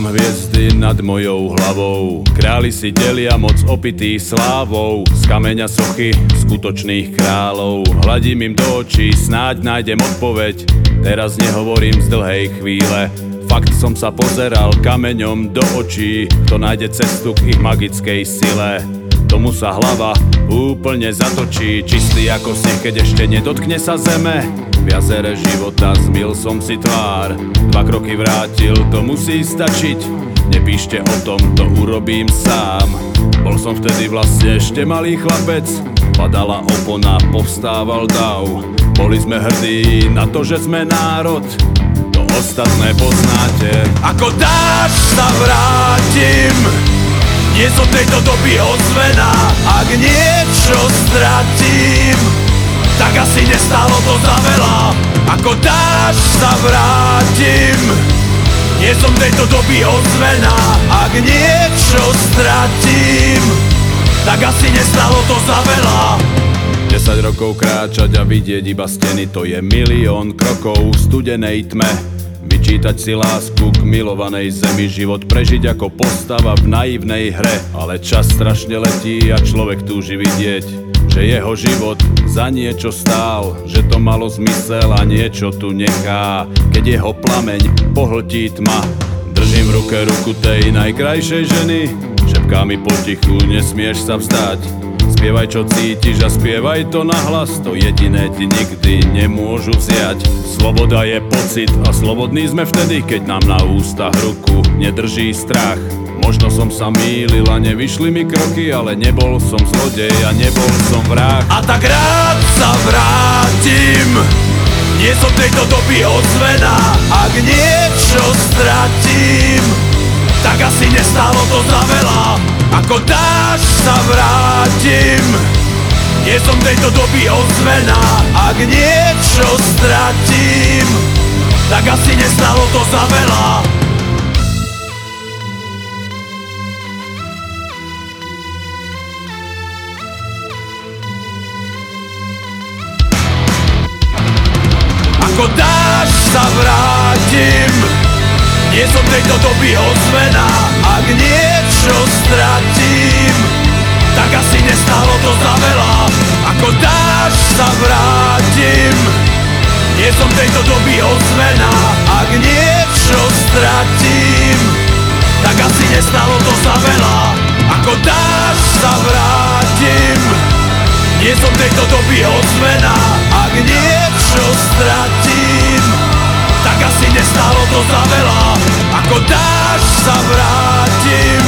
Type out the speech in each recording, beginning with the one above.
Čítam hviezdy nad mojou hlavou. Králi si delia moc opitý slávou. Z kameňa sochy skutočných kráľov. Hladím im do očí, snáď nájdem odpoveď. Teraz nehovorím z dlhej chvíle. Fakt som sa pozeral kameňom do očí. To nájde cestu k ich magickej sile Tomu sa hlava úplne zatočí. Čistý ako si, keď ešte nedotkne sa zeme. V jazere života zmil som si tvár. Dva kroky vrátil, to musí stačiť. Nepíšte o tom, to urobím sám. Bol som vtedy vlastne ešte malý chlapec. Padala opona, povstával dav. Boli sme hrdí na to, že sme národ. To ostatné poznáte. Ako dáš sa vrátim Nie som tejto doby ozvená Ak niečo stratím tak asi nestálo to za veľa. Ako dáš sa vrátim? Nie som tejto doby ozvená Ak niečo stratím Tak asi nestálo to za veľa. 10 rokov kráčať a vidieť iba steny To je milión krokov v studenej tme Vyčítať si lásku k milovanej zemi Život prežiť ako postava v naivnej hre Ale čas strašne letí a človek túži vidieť že jeho život za niečo stál, že to malo zmysel a niečo tu nechá. Keď jeho plameň pohltí tma, držím v ruke ruku tej najkrajšej ženy, šepká mi potichu, nesmieš sa vzdať. Spievaj čo cítiš a spievaj to nahlas To jediné ti nikdy nemôžu vziať. Sloboda je pocit a slobodní sme vtedy Keď nám na ústach ruku nedrží strach. Možno som sa mýlil a nevyšli mi kroky Ale nebol som zlodej a nebol som vrah. A tak rád sa vrátim Nie som tejto doby ozvená Ak niečo stratím Tak asi nestálo to za veľa. Ako dáš sa vrátim. Nie som tejto doby ozvená Ak niečo stratím Tak asi nestálo to za veľa. Ako dáš sa vrátim Nie som tejto doby ozvená Ak niečo stratím Tak asi nestalo to za veľa. Ako dáš sa vrátim? Nie som tejto doby ozvená Ak niečo stratím Tak asi nestalo to za veľa. Ako dáš sa vrátim? Nie som tejto doby ozvená Ak niečo stratím asi nestálo to za veľa. Ako dáš sa vrátim.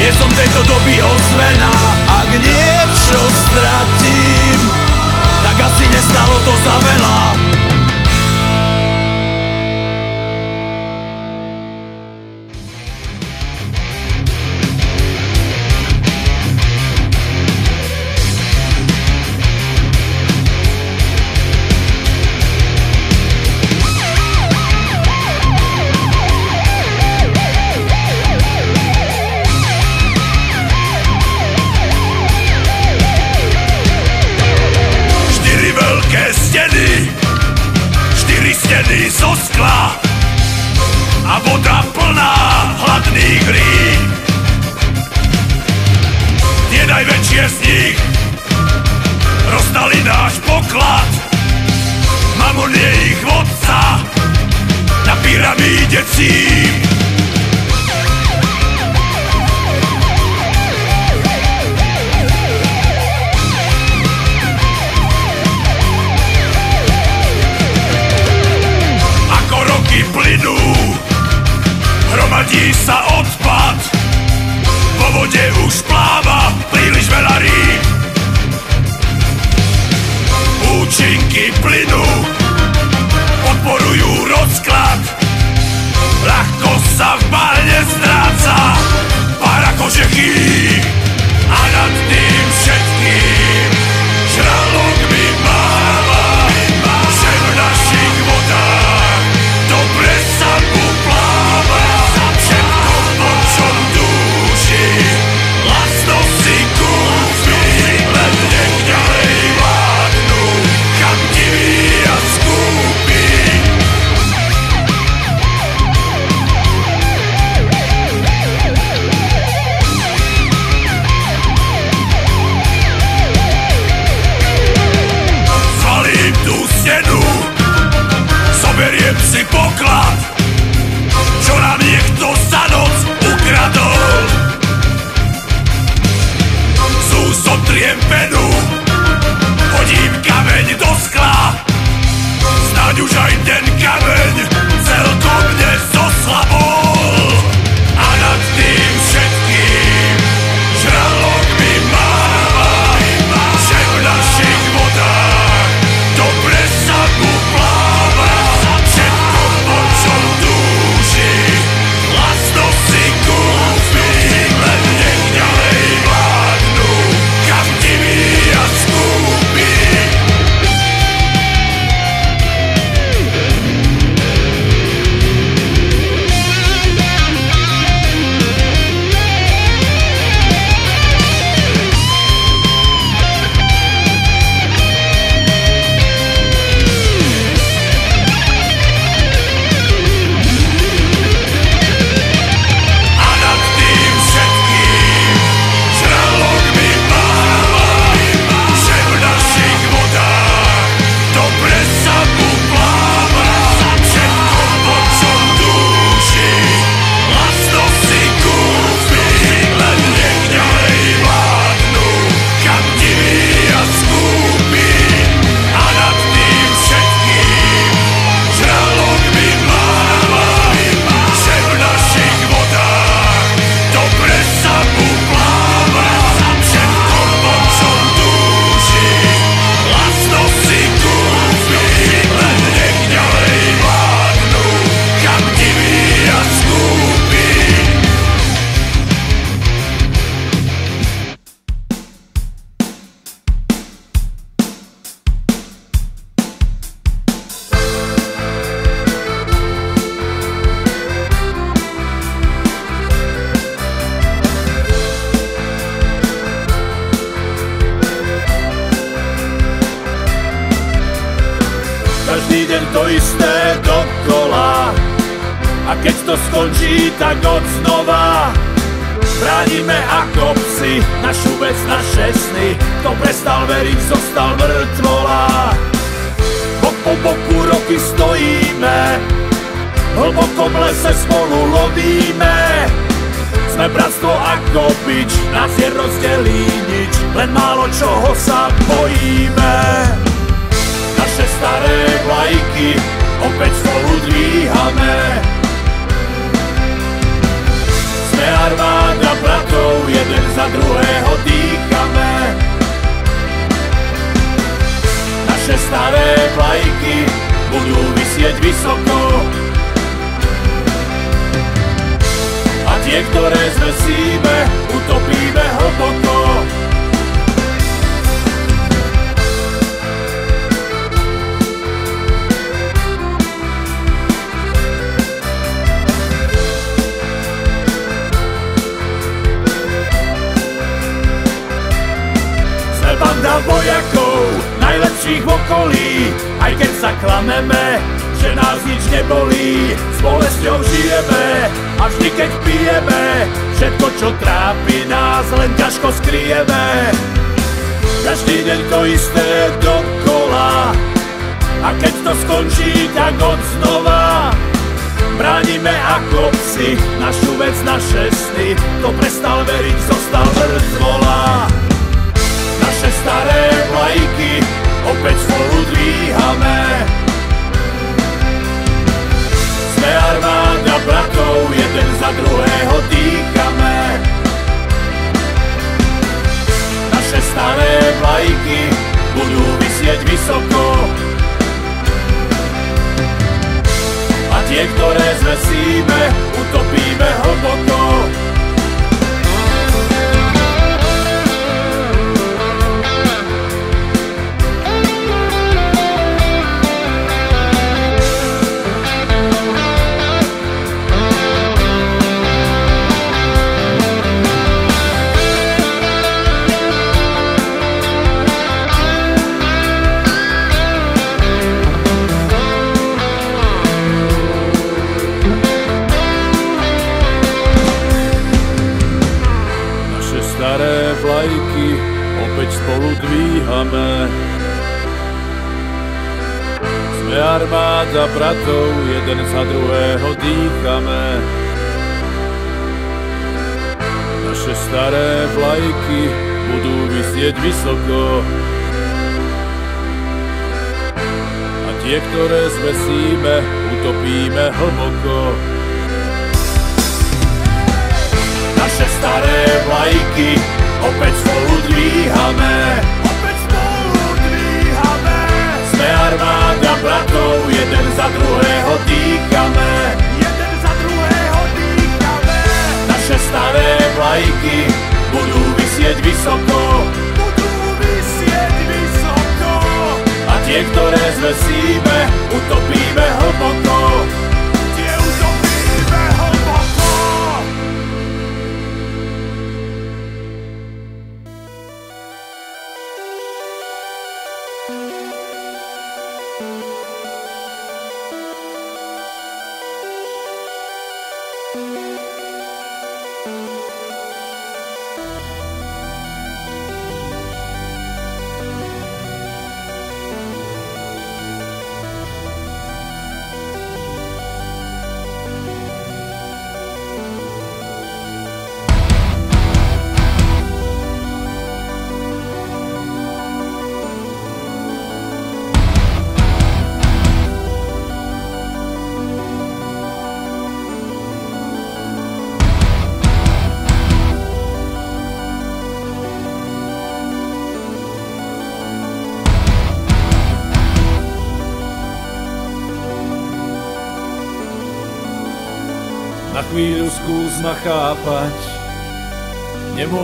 Nie som tejto doby ozvená Ak niečo stratím. Tak asi nestálo to za veľa klad Mamon je ich vodca Na pyramíde cím. Ako roky plynú Hromadí sa odpad. Po vode už pláva príliš veľa rýb účinky plynu podporujú rozklad. Ľahko sa v balne stráca, para kožechy. poklad Čo nám niekto za noc ukradol. Sú sotriem penu Hodím kameň do skla Snaď už aj ten kameň Celkom nezoslabol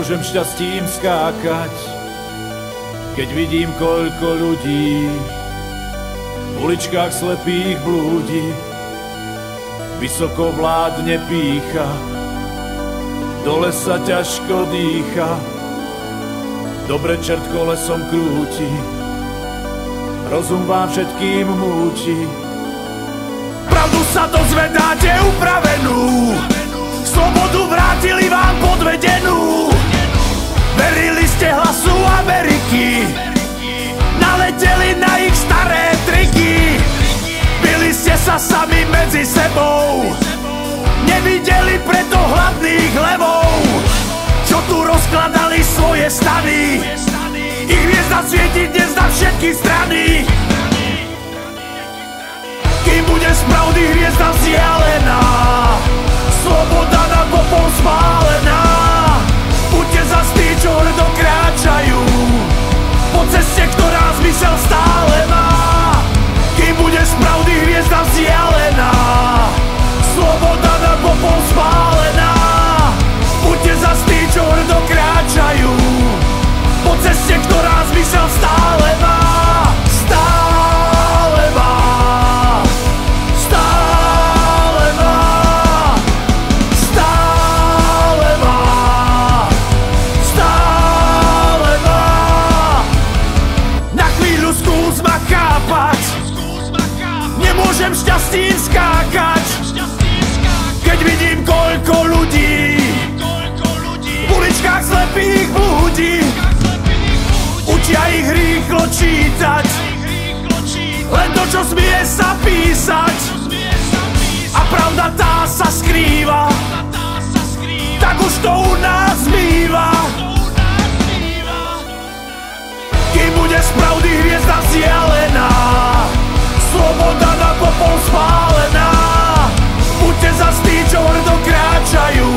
môžem šťastím skákať, keď vidím, koľko ľudí v uličkách slepých blúdi, vysoko vládne pícha, dole sa ťažko dýcha, dobre čert kolesom krúti, rozum vám všetkým múči. Pravdu sa dozvedáte upravenú, slobodu vrátili Ste hlasu Ameriky, naleteli na ich staré triky. Byli ste sa sami medzi sebou, nevideli preto hladných levov, čo tu rozkladali svoje stany. Ich hviezda svieti dnes na všetky strany. Kým bude z pravdy hviezda vzdialená, sloboda nad popou spálená. Za tí, čo hrdo kráčajú, po ceste, ktorá zmysel stále má. Kým bude z pravdy hviezda vzdialená, sloboda nad popou spálená. Buďte za tí, čo hrdo kráčajú, po ceste, ktorá zmysel stále má. Sa písať A pravda tá sa skrýva. Tak už to u nás býva. Kým bude z pravdy hviezda vzdialená Sloboda na popol spálená. Buďte za tí, čo hrdo kráčajú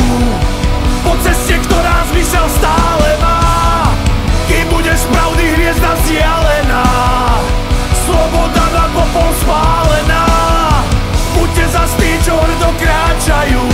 Po ceste, ktorá zmysel stále má. Kým bude z pravdy hviezda vzdialená kráčajú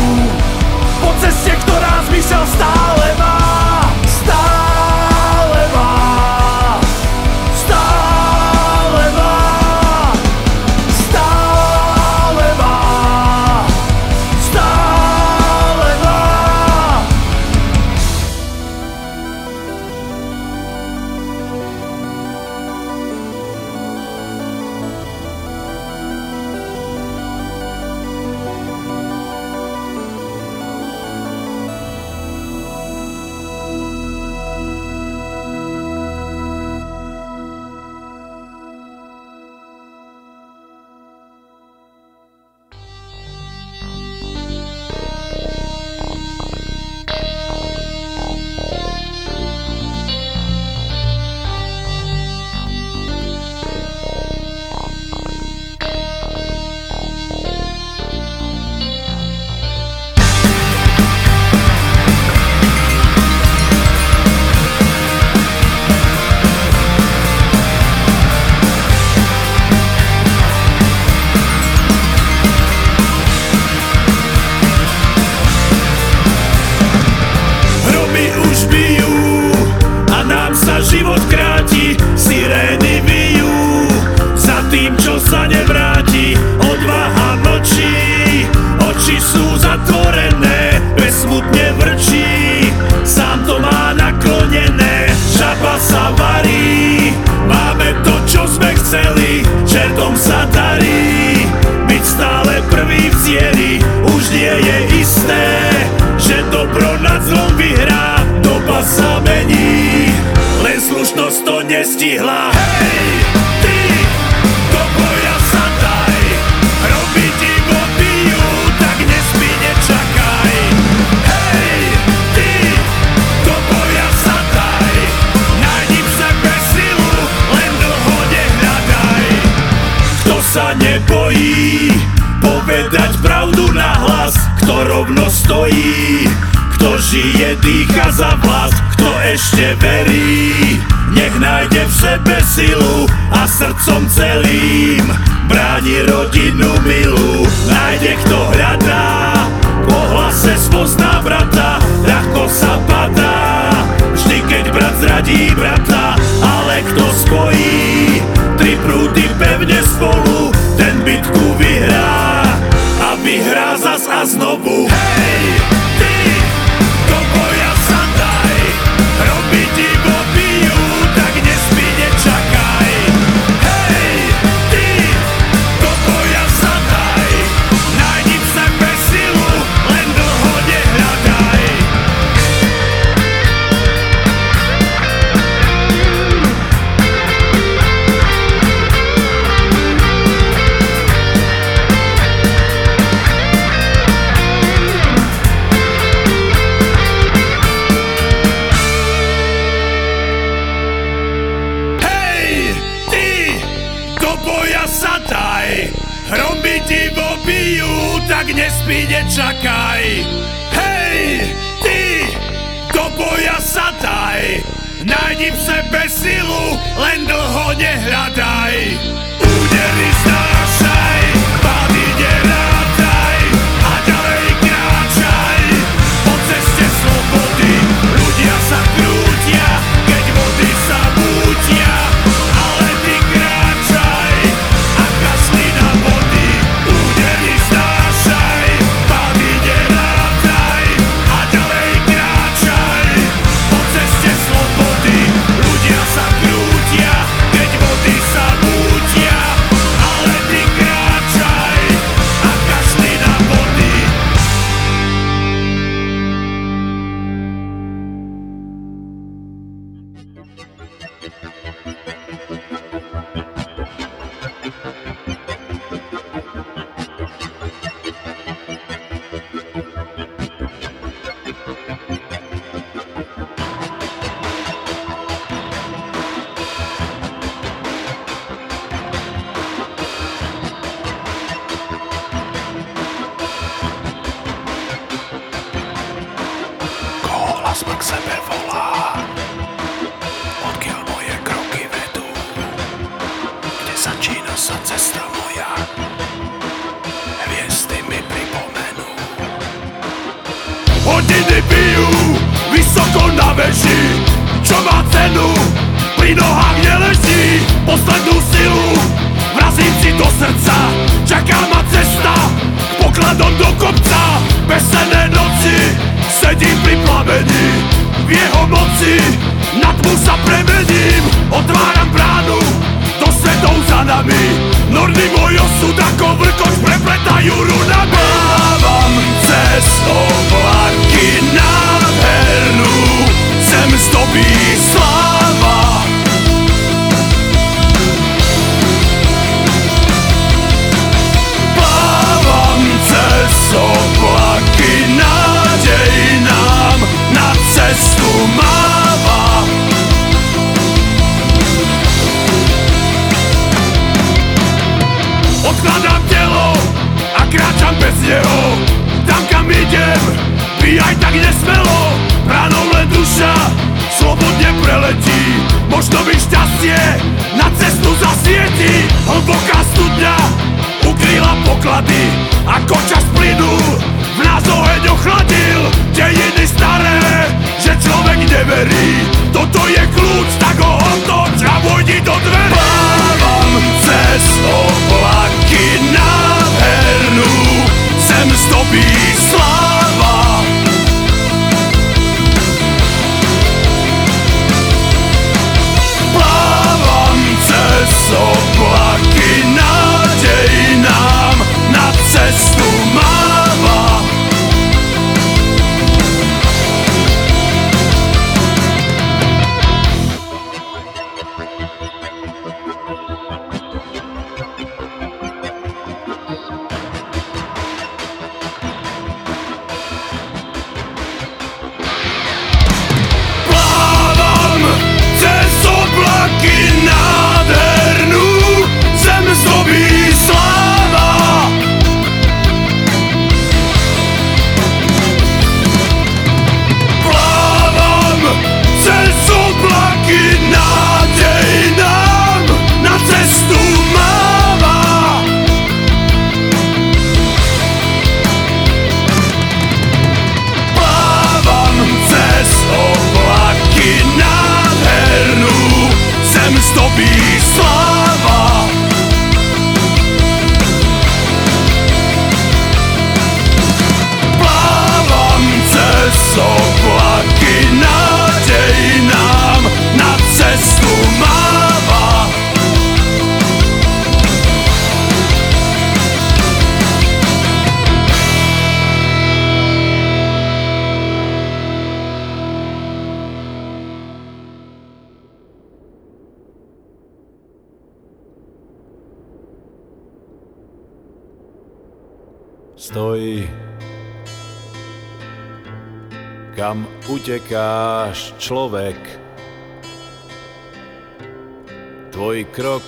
krok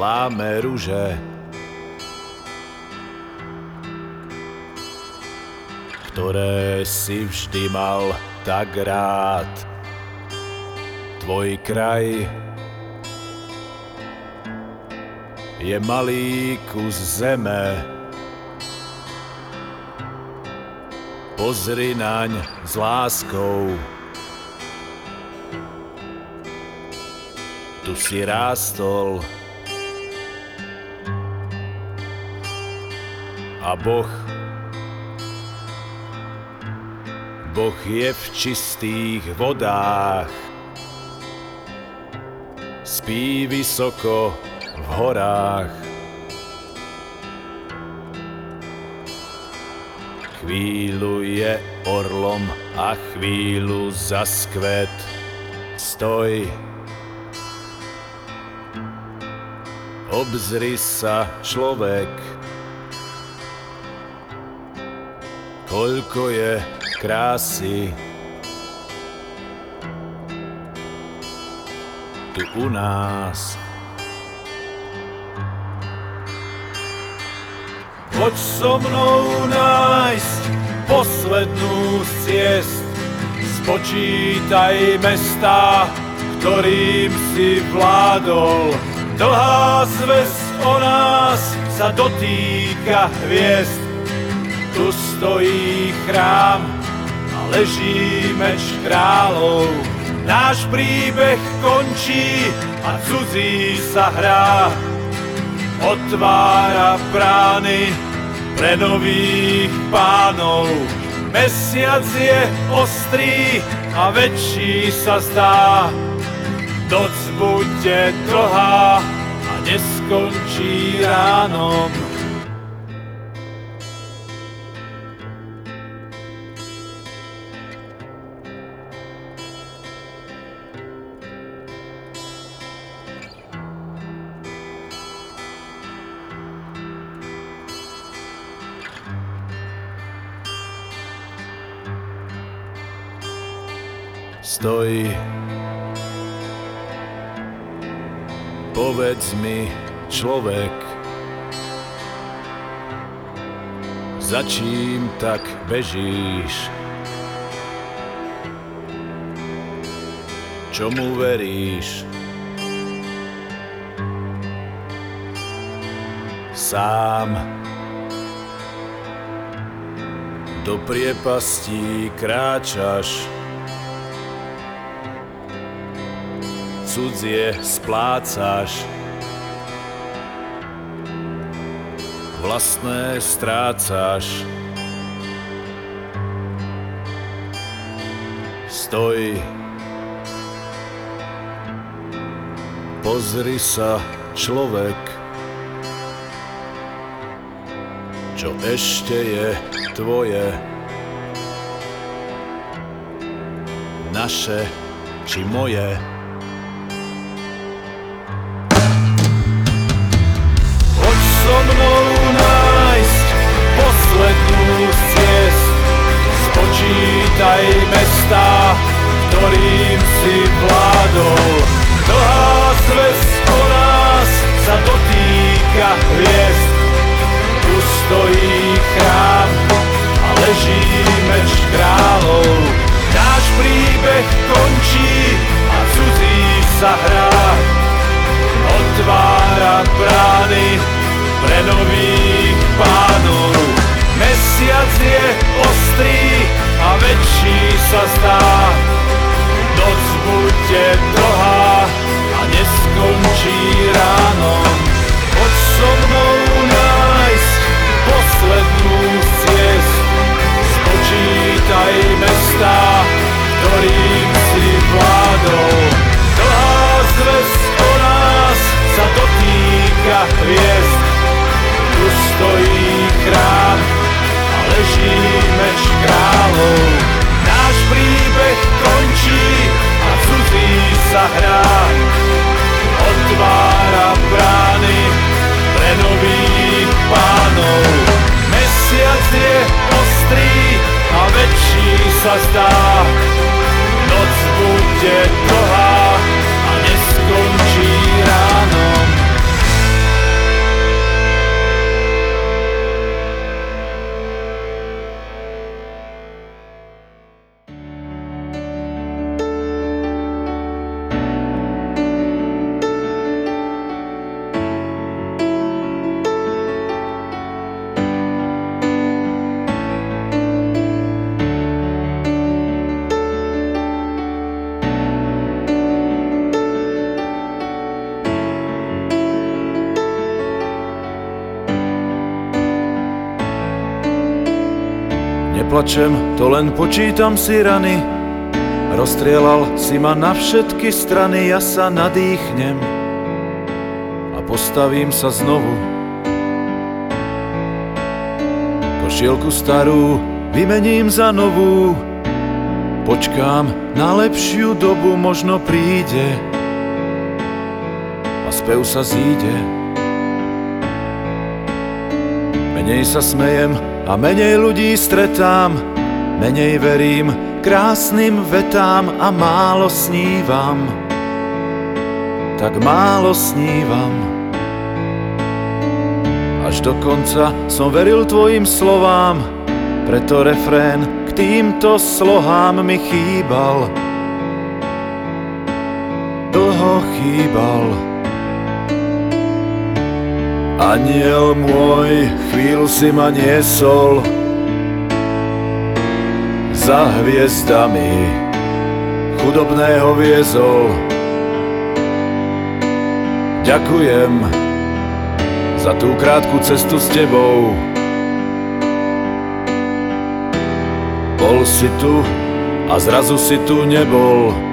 láme ruže. Ktoré si vždy mal tak rád. Tvoj kraj je malý kus zeme. Pozri naň s láskou. Tu si rástol a Boh Boh je v čistých vodách spí vysoko v horách. Chvíľu je orlom a chvíľu za skvet. Stoj, obzri sa človek, koľko je krásy. Tu u nás Poď so mnou nájsť poslednú z ciest. Spočítaj mesta, ktorým si vládol. Dlhá zväz o nás sa dotýka hviezd. Tu stojí chrám a leží meč kráľov. Náš príbeh končí a cudzí sa hrá. Otvára brány pre nových pánov. Mesiac je ostrý a väčší sa zdá. Noc bude dlhá a neskončí ránom. Stoj. Povedz mi, človek, za čím tak bežíš? Čomu veríš? Sám do priepastí kráčaš, cudzie splácaš. Vlastné strácaš. Stoj. Pozri sa, človek, čo ešte je tvoje. Naše či moje. Počítaj mesta, ktorým si vládol. Dlhá zväz o nás sa dotýka hviezd. Tu stojí chrám a leží meč kráľov. Náš príbeh končí a cudzí sa hrá. Otvára brány pre nových pánov. Mesiac je ostrý a väčší sa zdá. Noc bude dlhá a neskončí ráno. Poď so mnou nájsť poslednú ciest. Spočítaj mesta, ktorým si vládol. Dlhá zväz o nás sa dotýka hviezd. Tu stojí chrám leží meč kráľov. Náš príbeh končí a cudzí sa hrá. Otvára brány pre nových pánov. Mesiac je ostrý a väčší sa zdá. Noc bude dlhá Neplačem, to len počítam si rany. Rozstrielal si ma na všetky strany Ja sa nadýchnem A postavím sa znovu. Košielku starú vymením za novú. Počkám na lepšiu dobu, možno príde A spev sa zíde. Menej sa smejem a menej ľudí stretám, menej verím krásnym vetám a málo snívam, tak málo snívam. Až do konca som veril tvojim slovám, preto refrén k týmto slohám mi chýbal. Dlho chýbal. Aniel môj, chvíľu si ma niesol Za hviezdami chudobného viezol. Ďakujem za tú krátku cestu s tebou. Bol si tu a zrazu si tu nebol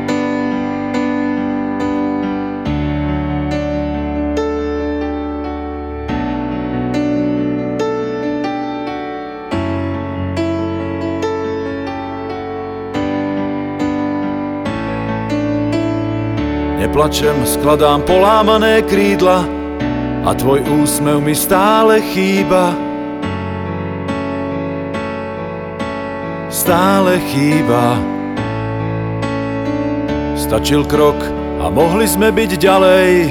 Neplačem, skladám polámané krídla a tvoj úsmev mi stále chýba. Stále chýba. Stačil krok a mohli sme byť ďalej,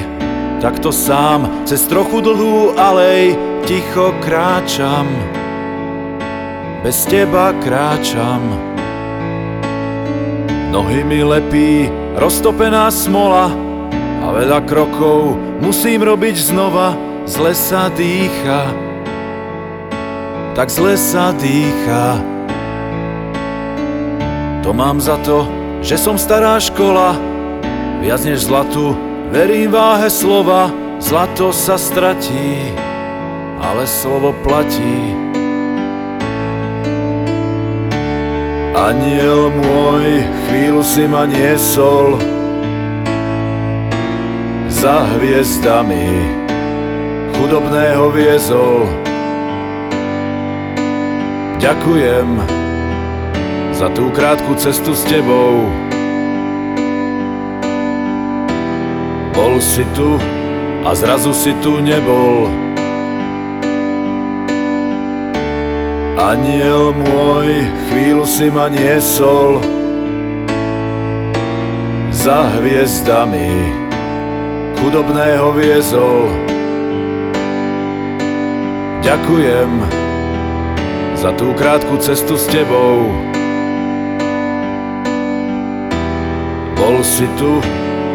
takto sám cez trochu dlhú alej ticho kráčam. Bez teba kráčam. Nohy mi lepí roztopená smola a veľa krokov musím robiť znova, zle sa dýcha, tak zle sa dýcha. To mám za to, že som stará škola, viac než zlatu, verím váhe slova, zlato sa stratí, ale slovo platí. Aniel môj, chvíľu si ma niesol Za hviezdami chudobného viezol. Ďakujem za tú krátku cestu s tebou. Bol si tu a zrazu si tu nebol Aniel môj, chvíľu si ma niesol Za hviezdami chudobného viezol. Ďakujem za tú krátku cestu s tebou. Bol si tu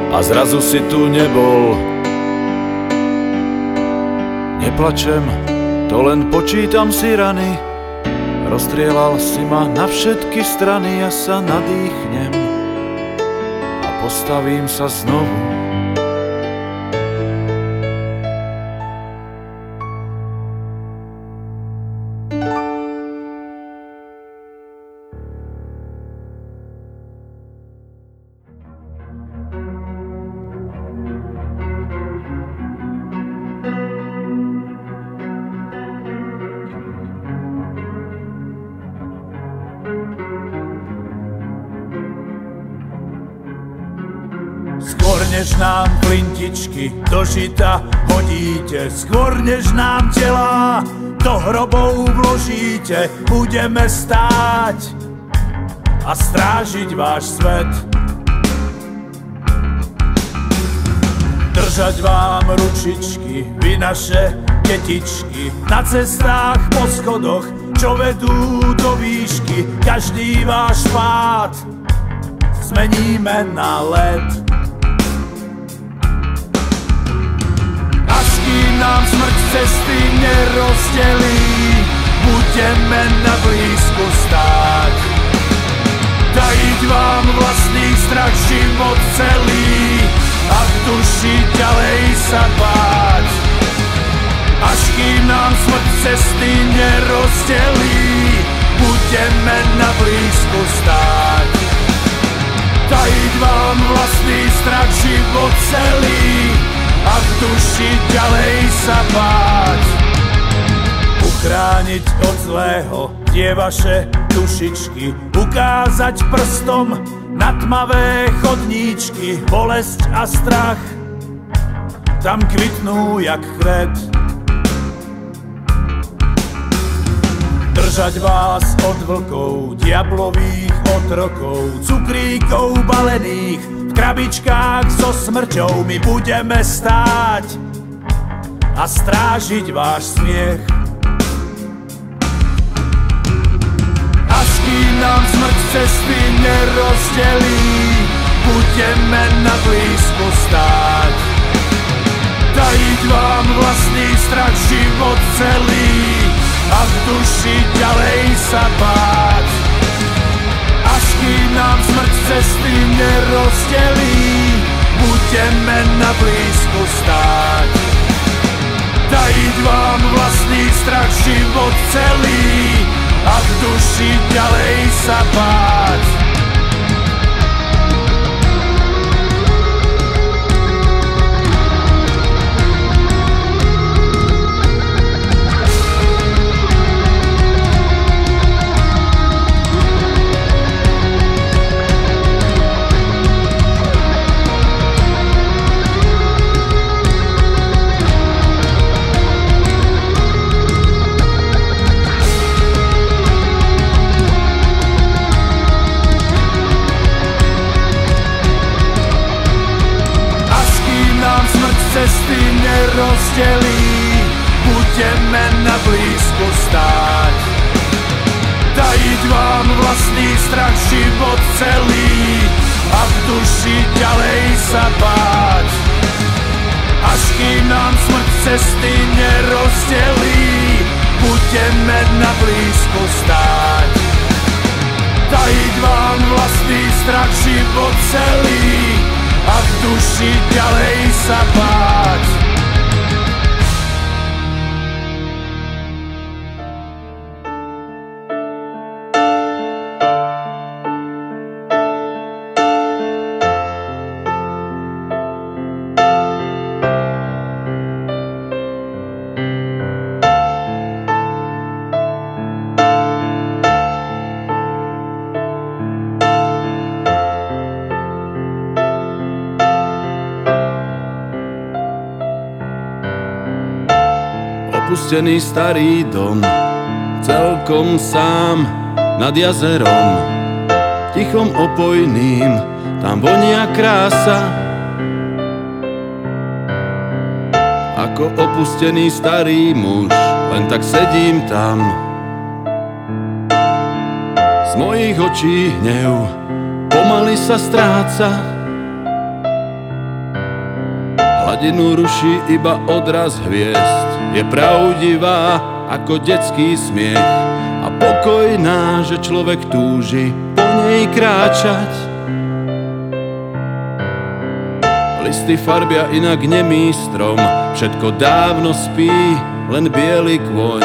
a zrazu si tu nebol. Neplačem, to len počítam si rany Rozstrielal si ma na všetky strany, ja sa nadýchnem a postavím sa znovu. Flintičky do žita hodíte, skôr než nám tela do hrobov vložíte, budeme stáť a strážiť váš svet. Držať vám ručičky, vy naše detičky, na cestách po schodoch, čo vedú do výšky, každý váš pád zmeníme na led. Nám smrť cesty nerozdelí, budeme na blízku stáť. Dajiť vám vlastný strach život celý a v duši ďalej sa báť. Až kým nám smrť cesty nerozdelí, budeme na blízku stáť. Tajiť vám vlastný strach život celý a v duši ďalej sa báť. Uchrániť od zlého tie vaše dušičky, ukázať prstom na tmavé chodníčky, bolesť a strach. Tam kvitnú jak chred, Držať vás od vlkov, diablových otrokov, cukríkov balených, v krabičkách so smrťou my budeme stáť a strážiť váš smiech. Až kým nám smrť cesty nerozdelí, budeme na blízku stáť. Dajiť vám vlastný strach život celý, a v duši ďalej sa báť. Nám smrť cesty nerozdelí, budeme na blízku stáť. Dajiť vám vlastný strach život celý a v duši ďalej sa báť. Rozdelí, budeme na blízku stáť. Dajiť vám vlastný strach život celý a v duši ďalej sa báť. Až kým nám smrť cesty nerozdelí, budeme na blízku stáť. Dajiť vám vlastný strach život celý a v duši ďalej sa báť. Opustený starý dom, celkom sám nad jazerom, tichom opojným, tam vonia krása. Ako opustený starý muž, len tak sedím tam. Z mojich očí hnev pomaly sa stráca. Hladinu ruší iba odraz hviezd je pravdivá ako detský smiech a pokojná, že človek túži po nej kráčať. Listy farbia inak nemý strom, všetko dávno spí, len biely kvoň.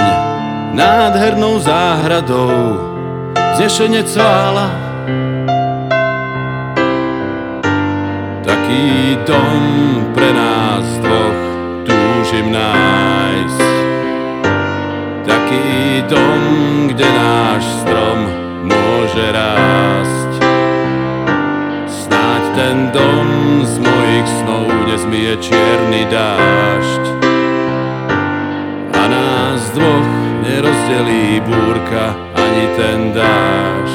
Nádhernou záhradou znešenie cvála. Taký dom pre nás dom, kde náš strom môže rásť. Snáď ten dom z mojich snov nezmije čierny dážď. A nás dvoch nerozdelí búrka ani ten dážď.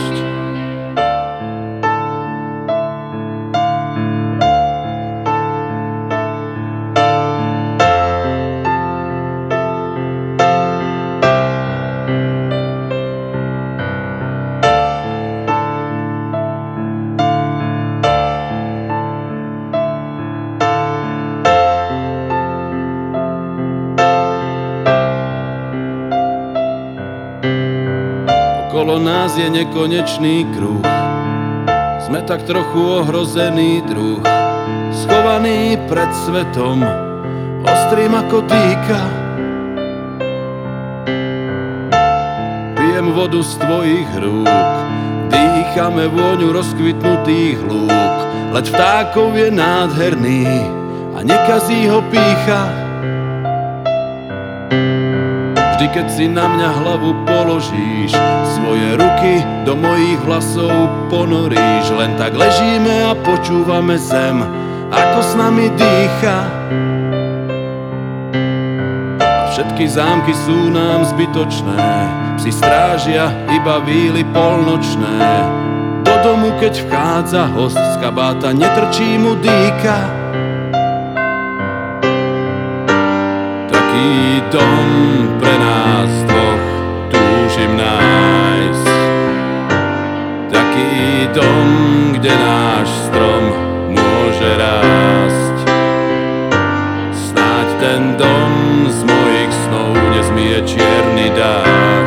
je nekonečný kruh. Sme tak trochu ohrozený druh, schovaný pred svetom, ostrým ako týka. Pijem vodu z tvojich rúk, dýchame vôňu rozkvitnutých lúk, leď vtákov je nádherný a nekazí ho pícha. Vždy keď si na mňa hlavu položíš Svoje ruky do mojich vlasov ponoríš. Len tak ležíme a počúvame zem Ako s nami dýcha. A Všetky zámky sú nám zbytočné Psi strážia iba víly polnočné. Do domu keď vchádza host z kabáta Netrčí mu dýka dom pre nestačím nájsť Taký dom, kde náš strom môže rásť. Snáď ten dom z mojich snov nezmije čierny dáž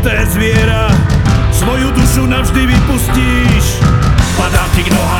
zbité zviera Svoju dušu navždy vypustíš. Padám ti k nohám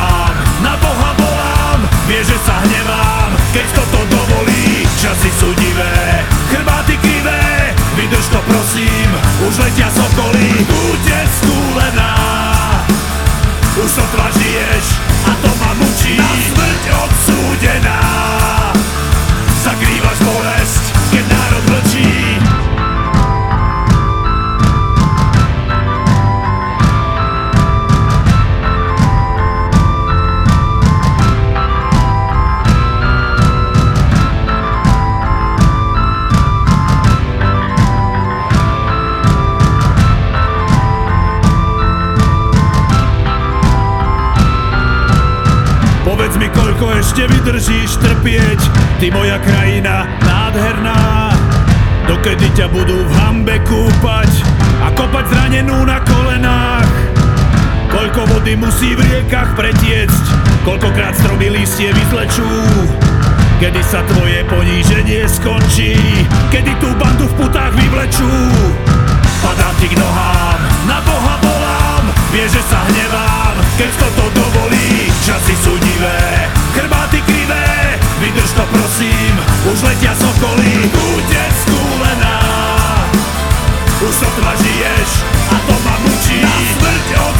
ryby musí v riekach pretiecť. Koľkokrát stromy listie vyzlečú. Kedy sa tvoje poníženie skončí? Kedy tú bandu v putách vyvlečú? Padám ti k nohám, na Boha volám. Vie, že sa hnevám, keď to to dovolí. Časy sú divé, chrbáty krivé. Vydrž to prosím, už letia sokoly Útec skúlená Už sotva žiješ a to ma mučí Na smrť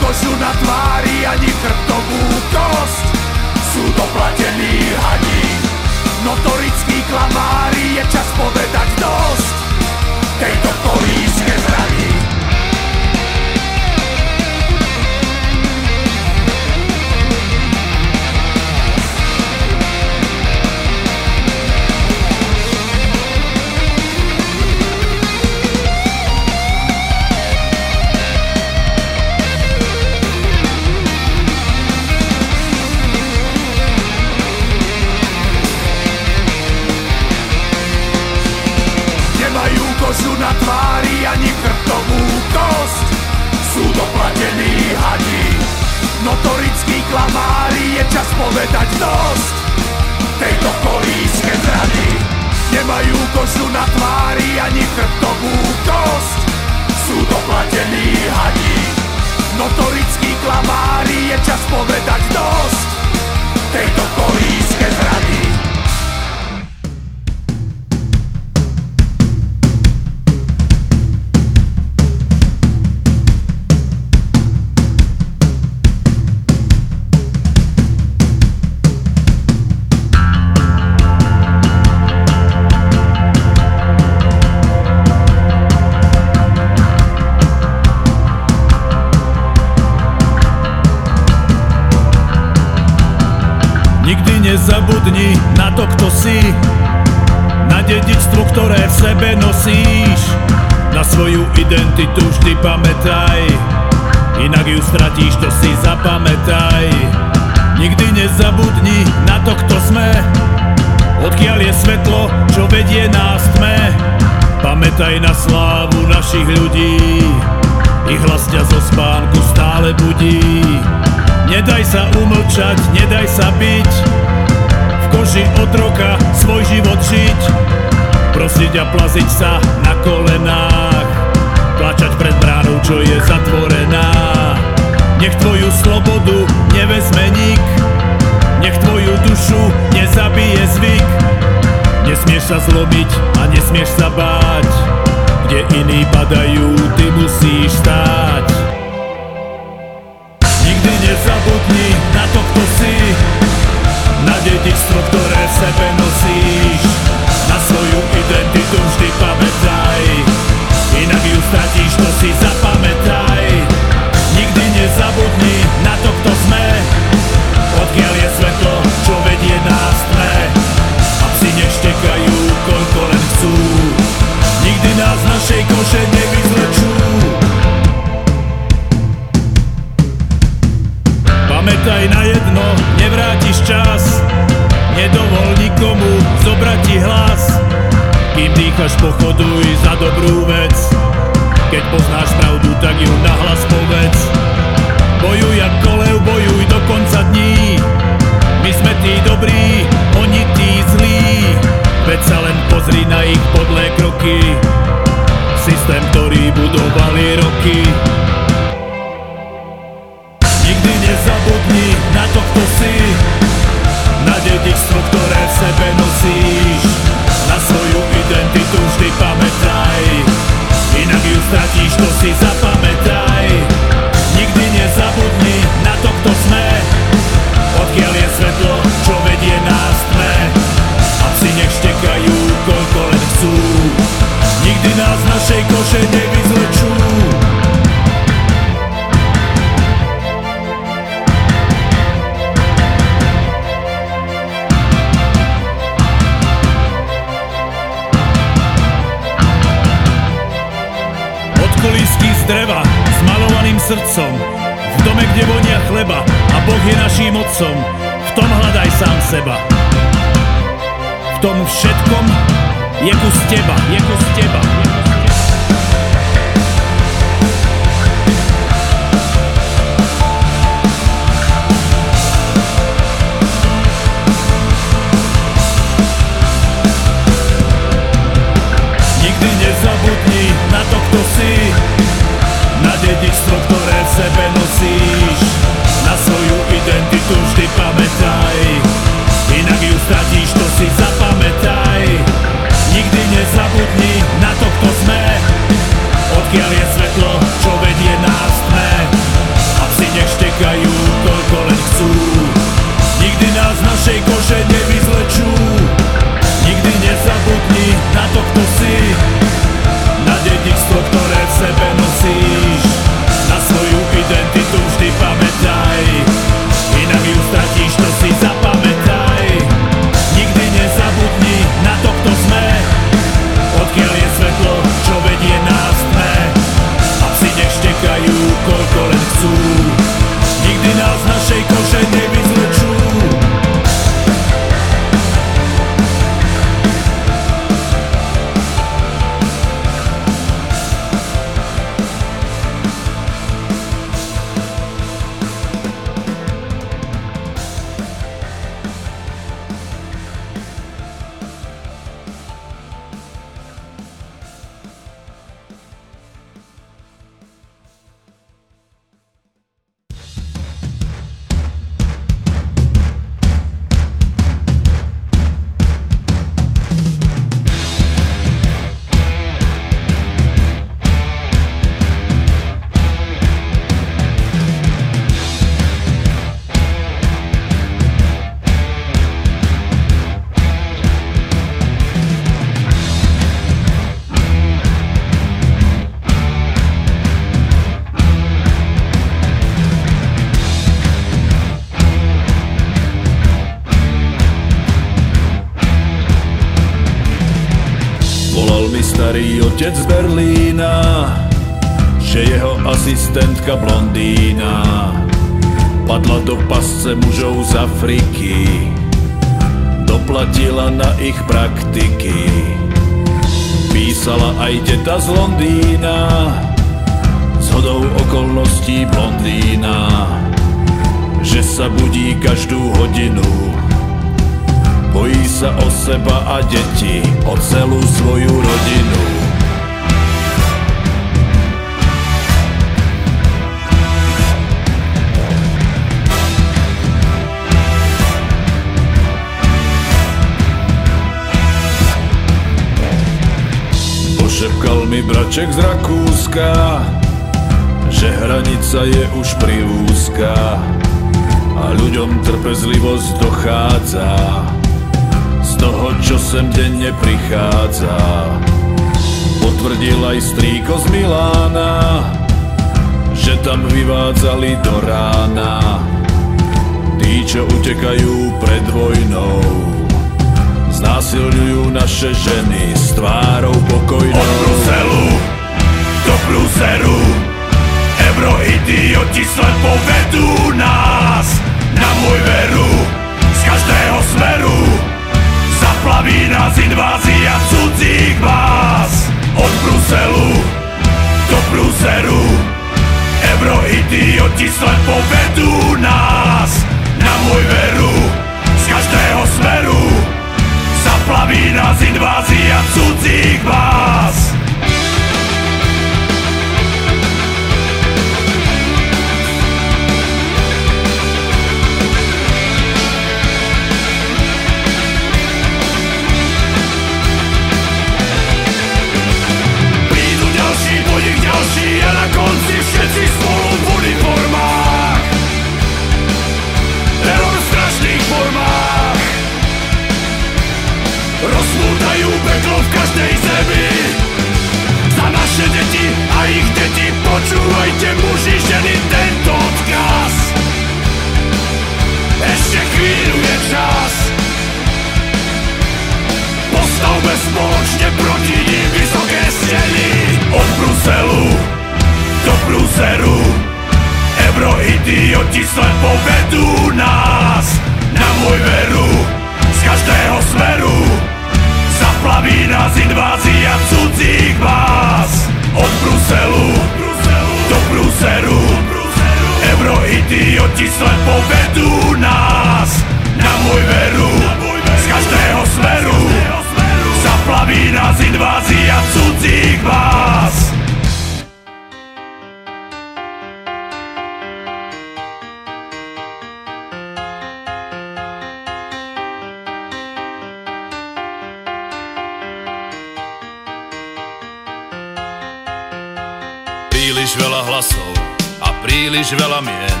príliš veľa mien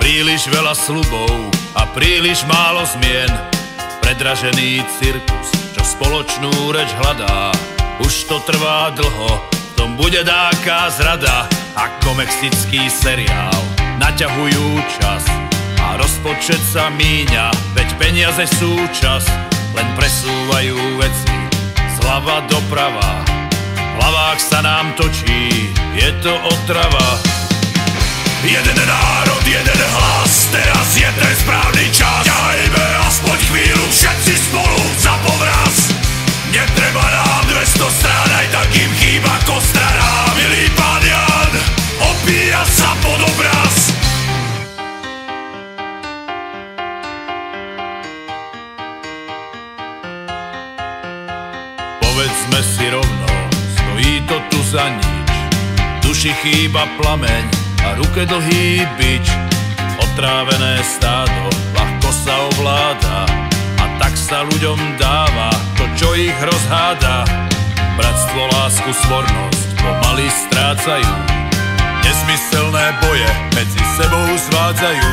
Príliš veľa slubov a príliš málo zmien. Predražený cirkus, čo spoločnú reč hľadá Už to trvá dlho, v tom bude dáká zrada. Ako mexický seriál, naťahujú čas A rozpočet sa míňa, veď peniaze sú čas Len presúvajú veci. Zľava doprava hlavách sa nám točí, je to otrava. Jeden národ, jeden hlas, teraz je ten správny čas. Ťahajme aspoň chvíľu, všetci spolu za povraz. Netreba nám 200 strán, aj takým chýba kostara. Milý pán Jan, opíja sa pod obraz. Povedzme si rovno, stojí to tu za nič Duši chýba plameň a ruke dlhý bič Otrávené stádo ľahko sa ovláda A tak sa ľuďom dáva to, čo ich rozháda. Bratstvo, lásku, svornosť pomaly strácajú. Nesmyselné boje medzi sebou zvádzajú.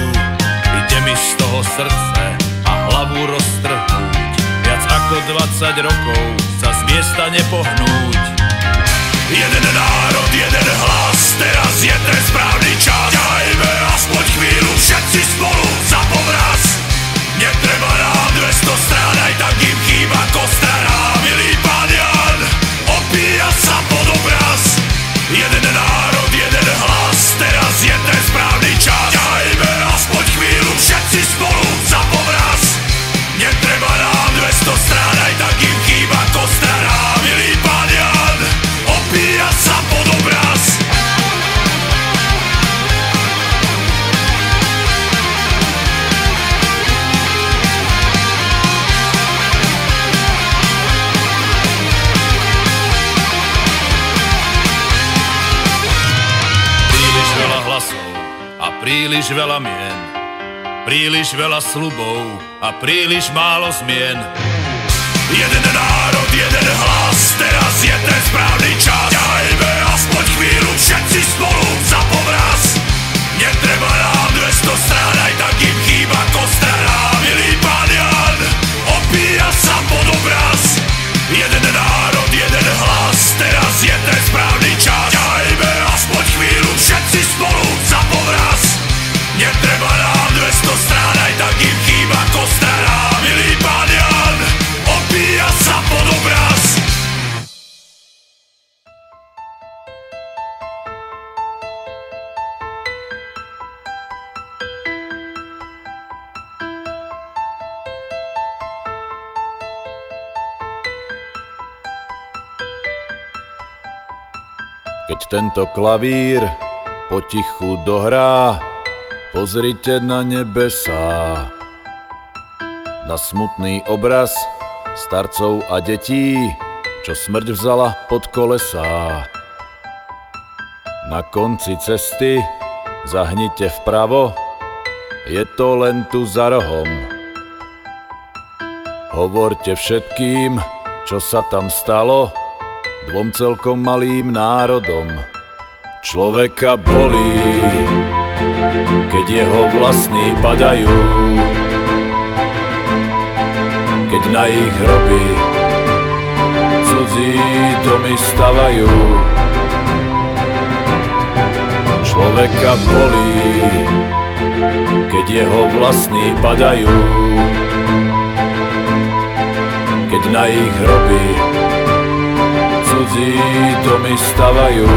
Ide mi z toho srdce a hlavu roztrhnúť. Viac ako 20 rokov sa z miesta nepohnúť Jeden národ, jeden hlas, teraz je ten správny čas. Ťahajme aspoň chvíľu všetci spolu za povraz. Netreba nám 200 strán, aj tak im chýba kostara príliš veľa mien, príliš veľa slubov a príliš málo zmien. Jeden národ, jeden hlas, teraz je ten správny čas. Ťahajme tento klavír potichu dohrá, pozrite na nebesá. Na smutný obraz starcov a detí, čo smrť vzala pod kolesá. Na konci cesty zahnite vpravo, je to len tu za rohom. Hovorte všetkým, čo sa tam stalo, dvom celkom malým národom. Človeka bolí, keď jeho vlastní padajú, keď na ich hroby cudzí domy stavajú. Človeka bolí, keď jeho vlastní padajú, keď na ich hroby cudzí domy stavajú.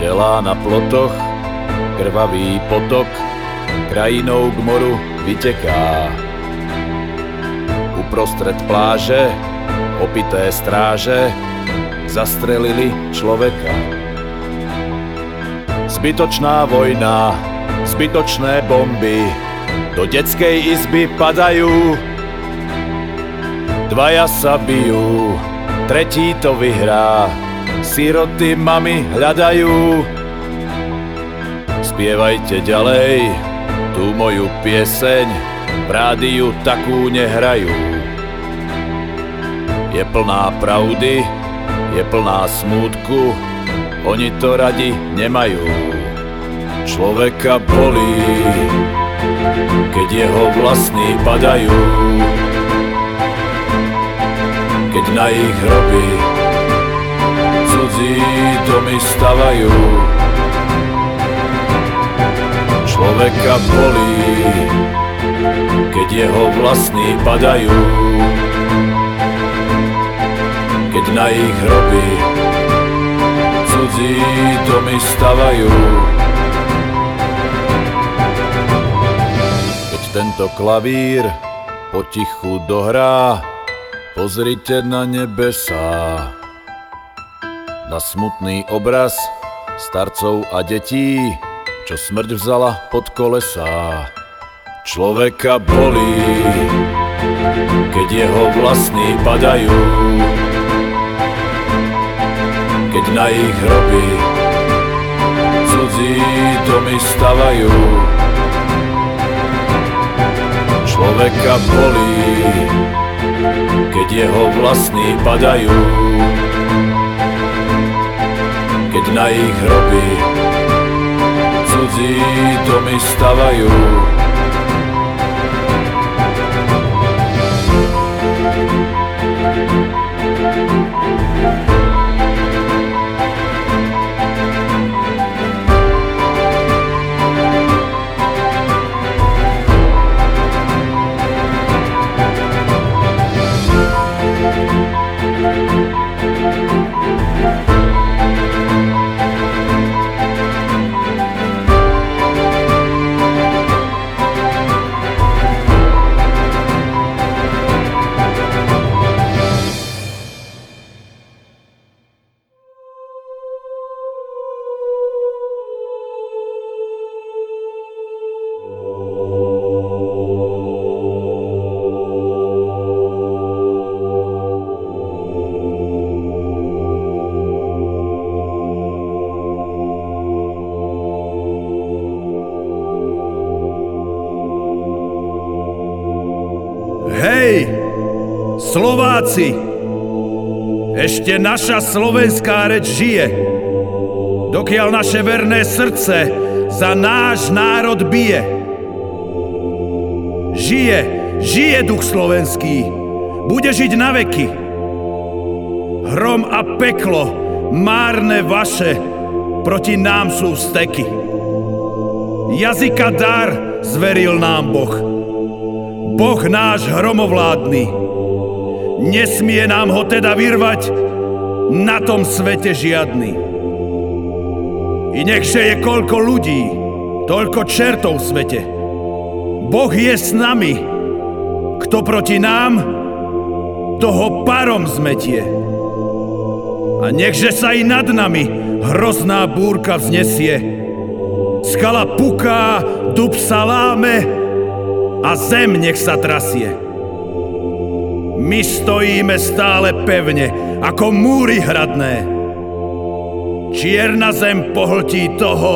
Telá na plotoch, krvavý potok, krajinou k moru vyteká. Uprostred pláže, opité stráže, zastrelili človeka. Zbytočná vojna, zbytočné bomby, do detskej izby padajú. Dvaja sa bijú, tretí to vyhrá, siroty mami hľadajú. Spievajte ďalej, tú moju pieseň, v rádiu takú nehrajú. Je plná pravdy, je plná smútku, oni to radi nemajú. Človeka bolí, keď jeho vlastní padajú. Keď na ich hroby cudzí domy stavajú. Človeka bolí, keď jeho vlastní padajú. Keď na ich hroby cudzí domy stavajú. Keď tento klavír potichu dohrá, pozrite na nebesá. Na smutný obraz starcov a detí, čo smrť vzala pod kolesá. Človeka bolí, keď jeho vlastní padajú, keď na ich hroby cudzí domy stavajú. Človeka bolí, keď jeho vlastní padajú, keď na ich hroby cudzí domy stavajú. Slováci, ešte naša slovenská reč žije. Dokiaľ naše verné srdce za náš národ bije. Žije, žije duch slovenský, bude žiť na veky. Hrom a peklo, márne vaše, proti nám sú vsteky. Jazyka dar zveril nám Boh. Boh náš hromovládny. Nesmie nám ho teda vyrvať na tom svete žiadny. I nechže je koľko ľudí, toľko čertov v svete. Boh je s nami. Kto proti nám, toho parom zmetie. A nechže sa i nad nami hrozná búrka vznesie. Skala puká, dub sa láme a zem nech sa trasie. My stojíme stále pevne, ako múry hradné. Čierna zem pohltí toho,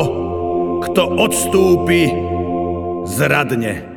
kto odstúpi zradne.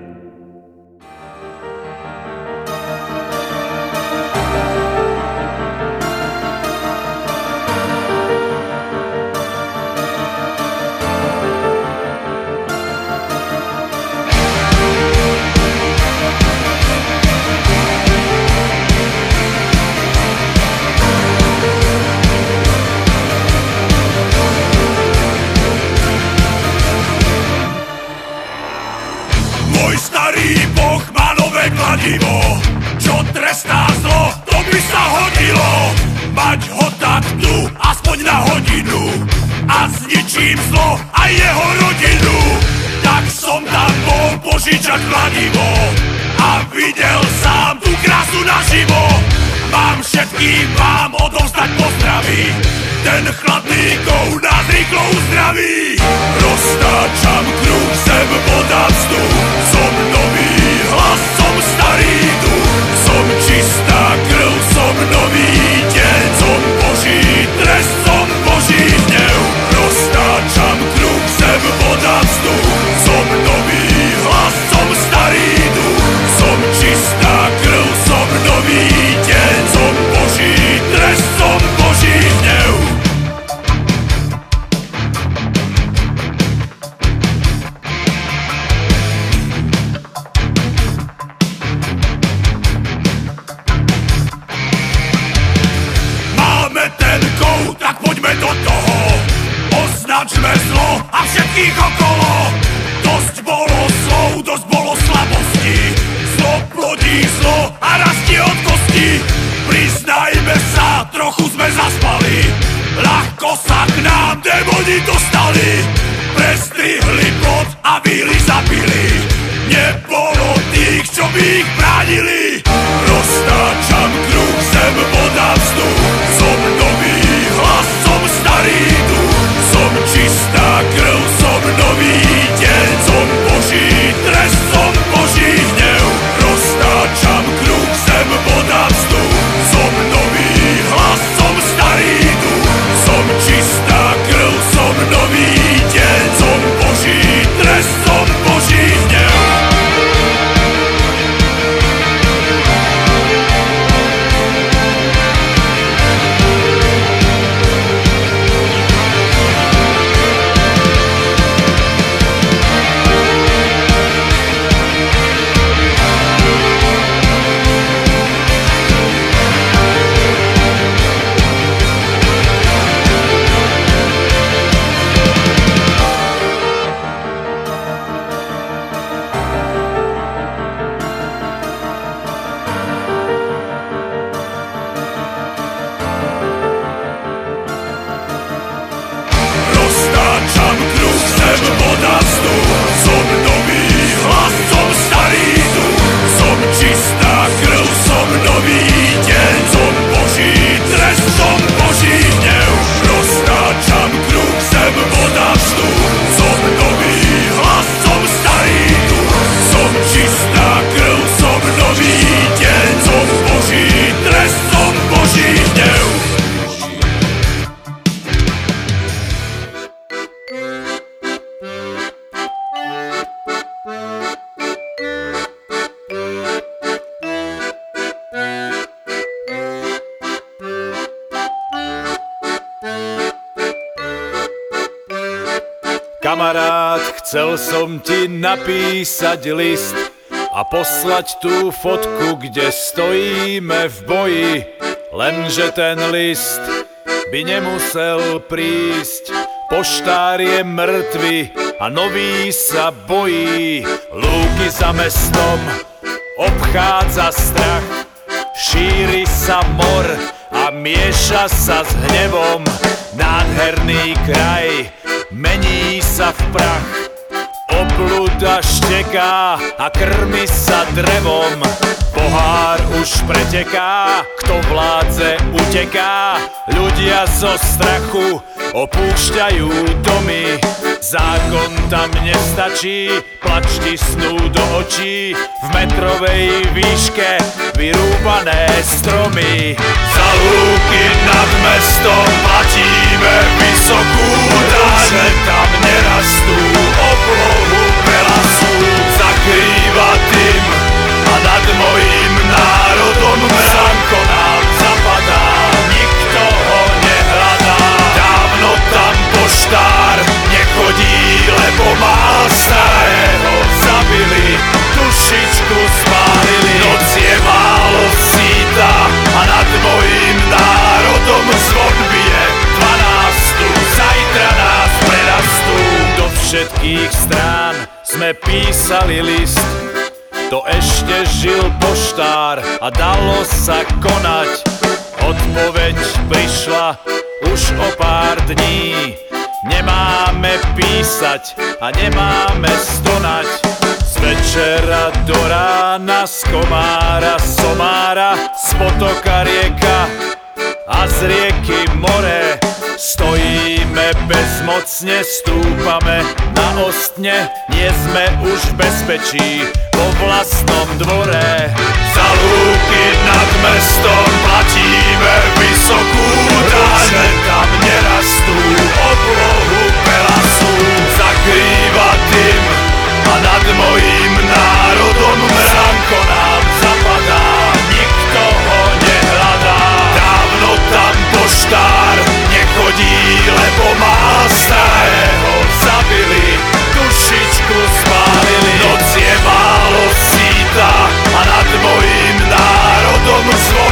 Napísať list a poslať tú fotku, kde stojíme v boji, lenže ten list by nemusel prísť. Poštár je mŕtvy a nový sa bojí, lúky za mestom obchádza strach, šíri sa mor a mieša sa s hnevom, nádherný kraj mení sa v prach. Obluda šteká a krmi sa drevom. Pohár už preteká, kto vládze uteká. Ľudia zo strachu opúšťajú domy. Zákon tam nestačí, plač snú do očí. V metrovej výške vyrúbané stromy. Za lúky nad mestom platíme vysokú daň. Tam nerastú oblohu privatim A nad mojim narodom mrak písali list. To ešte žil poštár a dalo sa konať. Odpoveď prišla už o pár dní. Nemáme písať a nemáme stonať. Z večera do rána, z komára, somára Z potoka rieka a z rieky more Stojíme bezmocne, stúpame na ostne Nie sme už v bezpečí vo vlastnom dvore. Za lúky nad mestom platíme vysokú daň. Tam nerastú oblohu pelasu Zakrýva tým a nad mojím národom mránko lebo má starého Zabili, dušičku spálili. Noc je málo síta a nad mojím národom zvon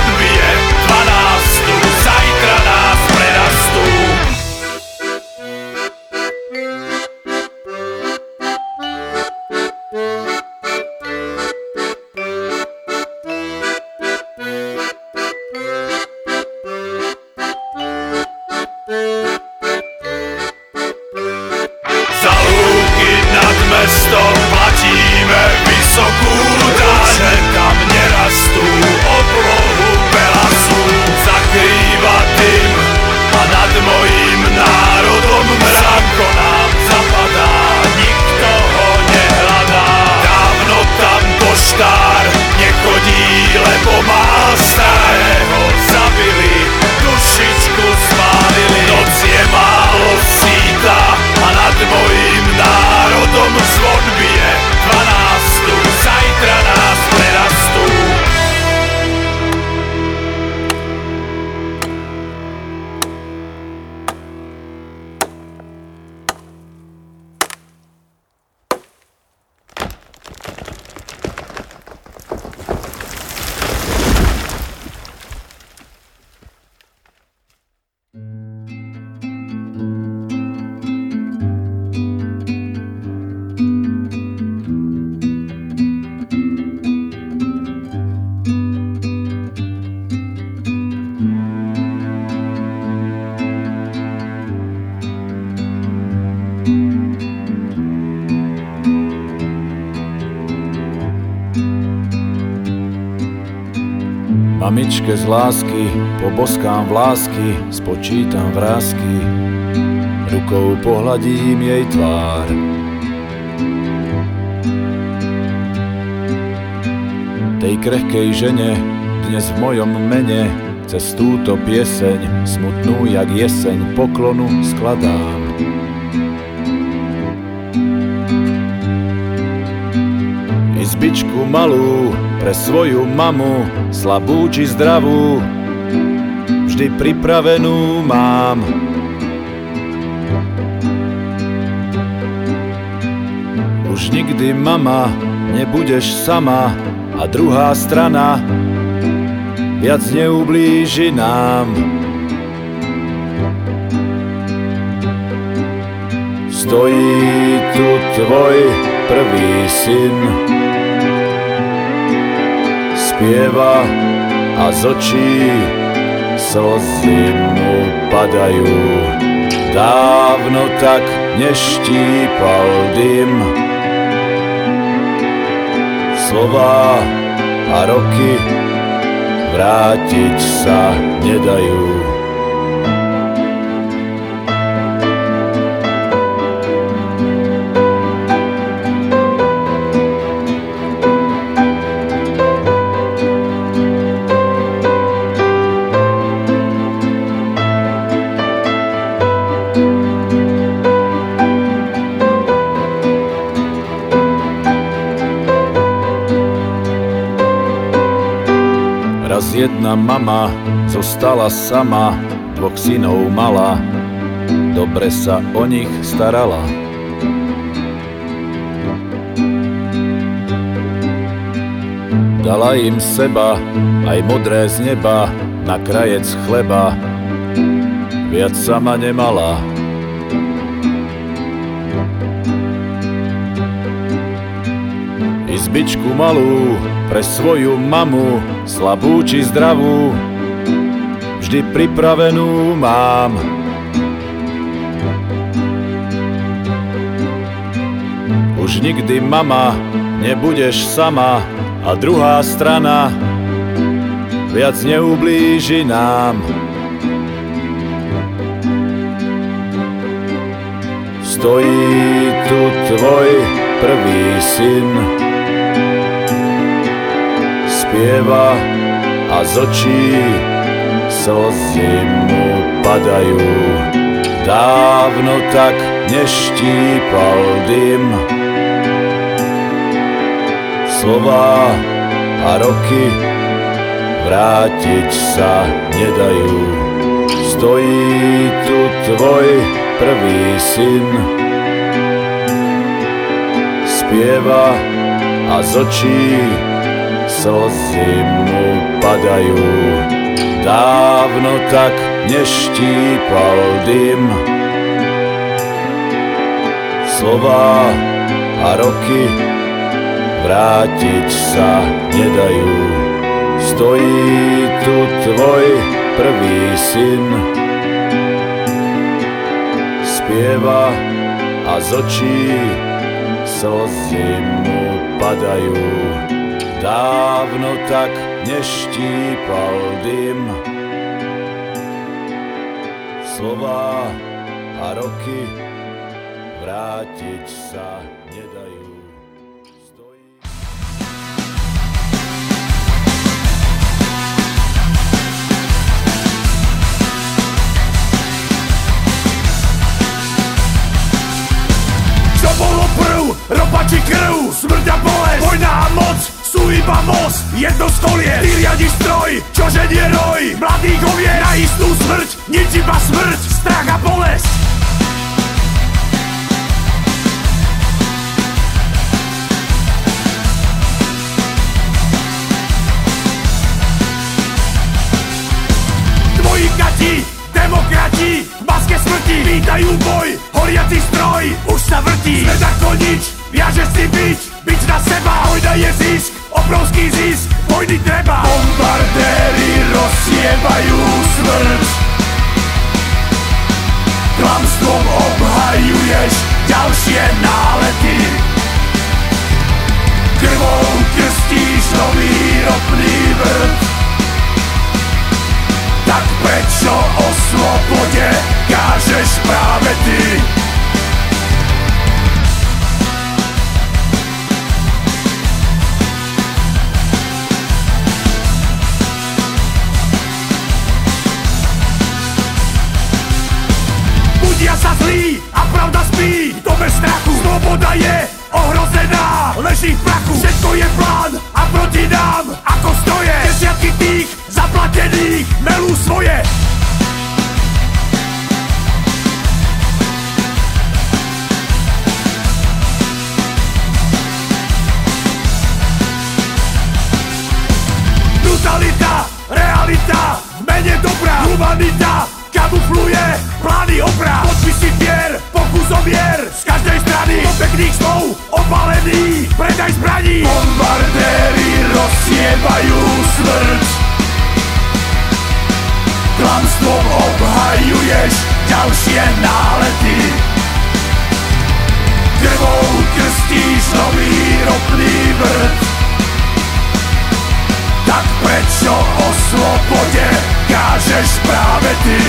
Mamičke z lásky, poboskám vlásky, spočítam vrázky, rukou pohladím jej tvár. Tej krehkej žene, dnes v mojom mene, cez túto pieseň, smutnú jak jeseň, poklonu skladám. Izbičku malú pre svoju mamu, slabú či zdravú, vždy pripravenú mám. nikdy mama, nebudeš sama a druhá strana viac neublíži nám. Stojí tu tvoj prvý syn, spieva a z očí slzy mu padajú. Dávno tak neštípal dym Slova a roky vrátiť sa nedajú jedna mama zostala sama, dvoch synov mala, dobre sa o nich starala. Dala im seba, aj modré z neba, na krajec chleba, viac sama nemala. Izbičku malú pre svoju mamu, slabú či zdravú, vždy pripravenú mám. Už nikdy mama, nebudeš sama a druhá strana viac neublíži nám. Stojí tu tvoj prvý syn, spieva a z očí slzy mu padajú. Dávno tak neštípal dym, slova a roky vrátiť sa nedajú. Stojí tu tvoj prvý syn, spieva a z očí slzy mu padajú. Dávno tak neštípal dym. Slova a roky vrátiť sa nedajú. Stojí tu tvoj prvý syn, spieva a z očí slzy mu padajú. Dávno tak neštípal dym. Slova a roky vrátiť sa nedajú. Čo bolo prv, ropa či krv, smrť a a sú iba most, jedno z kolies Ty riadiš stroj, čo ženie roj? Mladých oviec na istú smrť Nič iba smrť, strach a bolesť. Demokrati V maske smrti vítajú boj Horiaci stroj, už sa vrtí. Sme ako nič, viaže si byť Byť na seba, hojda je zisk obrovský zisk, vojny treba. Bombardéry rozsievajú smrť. Klamstvom obhajuješ ďalšie nálety. Krvou krstíš nový ropný vrt. Tak prečo o slobode kážeš práve ty? spí, kto bez strachu. Sloboda je ohrozená, leží v prachu. Všetko je plán a proti nám ako stoje Desiatky tých zaplatených melú svoje. Brutalita, realita, v mene dobrá, humanita kamufluje plány oprav Podpisy pier, pokus o mier. Z každej strany do pekných slov Opalený predaj zbraní. Bombardéry rozsievajú smrť. Klamstvom obhajuješ ďalšie nálety. Krvou krstíš nový ropný vrt. Tak prečo o slobode kážeš práve ty?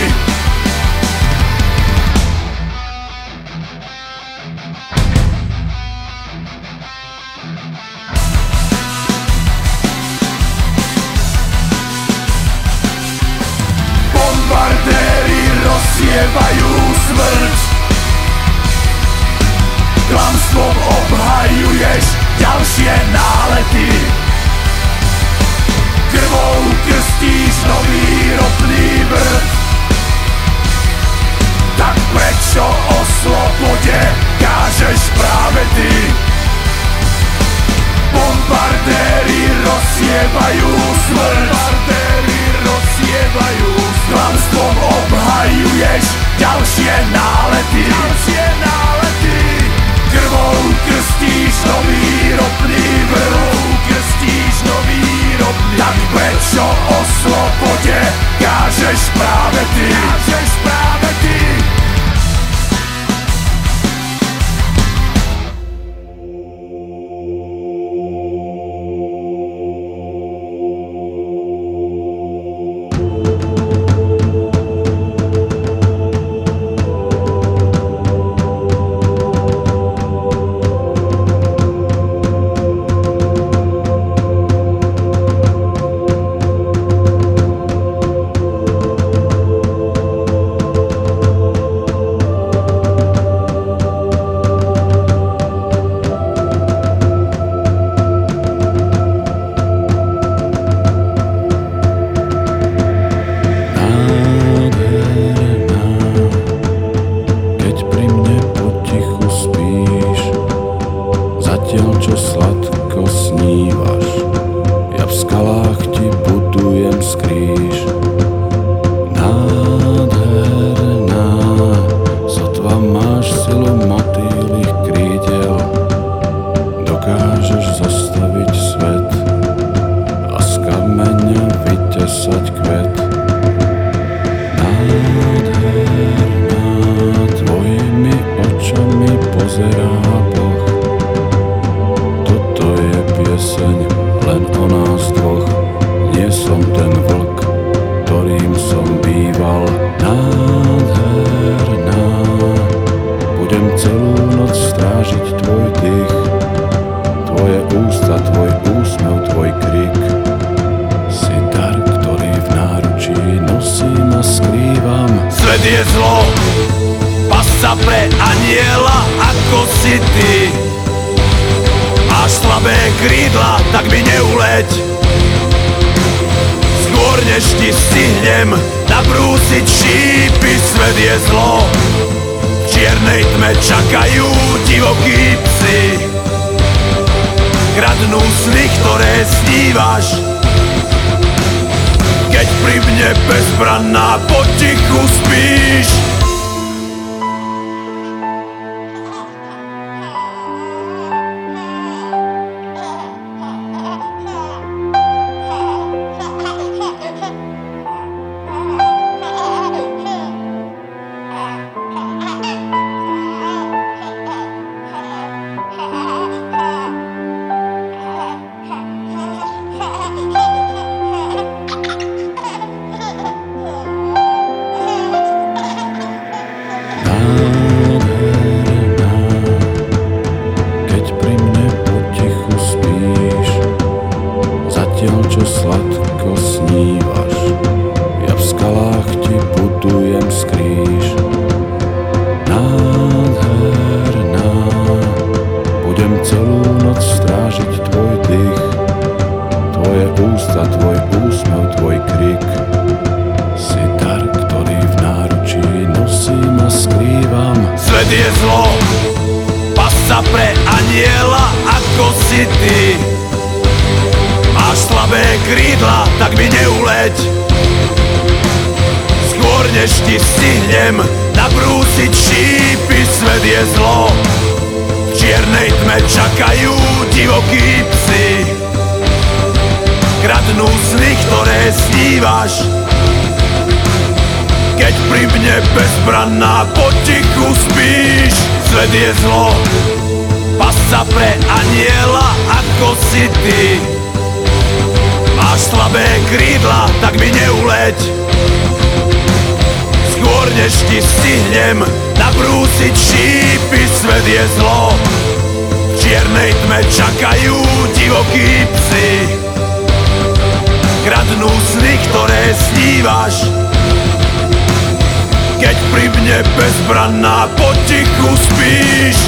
Bombardéry rozsievajú smrť Klamstvom obhajuješ ďalšie nálety Krvou krstíš nový ropný vrt. Tak prečo o slobode kážeš práve ty? Bombardéry rozsievajú smrť Bombardéry rozsievajú Klamstvom obhajuješ ďalšie nálety. Ďalšie nálety. Krvou krstíš nový ropný vrv Krstíš nový ropný Tak prečo o slobode kážeš práve ty? Kážeš práve Pasa pre aniela ako si ty. Máš slabé krídla, tak mi neuleď. Skôr než ti stihnem nabrúsiť šípy Svet je zlo. V čiernej tme čakajú divokí psy. Kradnú sny, ktoré snívaš Keď pri mne bezbranná potichu spíš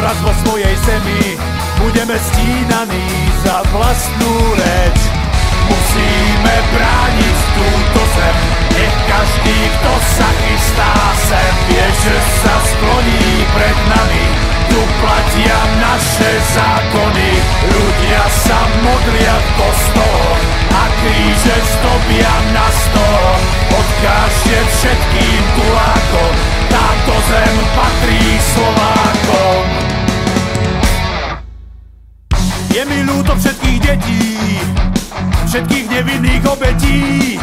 raz vo svojej zemi budeme stínaní za vlastnú reč. Musíme brániť túto zem, nech každý, kto sa chystá sem, vie, že sa skloní pred nami. Platia naše zákony, ľudia sa modlia v kostoloch a kríže stopia na stolo. Odkážte všetkým tulákom, táto zem patrí Slovákom. Je mi ľúto všetkých detí, všetkých nevinných obetí.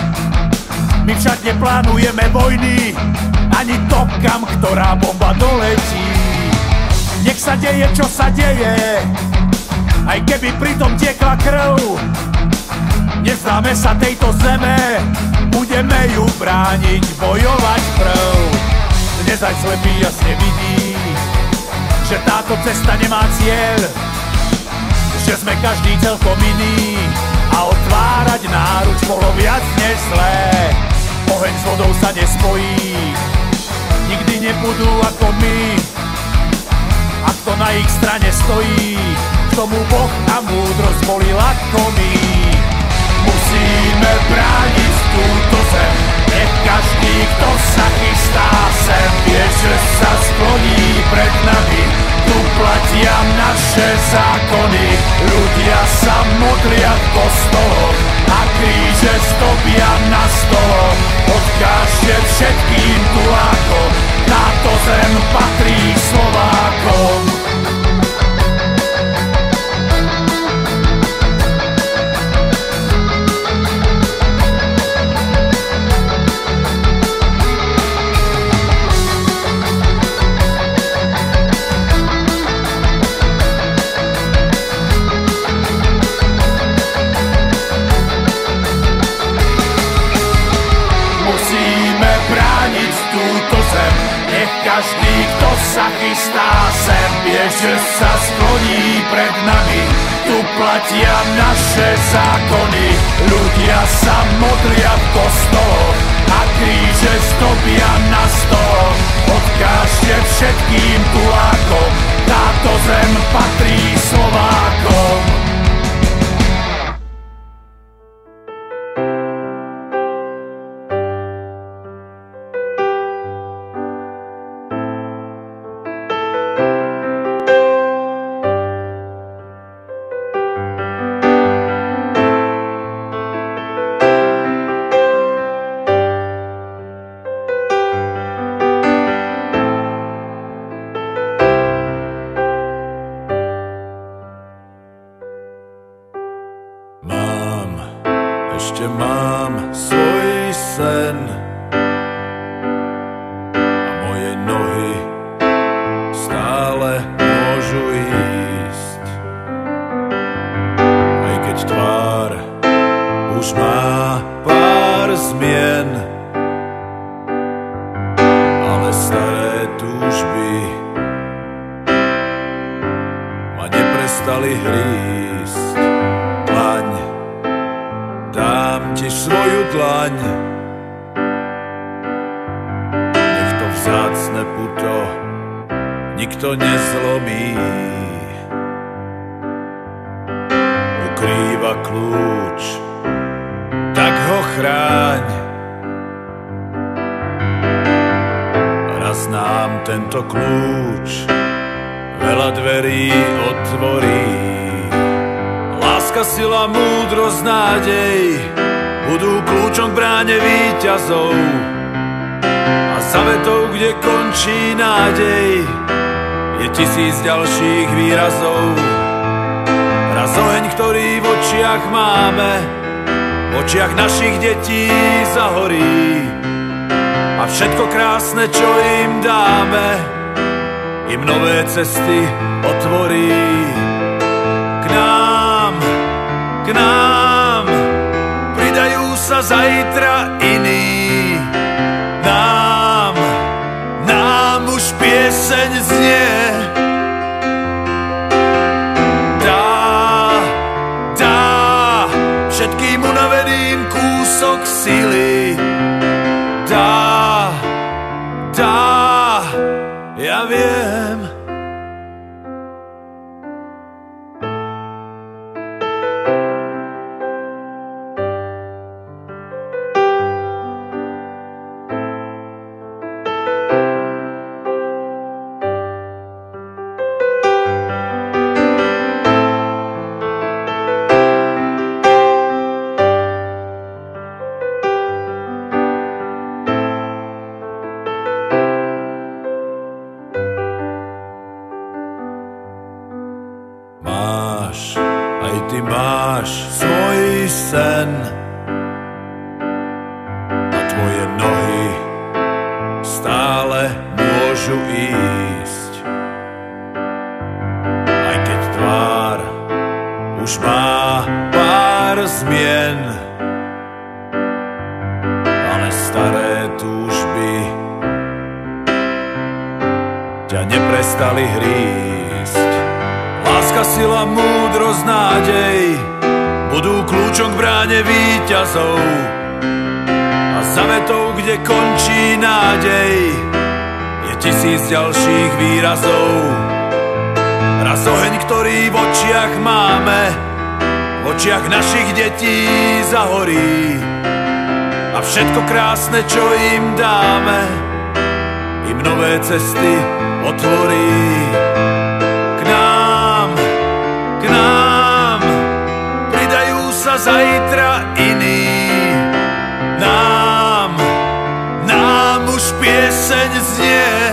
My však neplánujeme vojny, ani topkam, ktorá bomba doletí. Nech sa deje, čo sa deje, aj keby pritom tiekla krv. Nezdáme sa tejto zeme, budeme ju brániť, bojovať prv. Dnes aj slepý jasne vidí, že táto cesta nemá cieľ, že sme každý celkom iný a otvárať náruč bolo viac než zlé. Oheň s vodou sa nespojí, nikdy nebudú ako my. Kto na ich strane stojí, k tomu Boh a múdrosť boli lakomí. Musíme brániť túto zem, nech každý, kto sa chystá sem, vie, že sa skloní pred nami. Tu platia naše zákony, ľudia sa modlia v kostoloch a kríže stopia na stoloch. Odkážte všetkým tulákom, táto zem patrí Slovákom. Nech každý, kto sa chystá sem, vie, že sa skloní pred nami. Tu platia naše zákony, ľudia sa modlia v kostoloch a kríže stopia na stoloch. Odkážte všetkým tulákom, táto zem patrí Slovákom. masz swój sen. výrazov Raz oheň, ktorý v očiach máme V očiach našich detí zahorí. A všetko krásne, čo im dáme Im nové cesty otvorí. K nám, k nám Pridajú sa zajtra iní. Nám, nám už pieseň znie.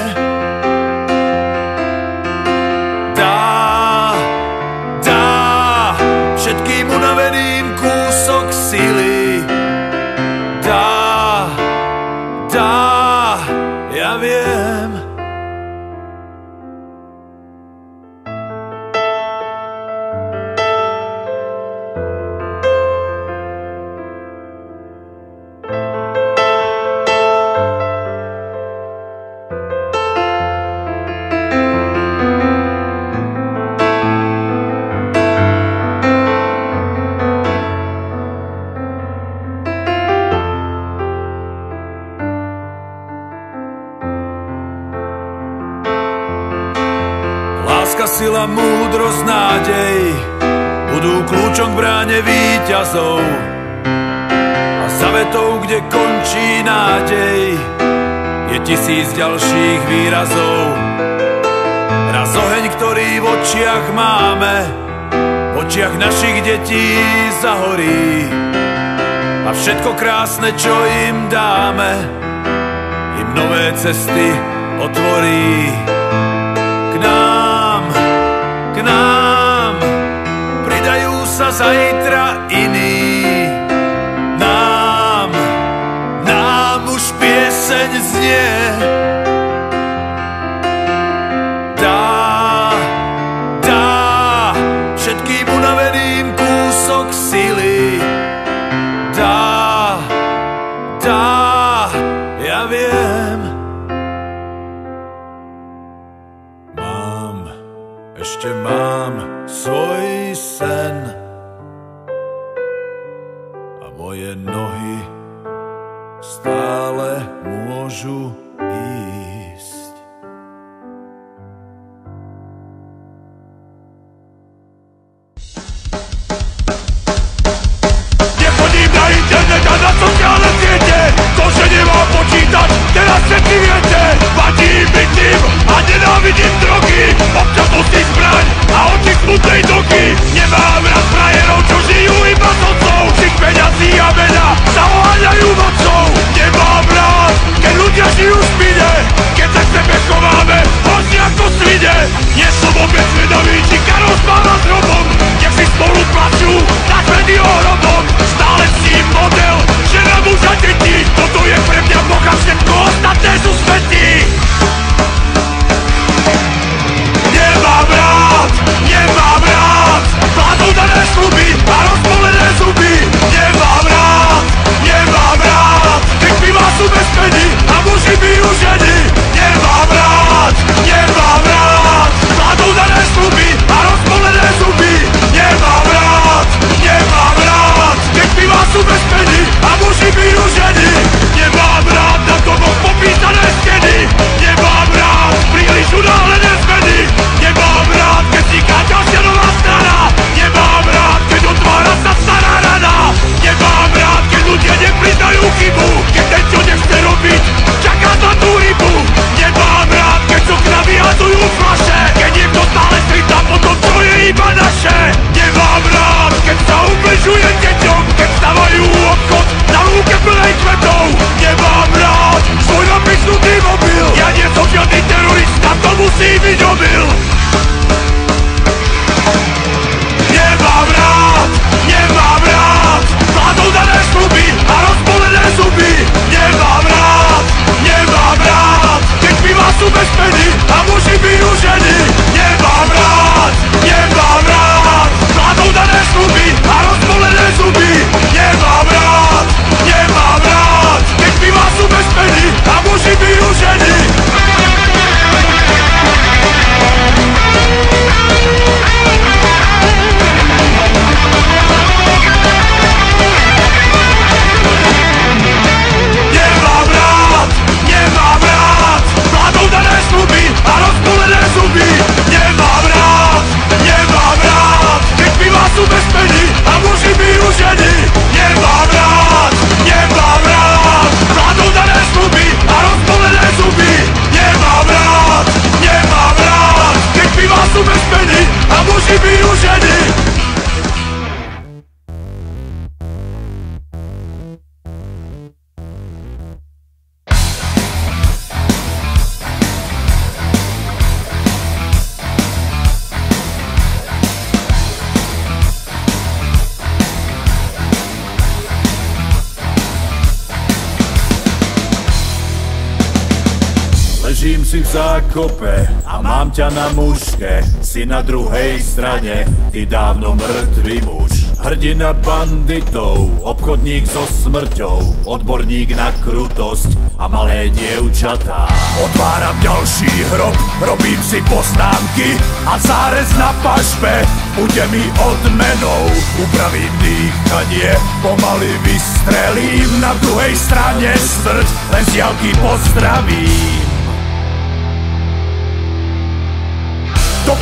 si na druhej strane, ty dávno mŕtvý muž. Hrdina banditov, obchodník so smrťou, odborník na krutosť a malé dievčatá. Otváram ďalší hrob, robím si poznámky a zárez na pašpe bude mi odmenou. Upravím dýchanie, pomaly vystrelím na druhej strane smrť, len z pozdraví.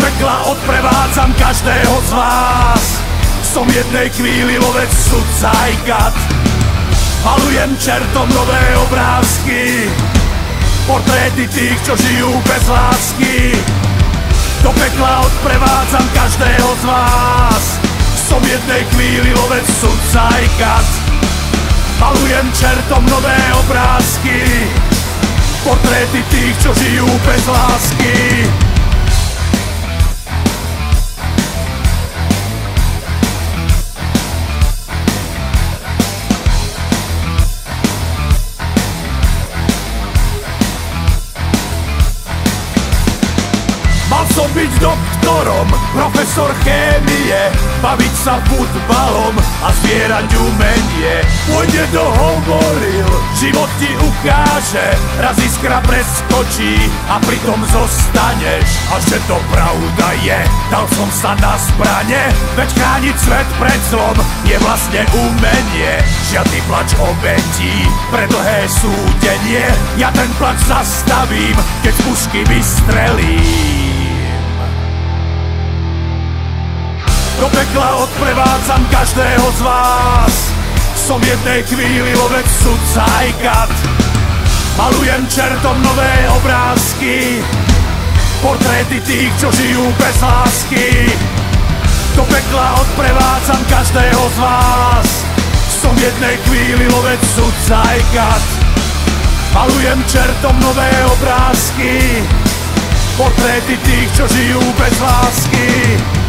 pekla odprevádzam každého z vás. Som jednej chvíli lovec sudca aj kat Malujem čertom nové obrázky Portréty tých, čo žijú bez lásky. Do pekla odprevádzam každého z vás. Som jednej chvíli lovec sudca aj kat Malujem čertom nové obrázky Portréty tých, čo žijú bez lásky. byť doktorom, profesor chémie Baviť sa futbalom a zvierať umenie. Pôjde do hovoril, život ti ukáže Raz iskra preskočí a pritom zostaneš. A že to pravda je, dal som sa na zbrane Veď chrániť svet pred zlom je vlastne umenie. Žiadny plač obetí, pre dlhé súdenie Ja ten plač zastavím, keď pušky vystrelím. Do pekla odprevádzam každého z vás. Som jednej chvíli lovec sudca aj kat. Malujem čertom nové obrázky Portréty tých, čo žijú bez lásky. Do pekla odprevádzam každého z vás. Som jednej chvíli lovec sudca aj kat. Malujem čertom nové obrázky Portréty tých, čo žijú bez lásky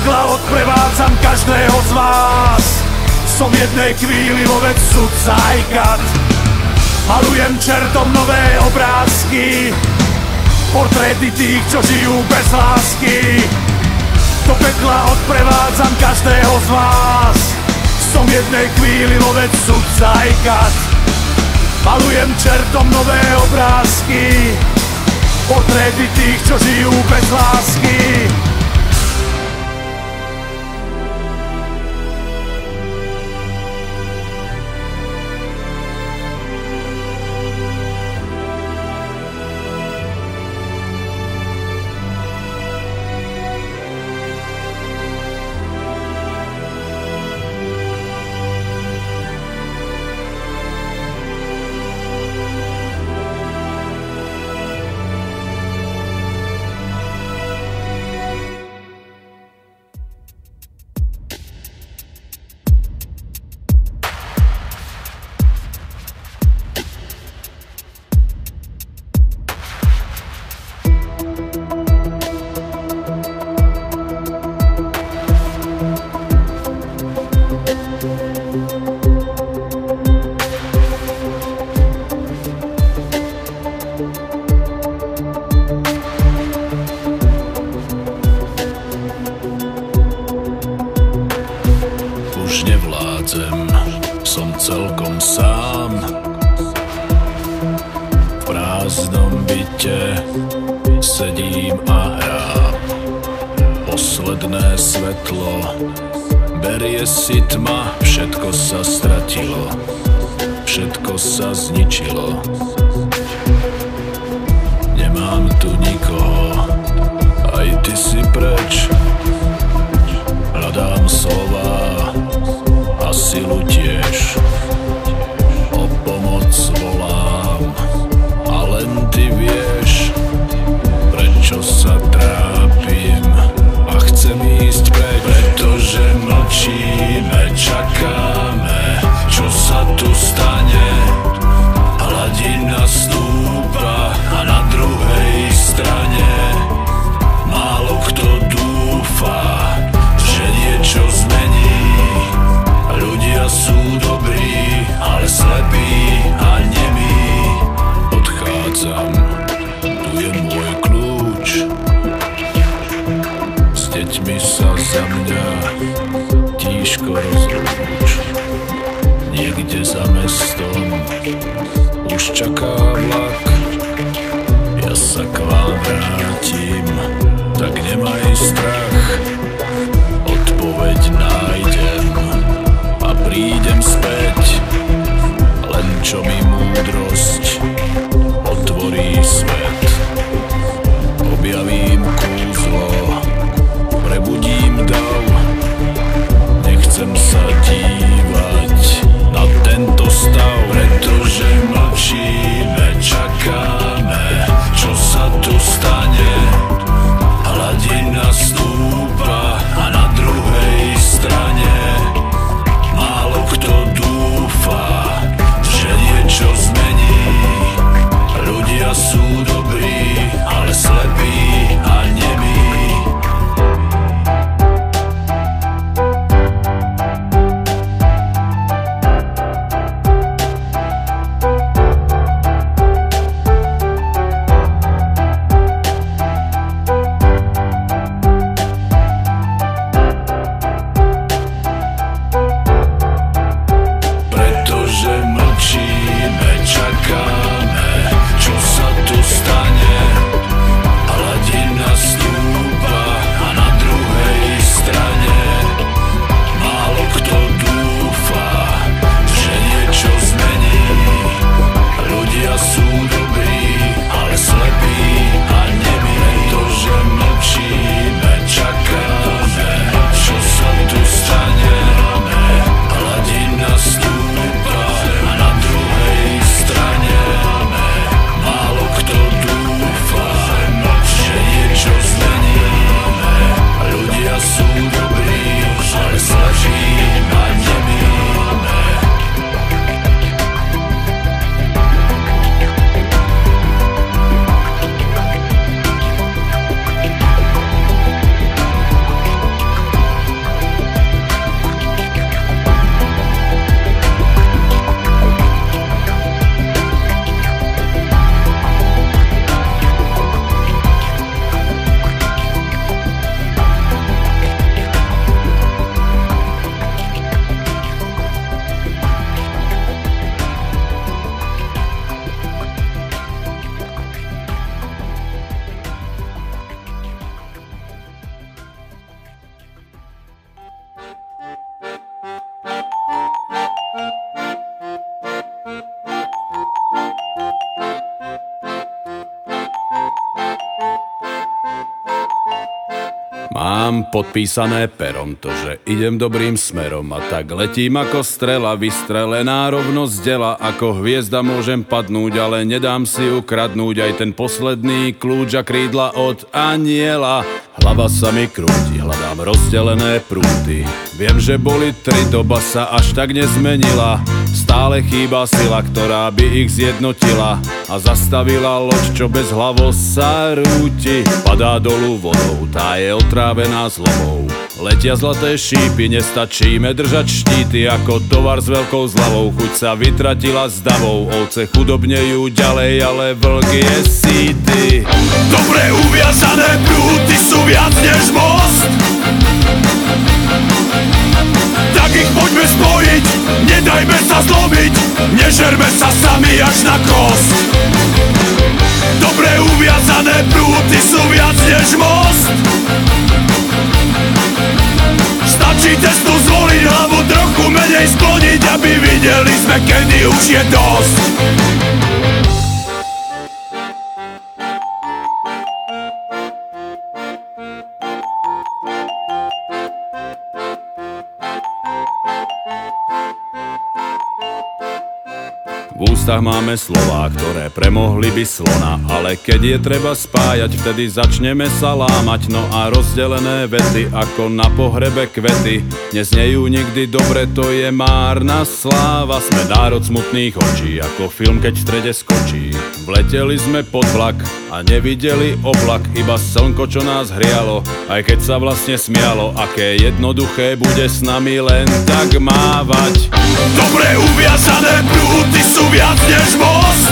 pekla odprevádzam každého z vás, som jednej chvíli lovec sudca aj kat. Malujem čertom nové obrázky, portréty tých, čo žijú bez lásky. Do pekla odprevádzam každého z vás, som jednej chvíli lovec sudca aj kat. Malujem čertom nové obrázky Portréty tých, čo žijú bez lásky podpísané perom to, že idem dobrým smerom a tak letím ako strela vystrelená rovno z dela, ako hviezda môžem padnúť, ale nedám si ukradnúť aj ten posledný kľúč a krídla od aniela. Hlava sa mi krúti, hľadám rozdelené prúty. Viem, že boli tri, doba sa až tak nezmenila. Stále chýba sila, ktorá by ich zjednotila a zastavila loď, čo bez hlavo sa rúti. Padá dolu vodou, tá je otrávená zlomou. Letia zlaté šípy, nestačíme držať štíty ako tovar s veľkou zľavou. Chuť sa vytratila s davou, ovce chudobnejú ďalej, ale vlk je síty. Dobre uviazané prúty sú viac než most. Tak ich poďme spojiť, nedajme sa zlomiť Nežerme sa sami až na kost. Dobre uviazané prúty sú viac než most. Stačí testu zvoliť hlavu trochu menej skloniť Aby videli sme, kedy už je dosť ústach máme slová, ktoré premohli by slona. Ale keď je treba spájať, vtedy začneme sa lámať. No a rozdelené vety, ako na pohrebe kvety Neznejú nikdy dobre, to je márna sláva. Sme národ smutných očí, ako film, keď v strede skočí. Vleteli sme pod vlak a nevideli oblak Iba slnko, čo nás hrialo, aj keď sa vlastne smialo Aké jednoduché bude s nami len tak mávať. Dobre uviazané prúty sú viac než most.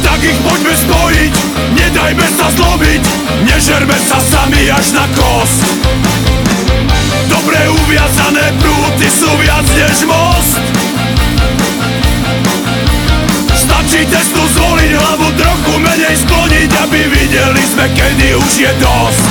Tak ich poďme spojiť, nedajme sa zlomiť Nežerme sa sami až na kost. Dobre uviazané prúty sú viac než most. Stačí testu hlavu trochu menej skloniť Aby videli sme, kedy už je dosť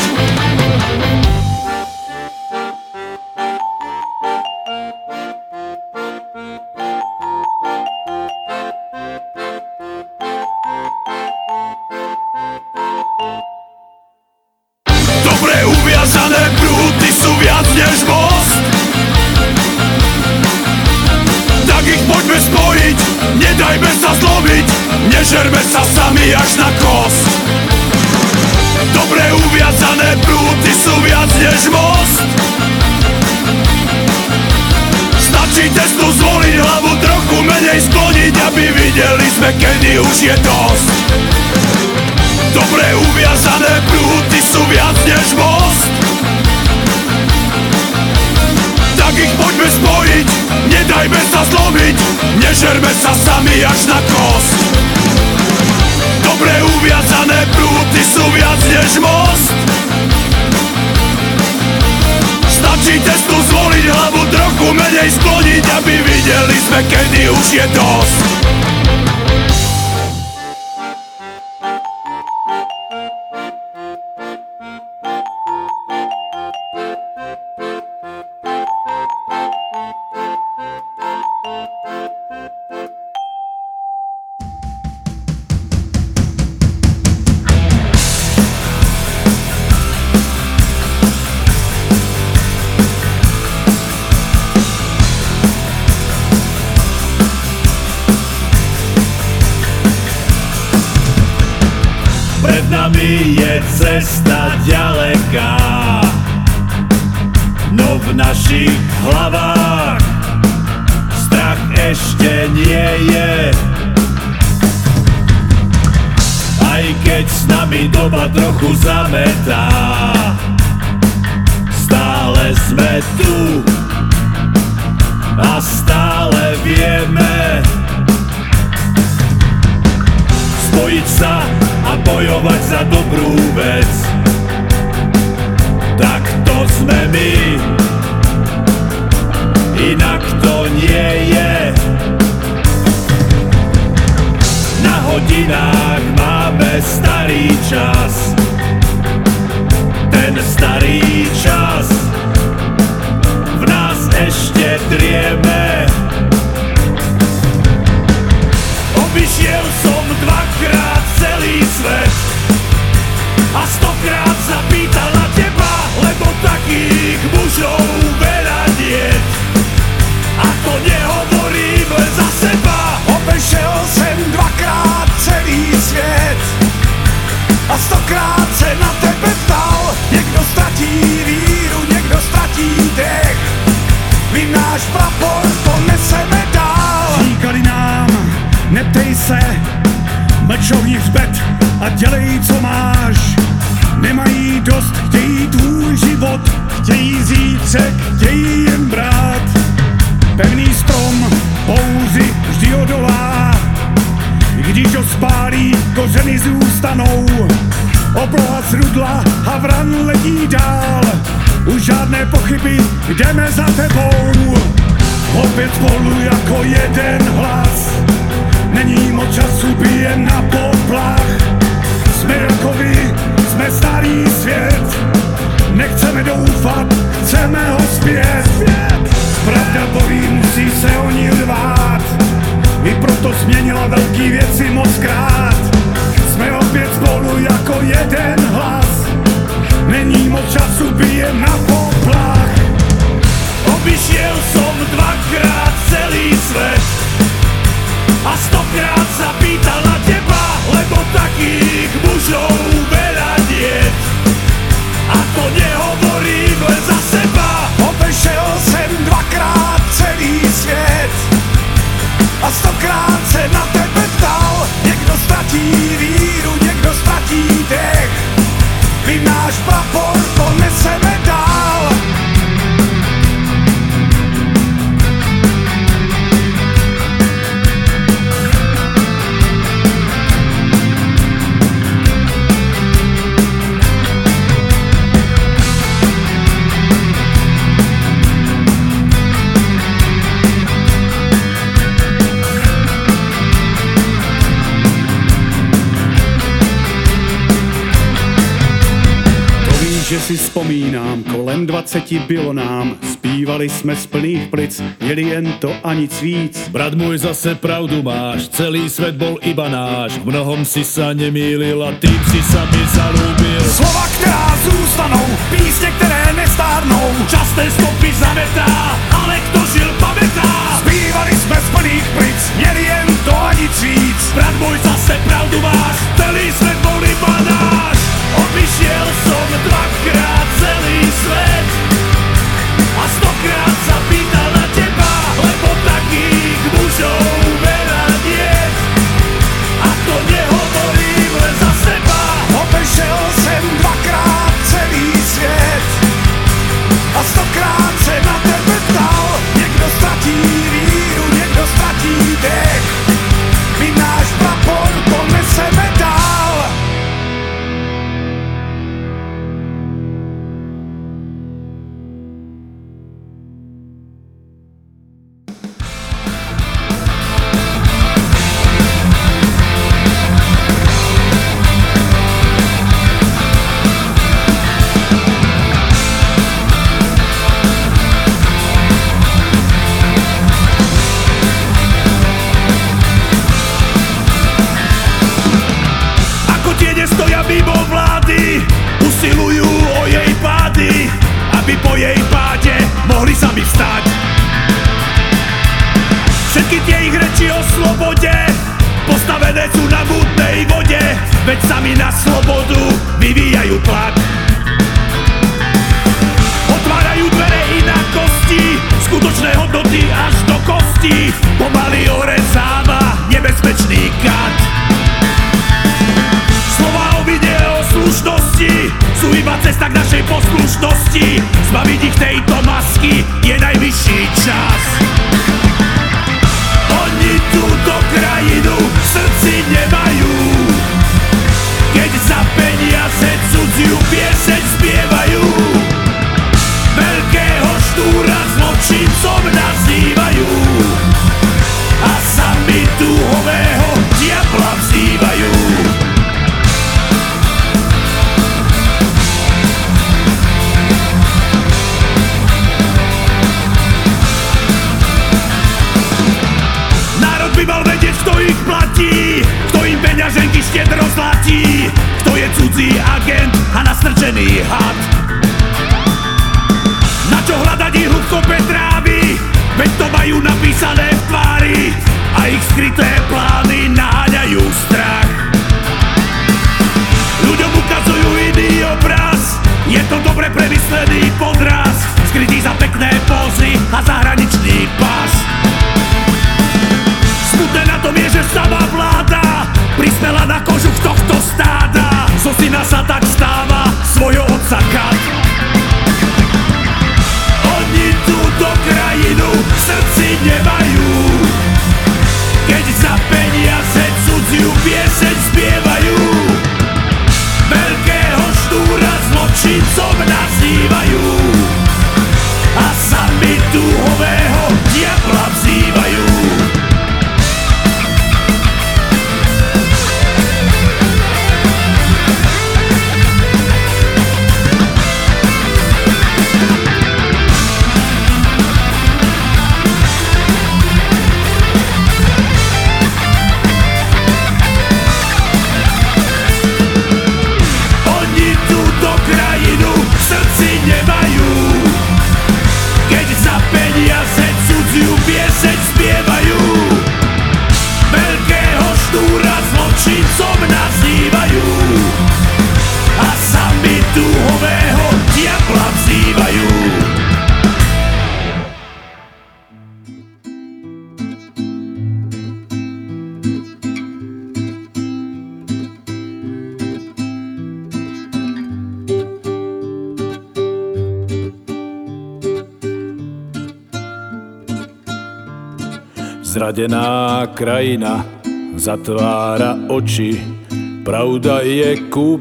dvaceti bylo nám, zpívali jsme z plných plic, měli jen to a nic víc. Brat můj zase pravdu máš, celý svet bol iba náš, v mnohom si sa nemýlil a ty si sa mi zalúbil. Slova, která zůstanou, písně, které nestárnou, časté stopy zametá, ale kto žil pamätá. Zpívali jsme z plných plic, měli jen to a nic víc. Brat môj zase pravdu máš, celý svet bol iba náš. Obišiel som dvakrát celý svet Trikrát sa pýta na teba Lebo takých mužov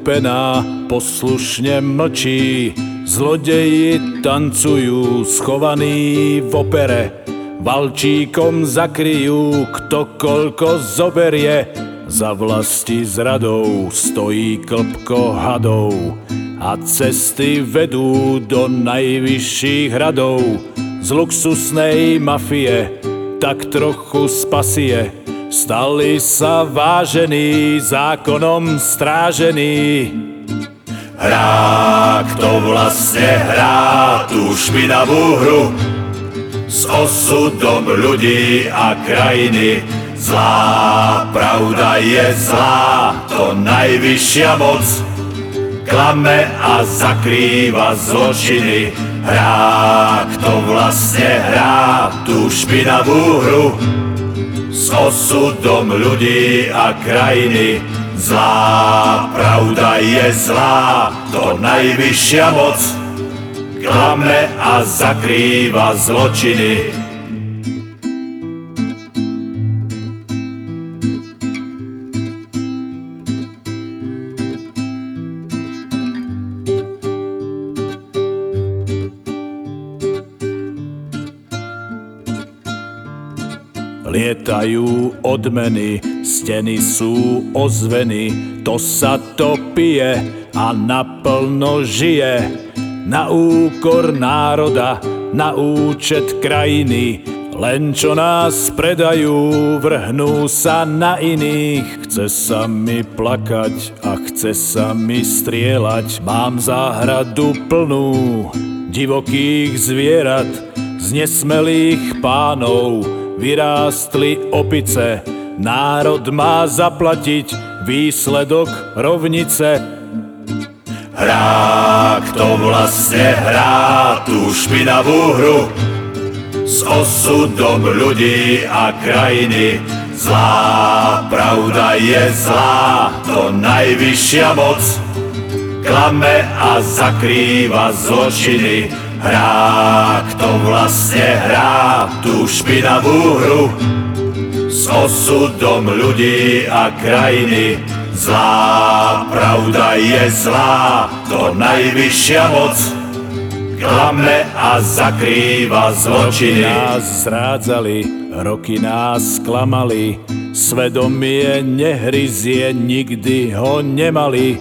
je kúpená, poslušne mlčí. Zlodeji tancujú schovaní v opere, valčíkom zakryjú, kto koľko zoberie. Za vlasti zradou stojí klpko hadov a cesty vedú do najvyšších hradov z luxusnej mafie tak trochu spasie. Stali sa vážení, zákonom strážení. Hrá, kto vlastne hrá tú špinavú hru. S osudom ľudí a krajiny. Zlá pravda je zlá, to najvyššia moc. Klame a zakrýva zločiny. Hrá, kto vlastne hrá tú špinavú hru S osudom ľudí a krajiny. Zlá pravda je zlá, to najvyššia moc. Klame a zakrýva zločiny Lietajú odmeny, steny sú ozveny, to sa to pije a naplno žije. Na úkor národa, na účet krajiny, len čo nás predajú, vrhnú sa na iných. Chce sa mi plakať a chce sa mi strieľať, mám záhradu plnú divokých zvierat, z nesmelých pánov vyrástli opice. Národ má zaplatiť výsledok rovnice. Hrá, kto vlastne hrá tú špinavú hru S osudom ľudí a krajiny Zlá pravda je zlá, to najvyššia moc Klame a zakrýva zločiny Hrá, kto vlastne hrá tú špinavú hru. S osudom ľudí a krajiny Zlá pravda je zlá, to najvyššia moc. Klame a zakrýva zločiny. Nás zrádzali, roky nás klamali, svedomie nehryzie, nikdy ho nemali.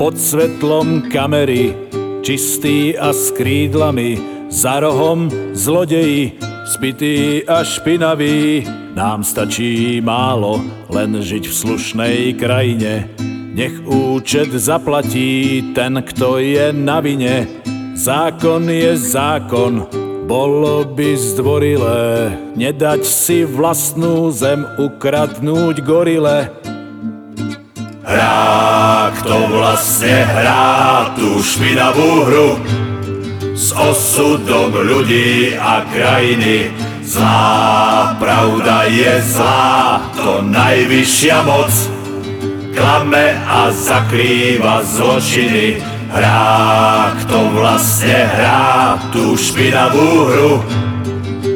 Pod svetlom kamery, čistý a s krídlami, za rohom zlodeji, spitý a špinavý. Nám stačí málo, len žiť v slušnej krajine. Nech účet zaplatí ten, kto je na vine. Zákon je zákon, bolo by zdvorilé nedať si vlastnú zem ukradnúť gorile. Hrá, kto vlastne hrá tú špinavú hru. S osudom ľudí a krajiny. Zlá pravda je zlá, to najvyššia moc. Klame a zakrýva zločiny. Hrá, kto vlastne hrá tú špinavú hru.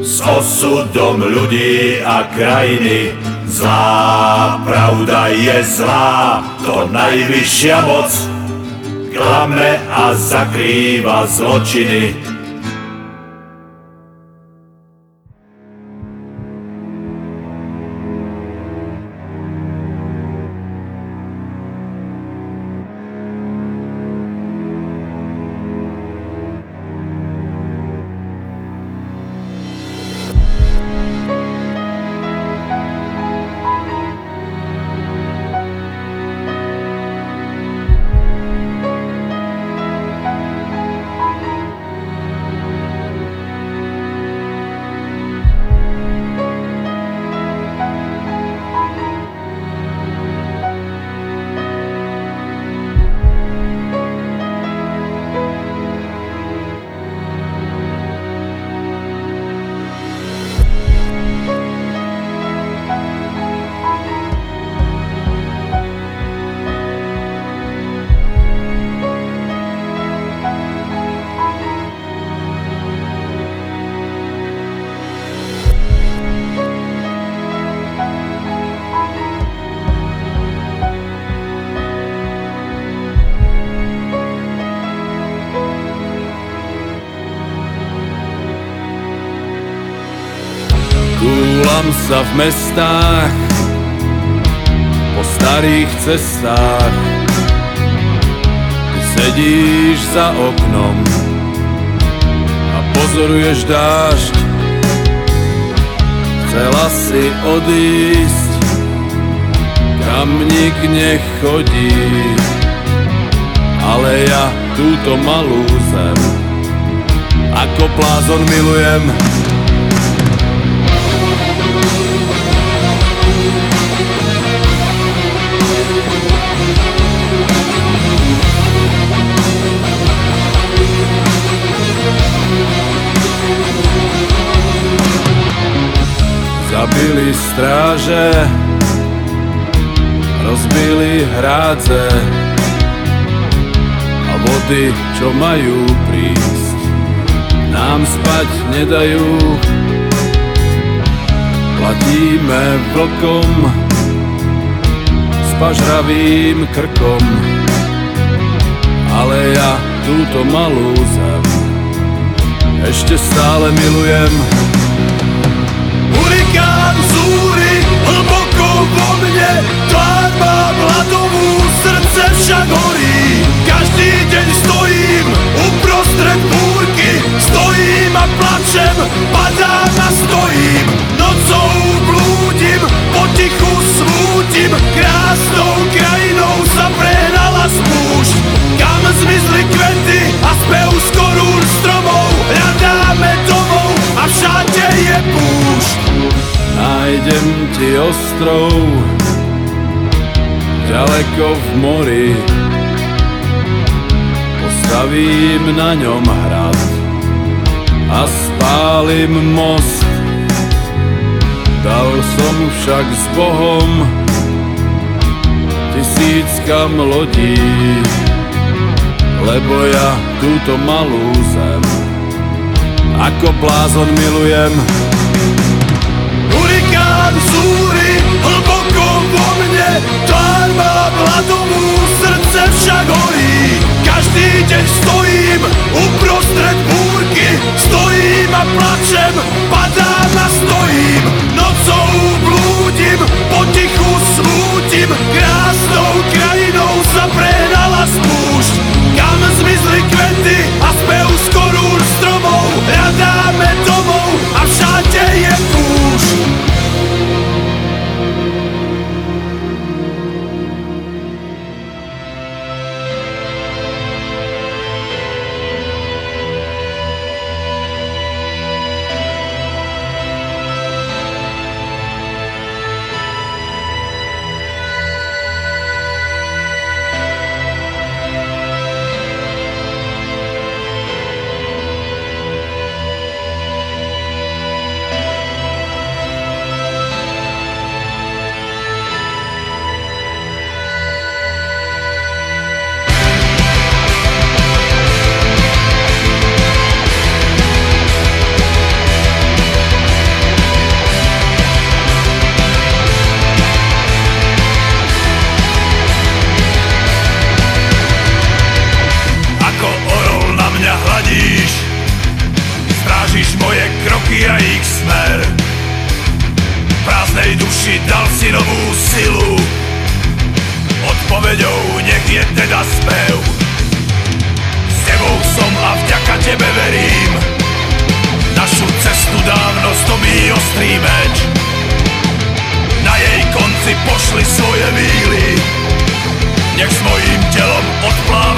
S osudom ľudí a krajiny Zlá pravda je zlá, to najvyššia moc. Klame a zakrýva zločiny sa v mestách Po starých cestách. Ty sedíš za oknom A pozoruješ dážď. Chcela si odísť Kam nik nechodí Ale ja túto malú zem Ako plázon milujem Zabili stráže, rozbili hrádze a vody, čo majú prísť, nám spať nedajú. Platíme vlkom s pažravým krkom, ale ja túto malú zem ešte stále milujem. Tvár má hladovú, srdce však horí. Každý deň stojím uprostred búrky Stojím a plačem, padám a stojím. Nocou blúdim, potichu smútim. Krásnou krajinou sa prehnala spúšť. Kam zmizli kvety a spev skorúr stromov. Hľadáme domov a všade je púšť. Nájdem ti ostrov Ďaleko v mori. Postavím na ňom hrad A spálim most. Dal som však s Bohom Tisíckam lodí Lebo ja túto malú zem Ako blázon milujem. Hurikán mne Tvár má hladovú, srdce však horí Každý deň stojím uprostred búrky Stojím a plačem, padám a stojím. Nocou blúdim, potichu smútim Krásnou krajinou sa prehnala spúšť. Kam zmizli kvety a spev skorúr stromov Hľadáme domov a všade je púšť tebe verím. Našu cestu dávno zdobí ostrý meč. Na jej konci pošli svoje víly. Nech s mojím telom odpláva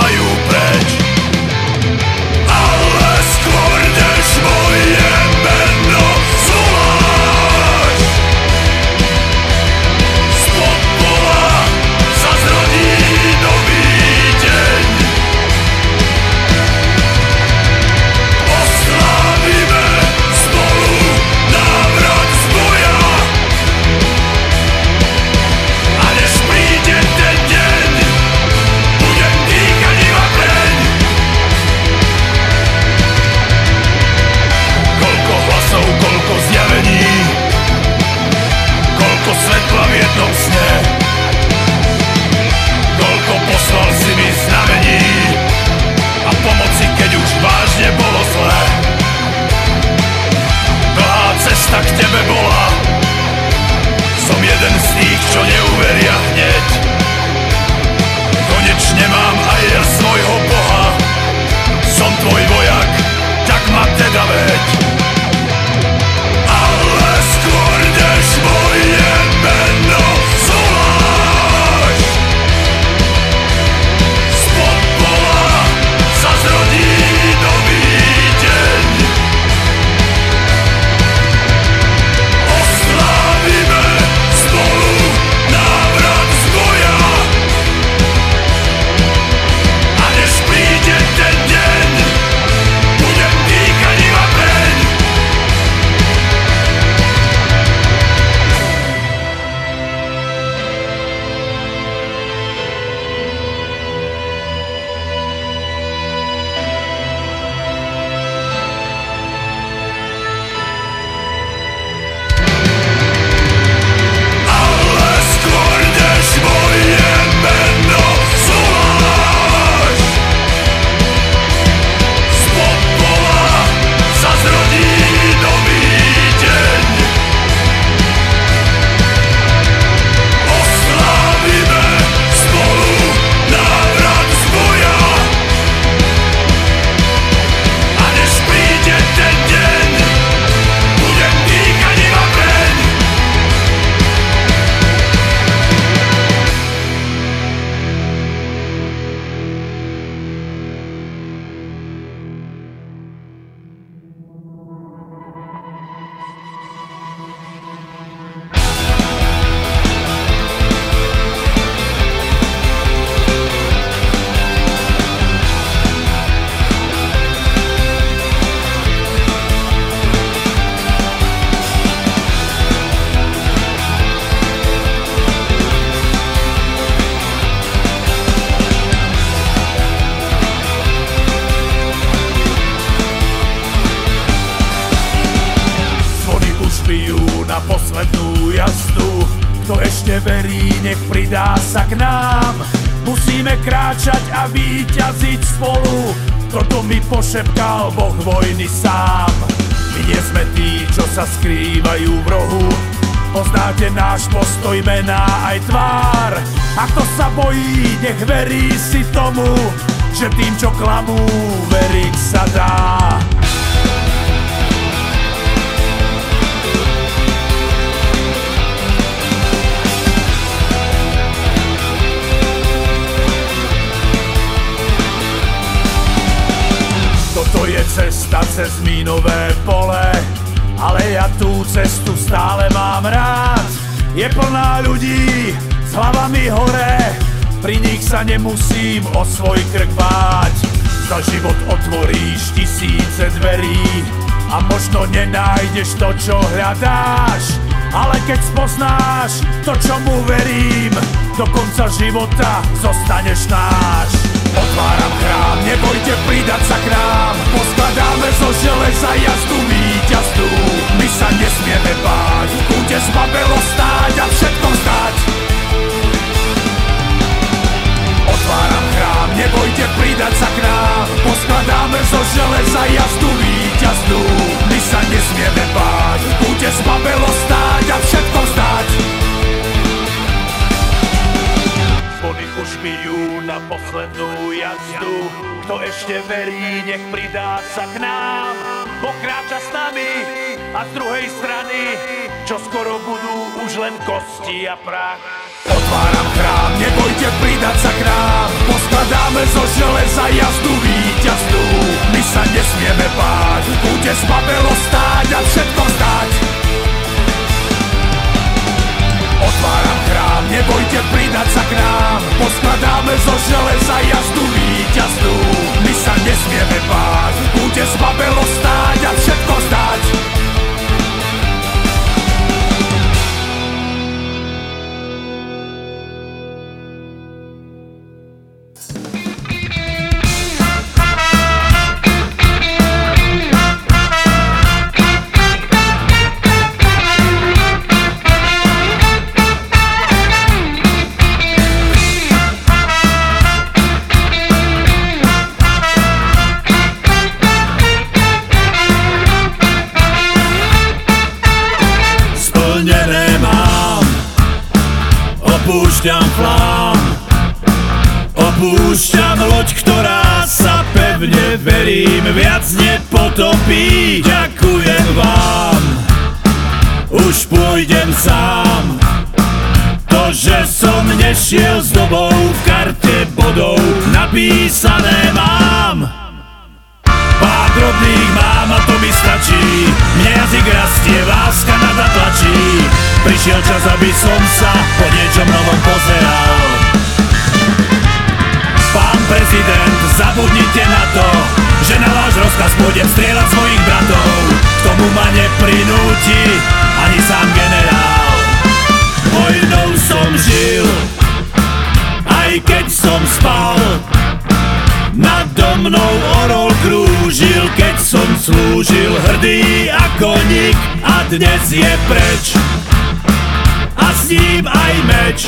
meč.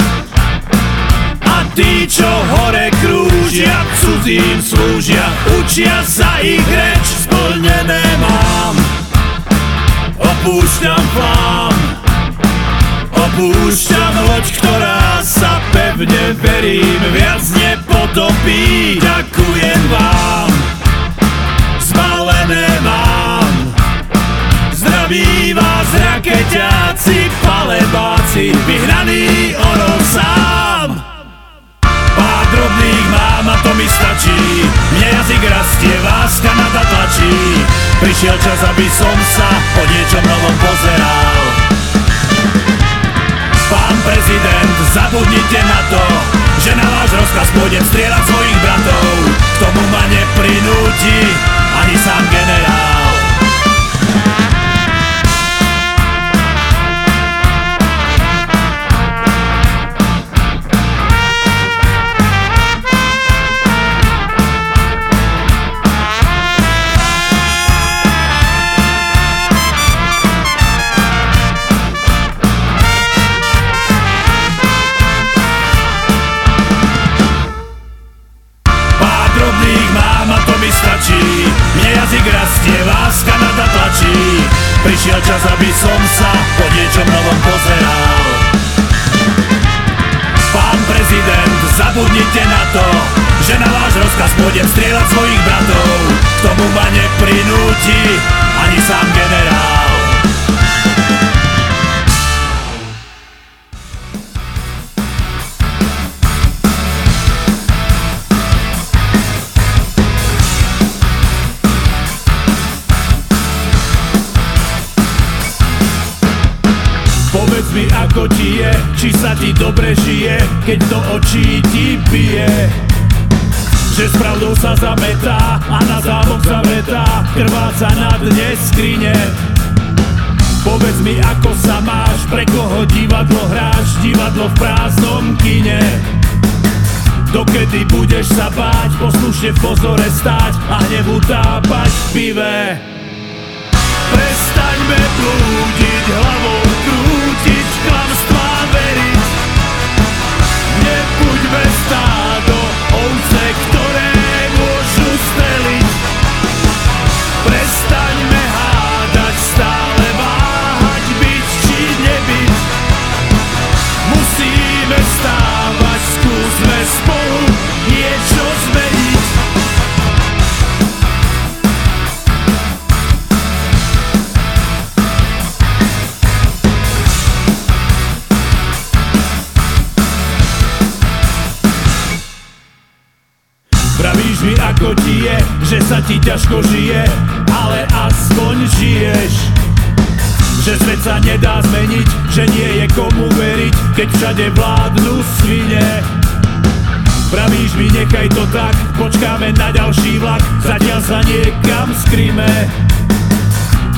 A tí, čo hore krúžia, cudzím slúžia, učia sa ich reč. Splnené mám, opúšťam plán, opúšťam loď, ktorá sa pevne verím, viac nepotopí. Ďakujem vám, zbalené mám. Zdraví vás rakeťáci, palebáci, vyhnaný orol sám. Pár drobných mám a to mi stačí Mne jazyk rastie, láska nada tlačí. Prišiel čas, aby som sa po niečom novom pozeral. Pán prezident, zabudnite na to Že na váš rozkaz pôjdem strieľať svojich bratov. K tomu ma neprinúti ani sám generál Prišiel čas, aby som sa po niečom novom pozeral. Pán prezident, zabudnite na to Že na váš rozkaz pôjdem strieľať svojich bratov. K tomu ma neprinúti ani sám generál ako ti je, či sa ti dobre žije Keď do očí ti bije. Že s pravdou sa zametá a na zámok zavretá Krváca na dne skrine. Povedz mi ako sa máš, pre koho divadlo hráš Divadlo v prázdnom kine. Dokedy budeš sa báť, poslušne v pozore stáť A hnevu tápať pive Prestaňme blúdiť, hlavou stádo, ovce, ktoré ťažko žije, ale aspoň žiješ. Že svet sa nedá zmeniť, že nie je komu veriť, keď všade vládnu svine. Pravíš mi, nechaj to tak, počkáme na ďalší vlak, zatiaľ sa niekam skrime.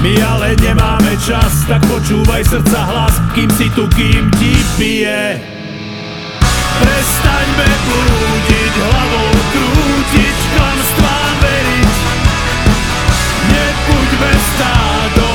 My ale nemáme čas, tak počúvaj srdca hlas, kým si tu, kým ti pije. Prestaňme blúdiť, hlavou krútiť, klam stato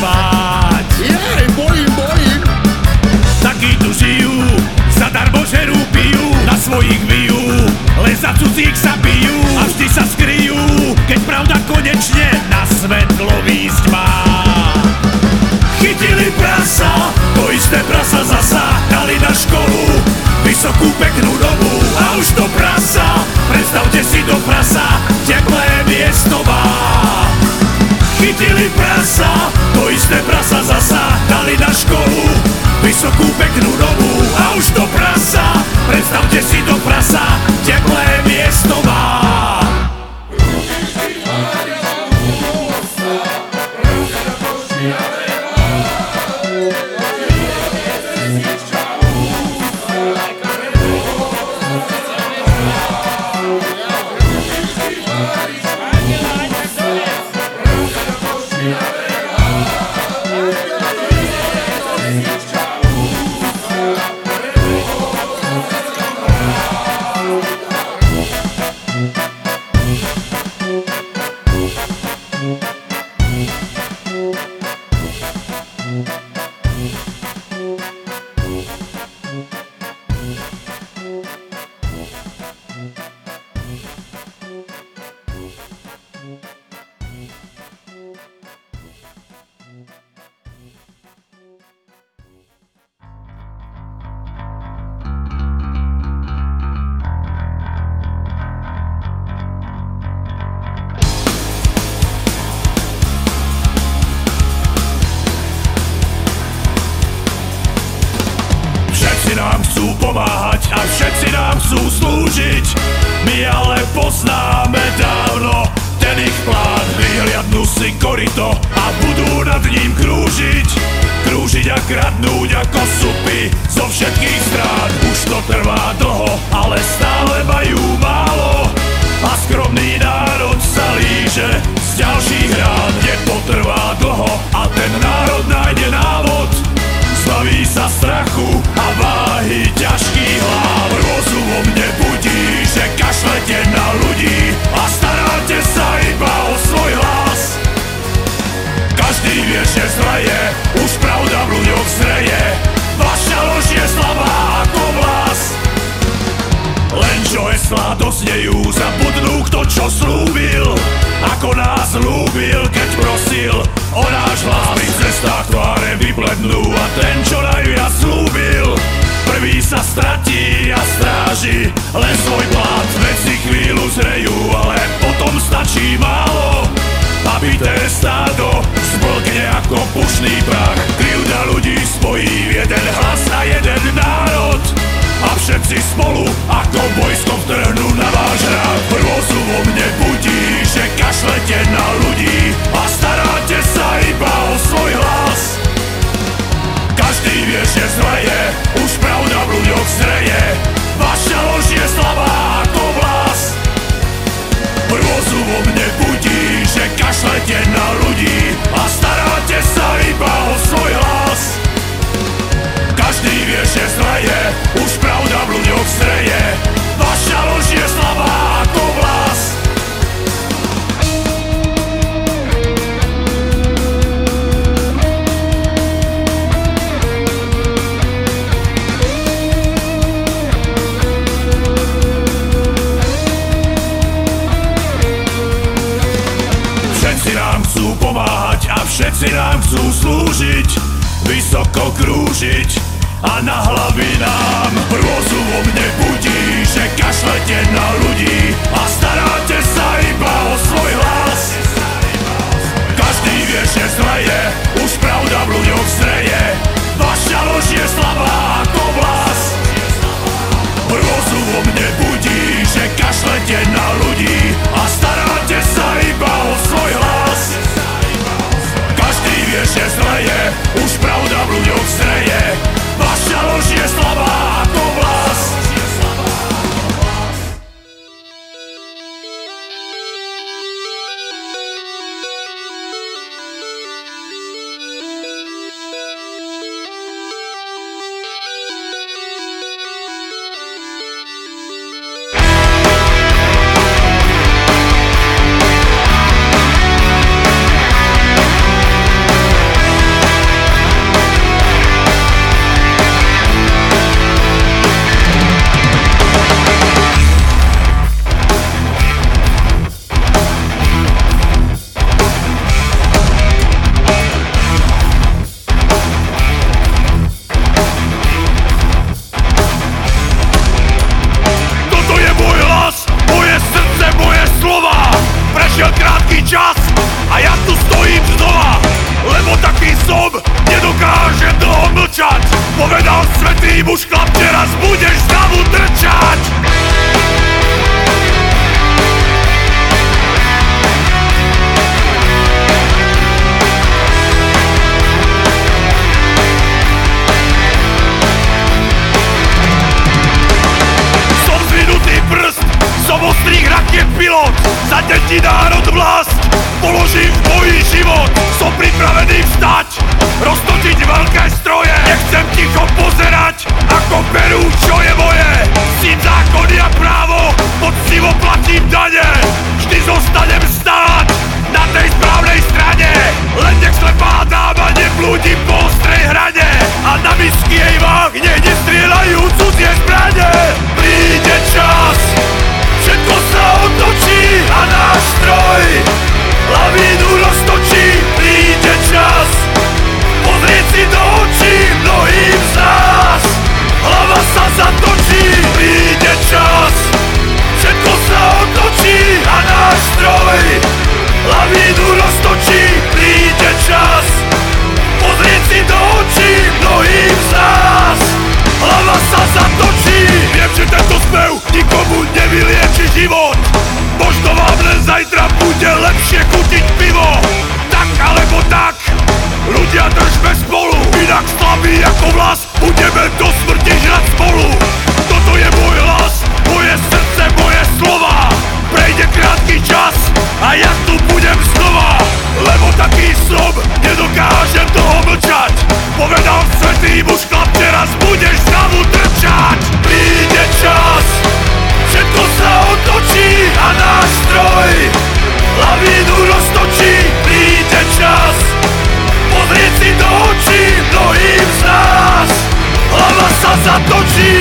báť. Jej, bojím, bojím. Takí tu žijú, zadarmo žerú, pijú, na svojich bijú, len za cudzích sa bijú a vždy sa skryjú, keď pravda konečne na svetlo výsť má. Chytili prasa, to isté prasa zasa, dali na školu, vysokú peknú dobu a už to prasa, predstavte si do prasa, teplé miesto má. Chytili prasa, sa zasa dali na školu Vysokú peknú dobu a už to prasa. Predstavte si to prasa Teplé miesto má. A ja tu budem znova, lebo taký som, nedokážem toho mlčať. Povedal svetým už chlap, teraz budeš znovu trčať. Príde čas, všetko sa otočí a náš stroj Lavínu roztočí, príde čas Pozrieť si do očí mnohým z nás. Hlava sa zatočí.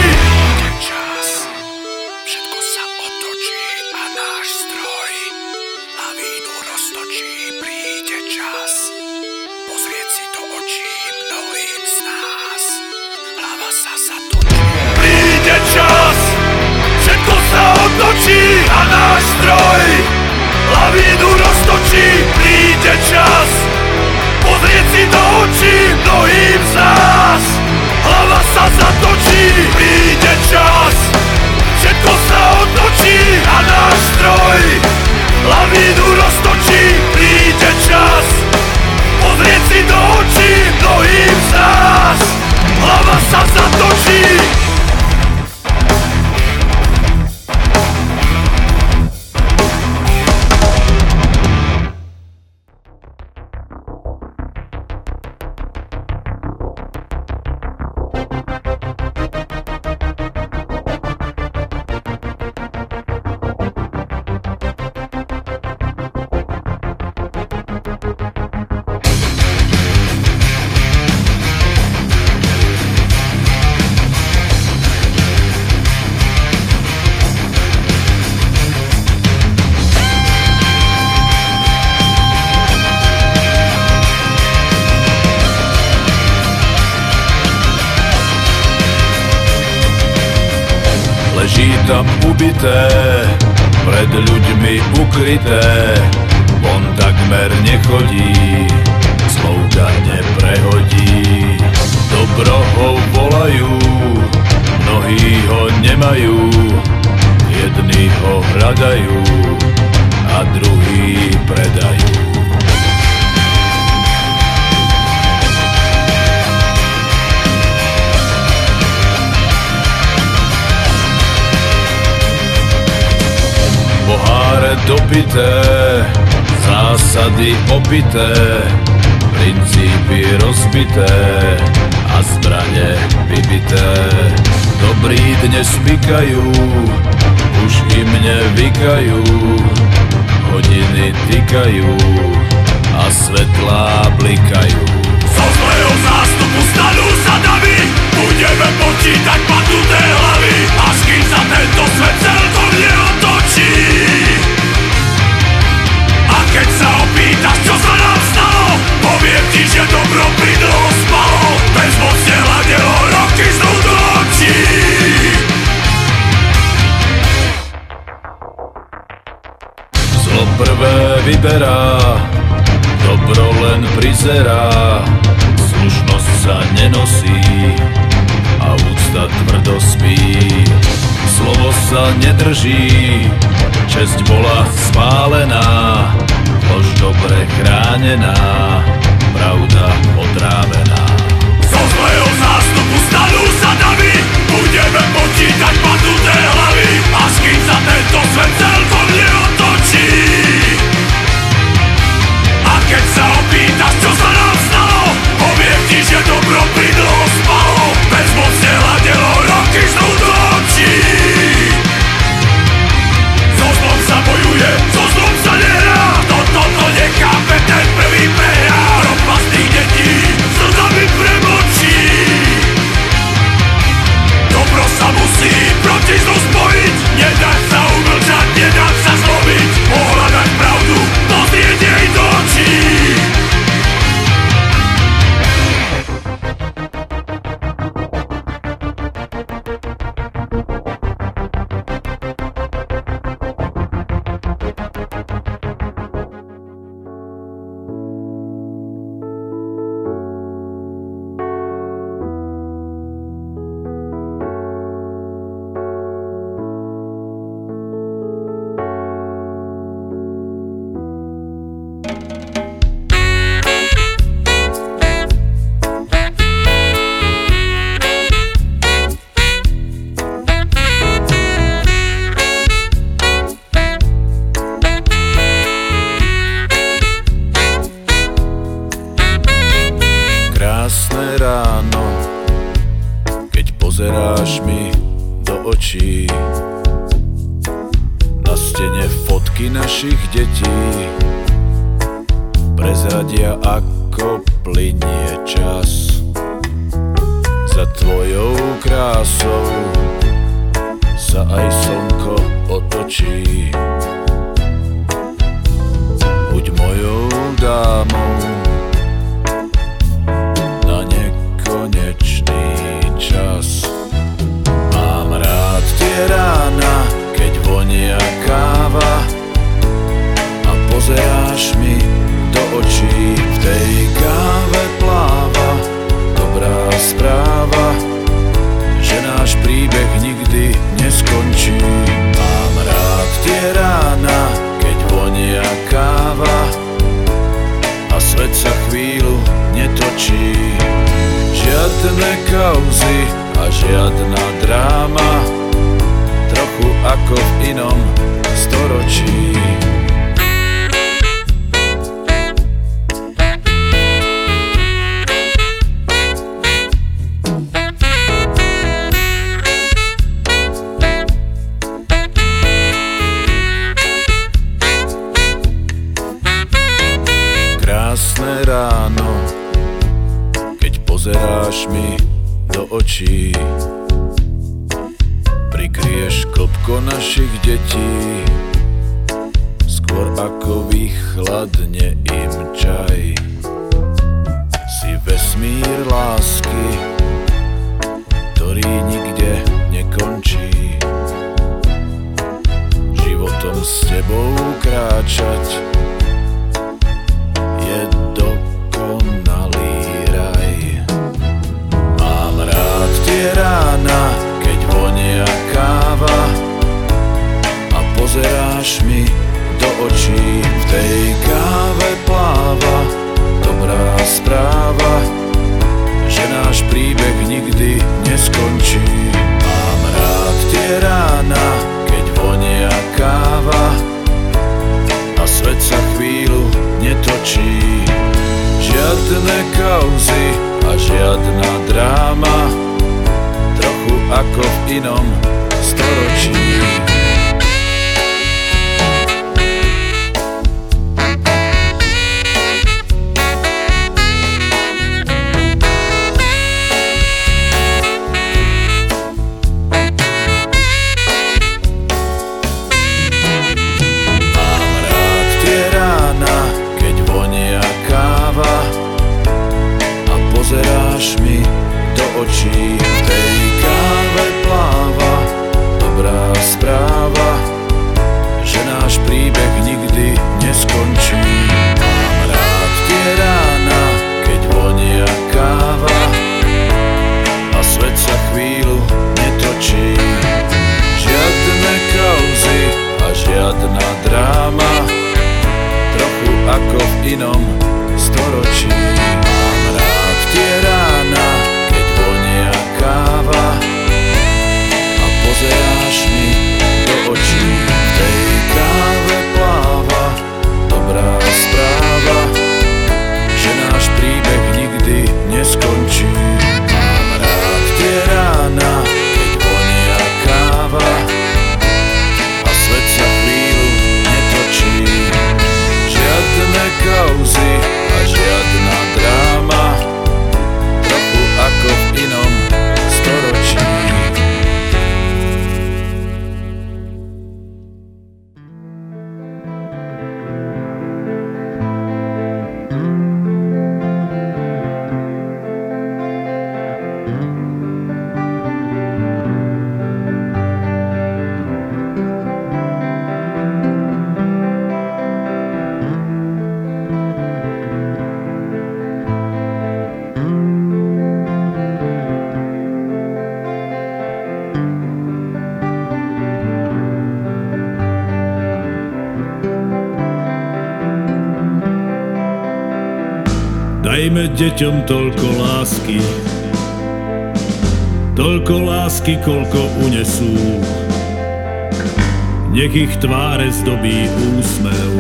Tváre zdobí úsmev,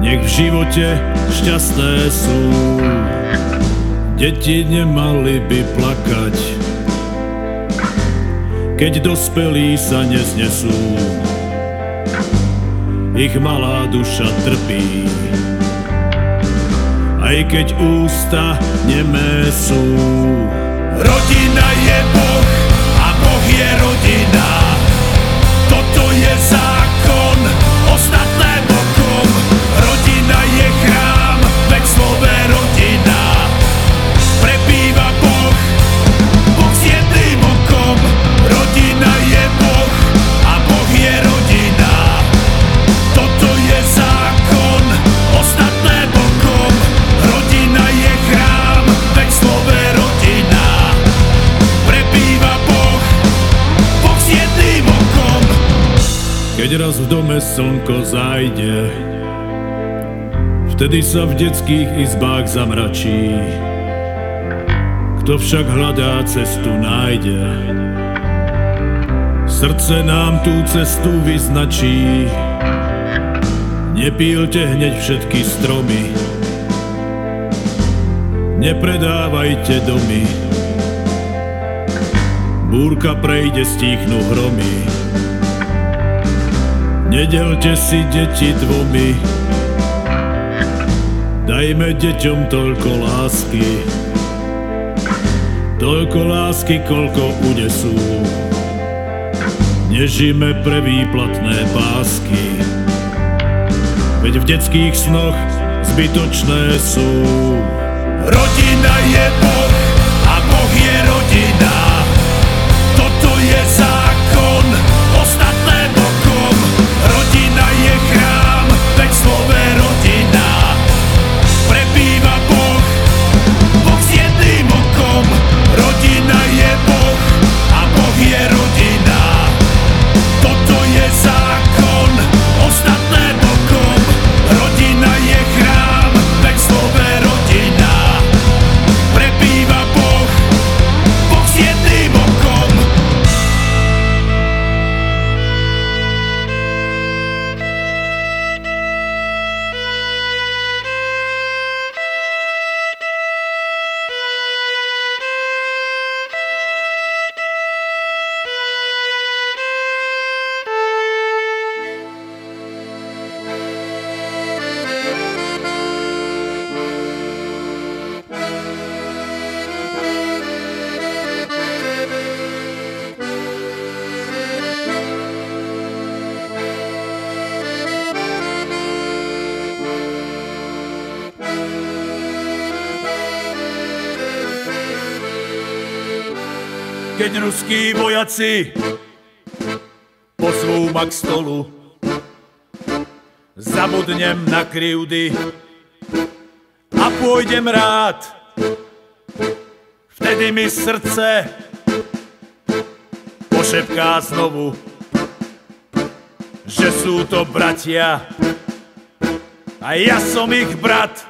nech v živote šťastné sú. Deti nemali by plakať, keď dospelí sa neznesú. Ich malá duša trpí, aj keď ústa nemé sú. Rodina je Boh ostatné bokom. Rodina je chrám, veď rodina. Prebýva Boh, Boh s jedným okom. Rodina je raz v dome slnko zájde, vtedy sa v detských izbách zamračí. Kto však hľadá cestu, nájde. Srdce nám tú cestu vyznačí. Nepílte hneď všetky stromy, nepredávajte domy. Búrka prejde, stíchnu hromy. Nedelte si deti dvomi, dajme deťom toľko lásky, toľko lásky, koľko unesú. Nežime pre výplatné pásky, veď v detských snoch zbytočné sú. Rodina je vojaci pozvú ma k stolu, zabudnem na krivdy a pôjdem rád. Vtedy mi srdce pošepká znovu, že sú to bratia a ja som ich brat.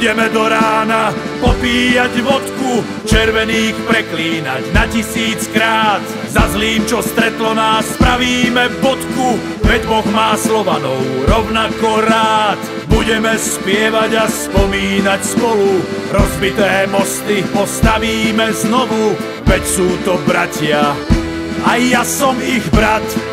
Budeme do rána popíjať vodku, červených preklínať na tisíckrát. Za zlým, čo stretlo nás, spravíme bodku, veď Boh má Slovanov rovnako rád. Budeme spievať a spomínať spolu, rozbité mosty postavíme znovu, veď sú to bratia, a ja som ich brat.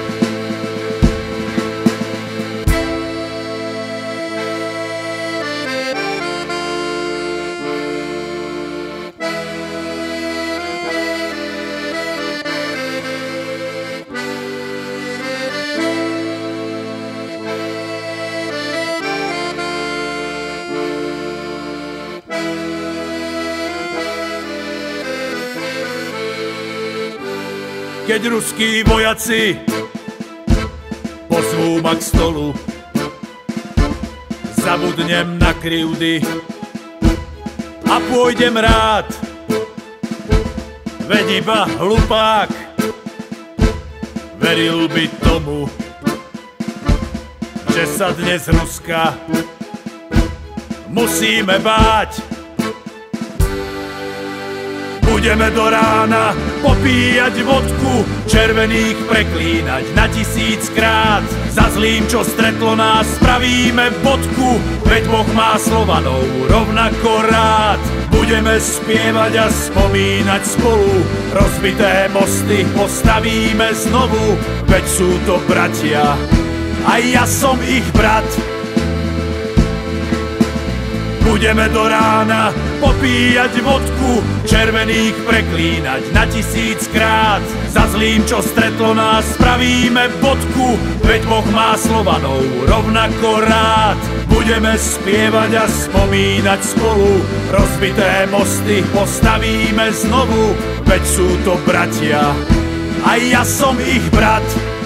Keď ruskí vojaci pozvú ma k stolu. Zabudnem na krivdy a pôjdem rád, veď iba hlupák veril by tomu, že sa dnes Ruska musíme báť. Budeme do rána popíjať vodku, červených preklínať na tisíckrát. Za zlým, čo stretlo nás, spravíme bodku, veď Boh má Slovanov rovnako rád. Budeme spievať a spomínať spolu, rozbité mosty postavíme znovu, veď sú to bratia, aj ja som ich brat. Budeme do rána popíjať vodku, červených preklínať na tisíckrát. Za zlým, čo stretlo nás, spravíme bodku, veď Boh má Slovanov rovnako rád. Budeme spievať a spomínať spolu, rozbité mosty postavíme znovu, veď sú to bratia, aj ja som ich brat.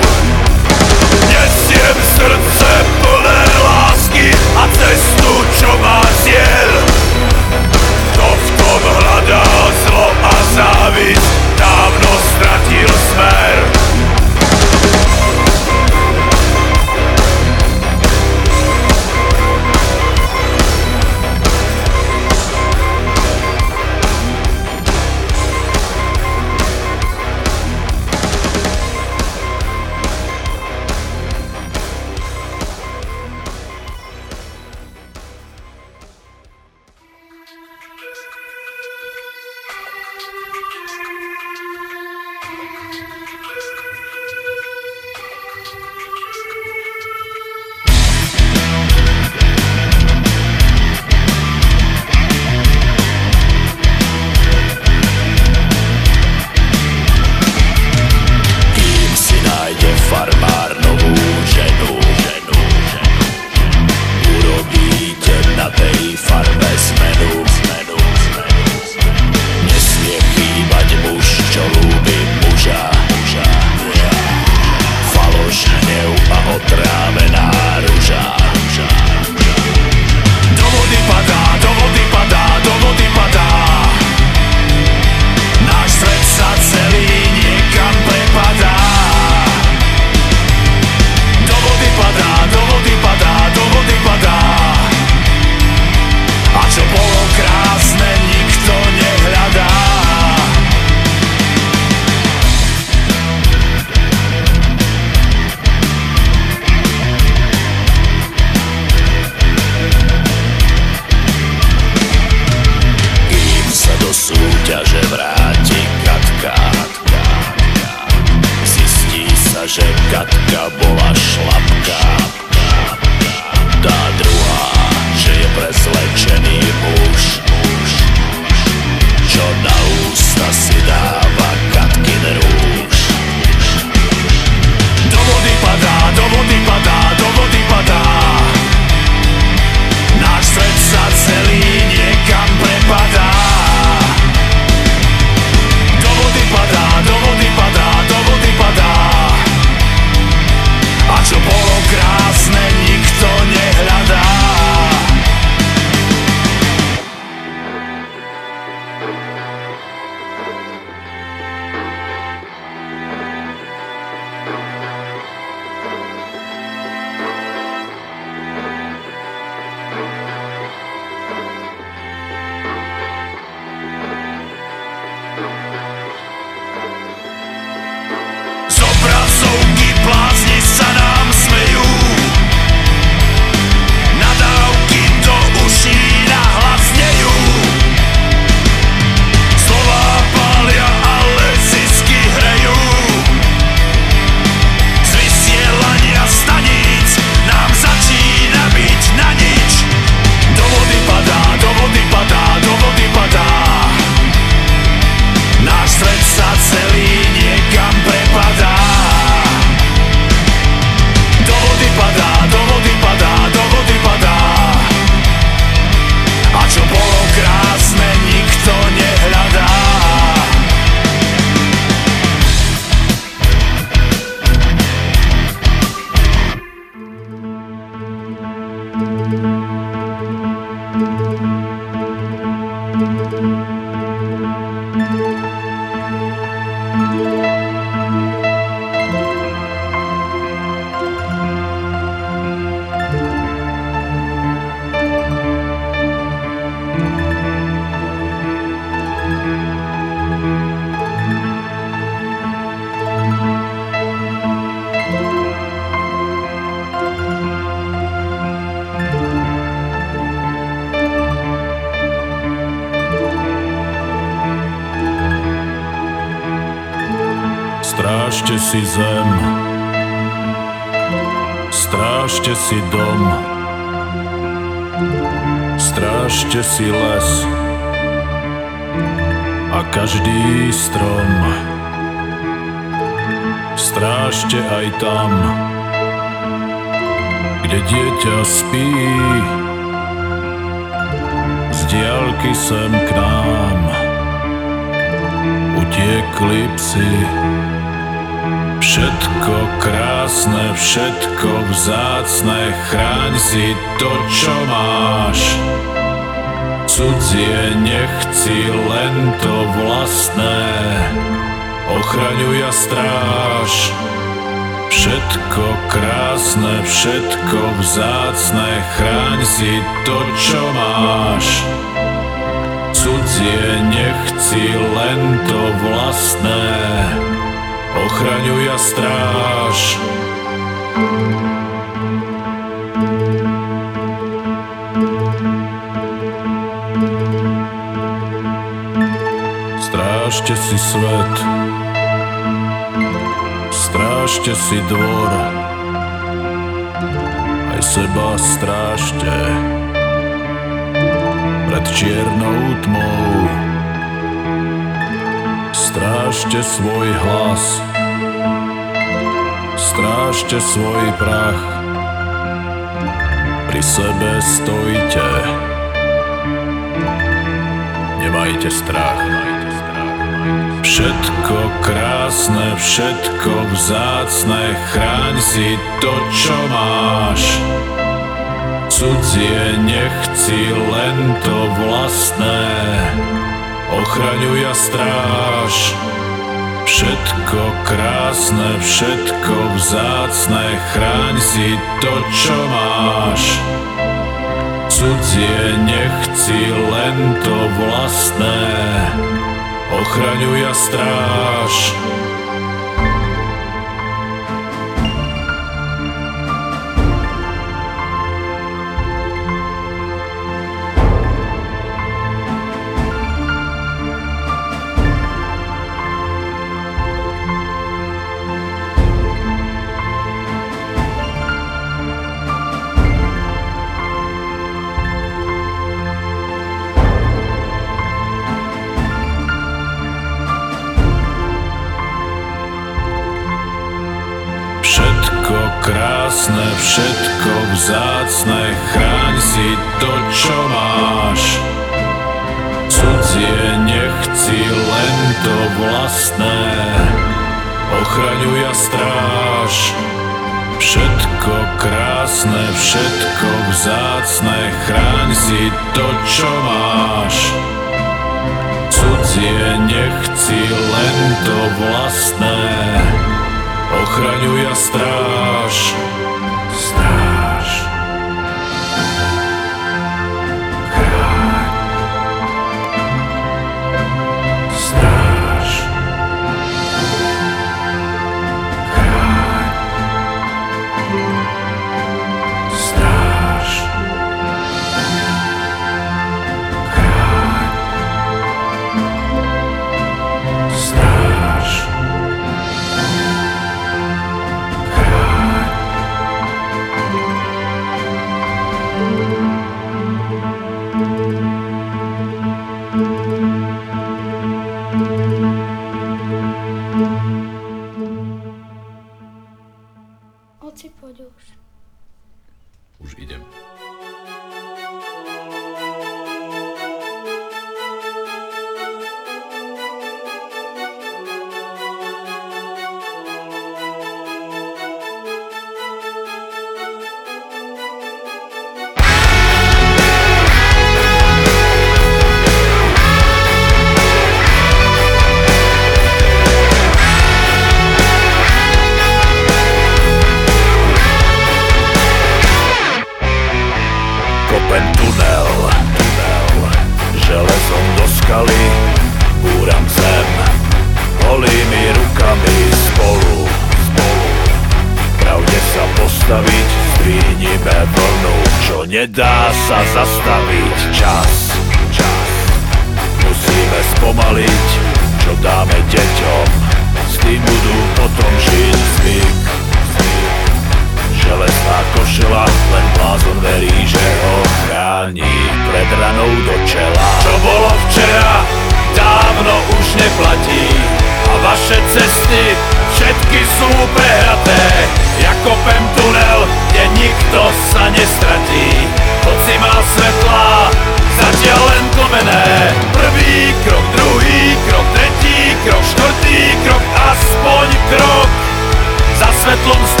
Za svetlom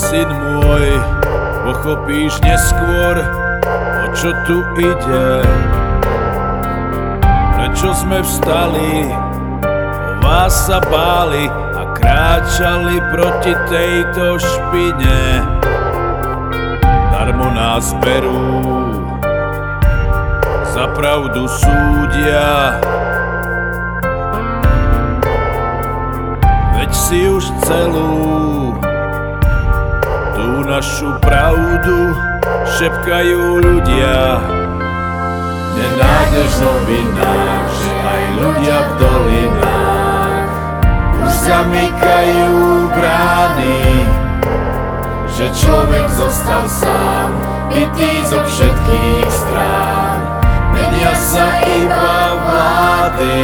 syn môj, pochopíš neskôr, o čo tu ide. Prečo sme vstali, o vás sa báli a kráčali proti tejto špine. Darmo nás berú, za pravdu súdia. Veď si už celú tú našu pravdu šepkajú ľudia. Nenájdeš v novinách, že aj ľudia v dolinách už zamykajú brány, že človek zostal sám, bytý zo všetkých strán. Menia sa iba vlády,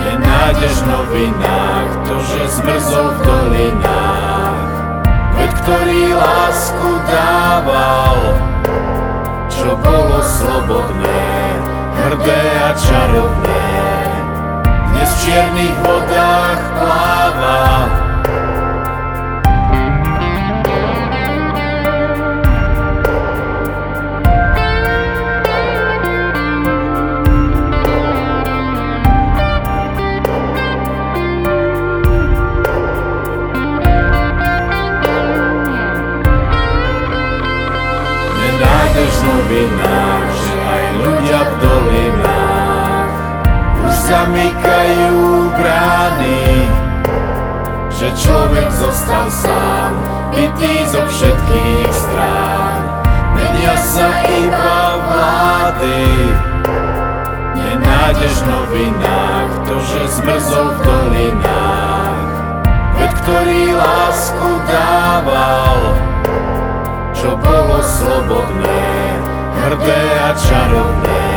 nenájdeš v novinách to, že zmrzol v dolinách ktorý lásku dával, čo bolo slobodné, hrdé a čarovné. Dnes v čiernych vodách pláva, zamykajú brány, že človek zostal sám, bytý zo všetkých strán. Menia sa iba vlády, nenájdeš v novinách to, že zmrzol v dolinách, veď ktorý lásku dával, čo bolo slobodné, hrdé a čarovné.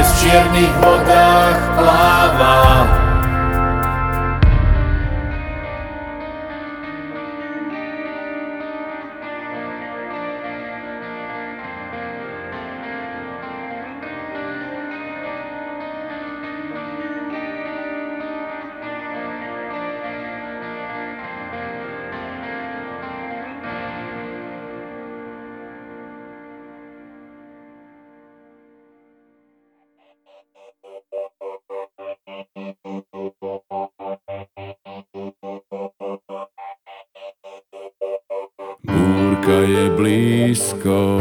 Dnes v čiernych vodách blízko,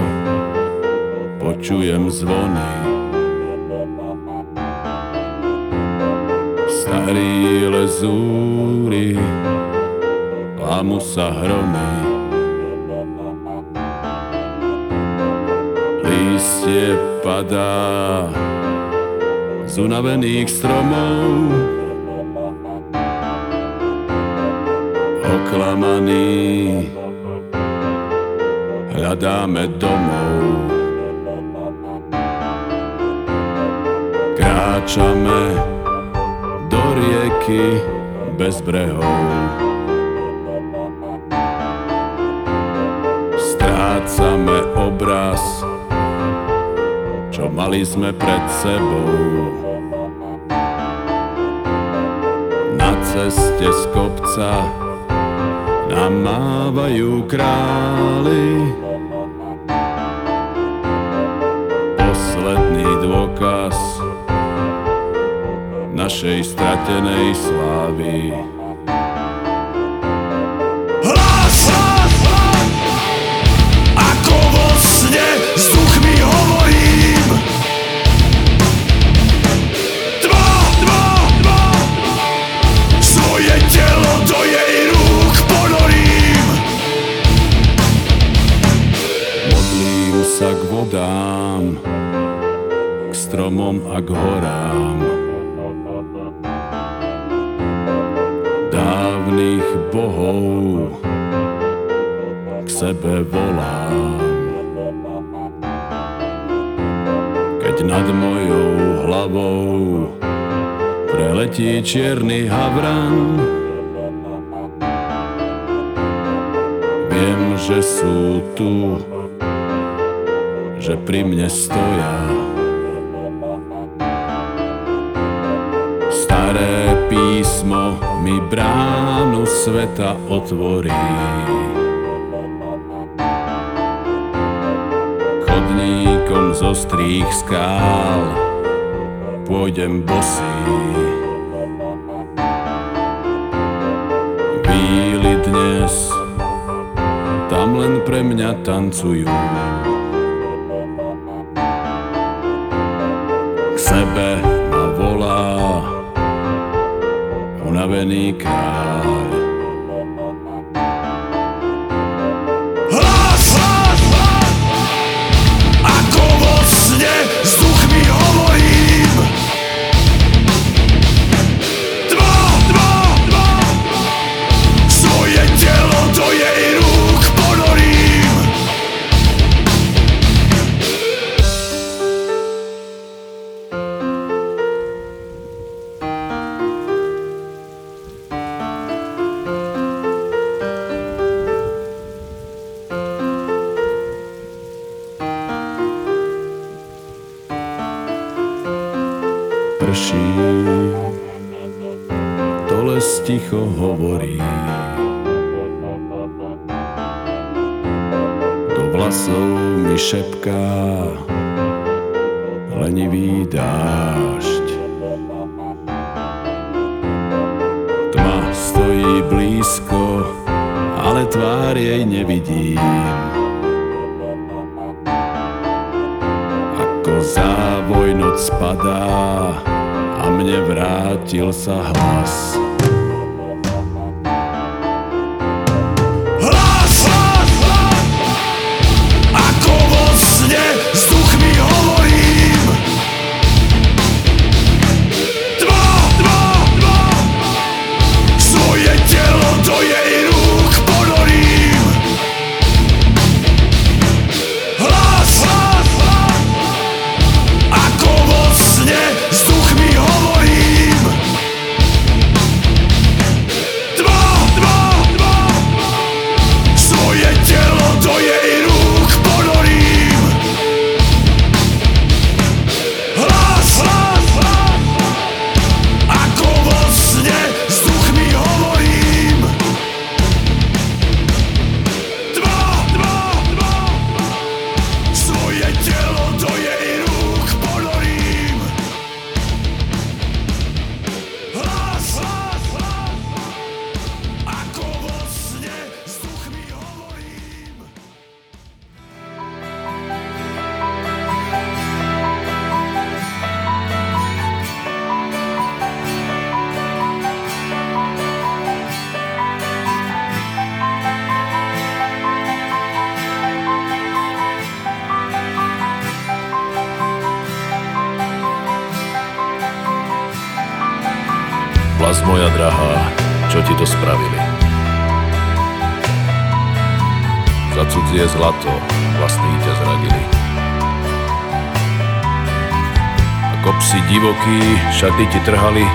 vytrhali.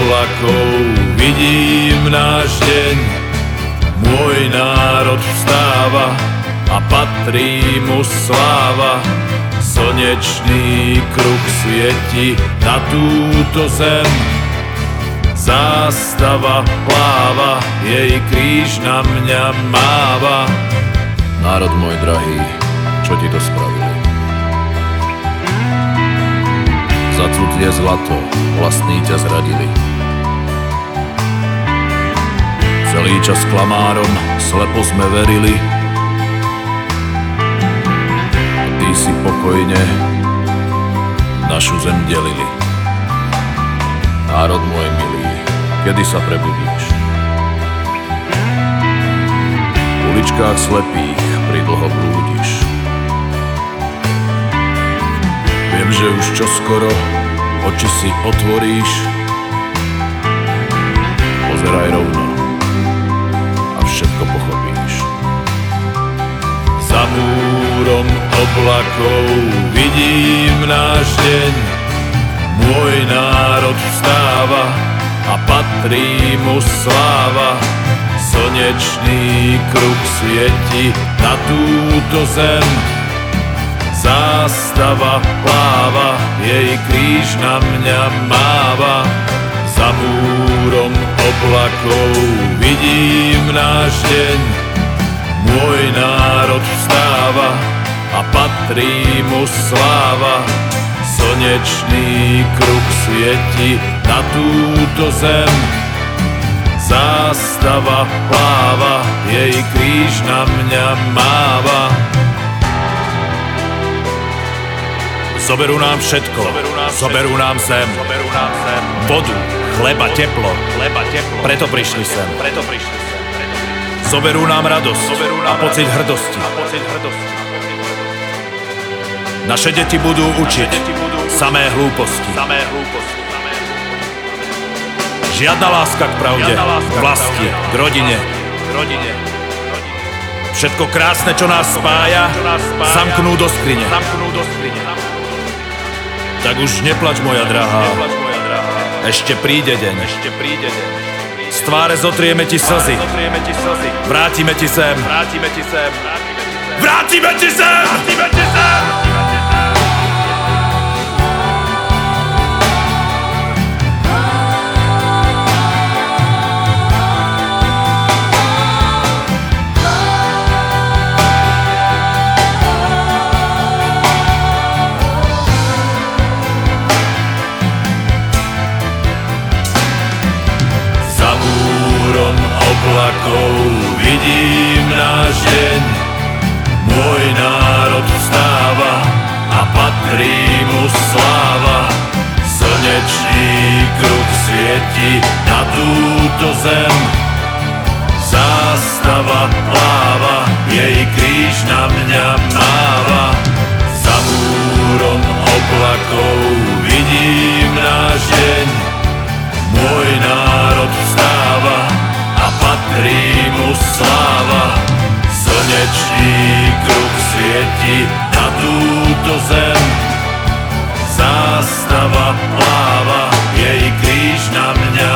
oblakov vidím náš deň. Môj národ vstáva a patrí mu sláva. Slnečný kruh svieti na túto zem. Zástava pláva, jej kríž na mňa máva. Národ môj drahý, čo ti to spravili? Zacudne zlato, vlastní ťa zradili. Celý čas klamárom slepo sme verili. Ty si pokojne našu zem delili. Národ môj milý, kedy sa prebudíš? V uličkách slepých pridlho blúdiš. Viem, že už čoskoro oči si otvoríš. Pozeraj rovno múrom oblakov vidím náš deň, môj národ vstáva a patrí mu sláva. Slnečný kruh svieti na túto zem, Zástava pláva, jej kríž na mňa máva. Za múrom oblakov vidím náš deň, môj národ vstáva a patrí mu sláva. Slnečný kruh svieti na túto zem, Zástava pláva, jej kríž na mňa máva. Zoberú nám všetko, zoberú nám zem, vodu, chleba, teplo, preto prišli sem. Zoberú nám radosť a pocit hrdosti. Naše deti budú učiť samé hlúposti. Žiadna láska k pravde, k vlasti, k rodine. Všetko krásne, čo nás spája, zamknú do skrine. Tak už neplač, moja drahá. Ešte príde deň. Z tváre zotrieme ti slzy. Vrátime ti sem. Vrátime ti sem. Vrátime ti sem! Vrátime ti sem! Deň, môj národ vstáva a patrí mu sláva. Slnečný kruh svieti na túto zem, zástava pláva, jej kríž na mňa máva. Za múrom oblakov vidím náš deň, môj národ vstáva a patrí mu sláva. Slnečný kruh svieti na túto zem. Zástava pláva, jej kríž na mňa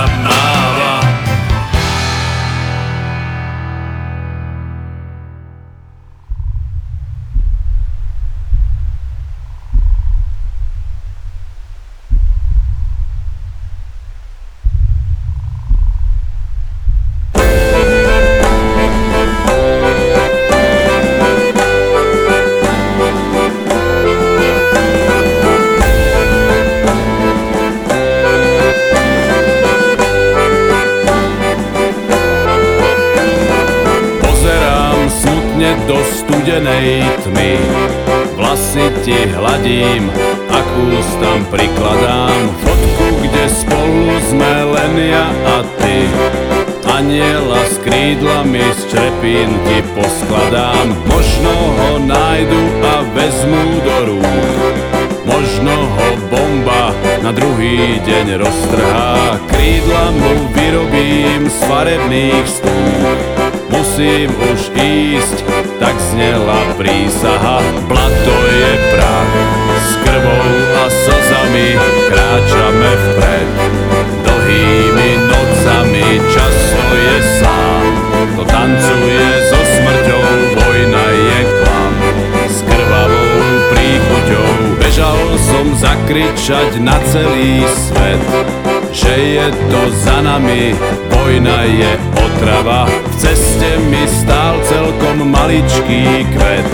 je to za nami. Vojna je otrava. V ceste mi stál celkom maličký kvet.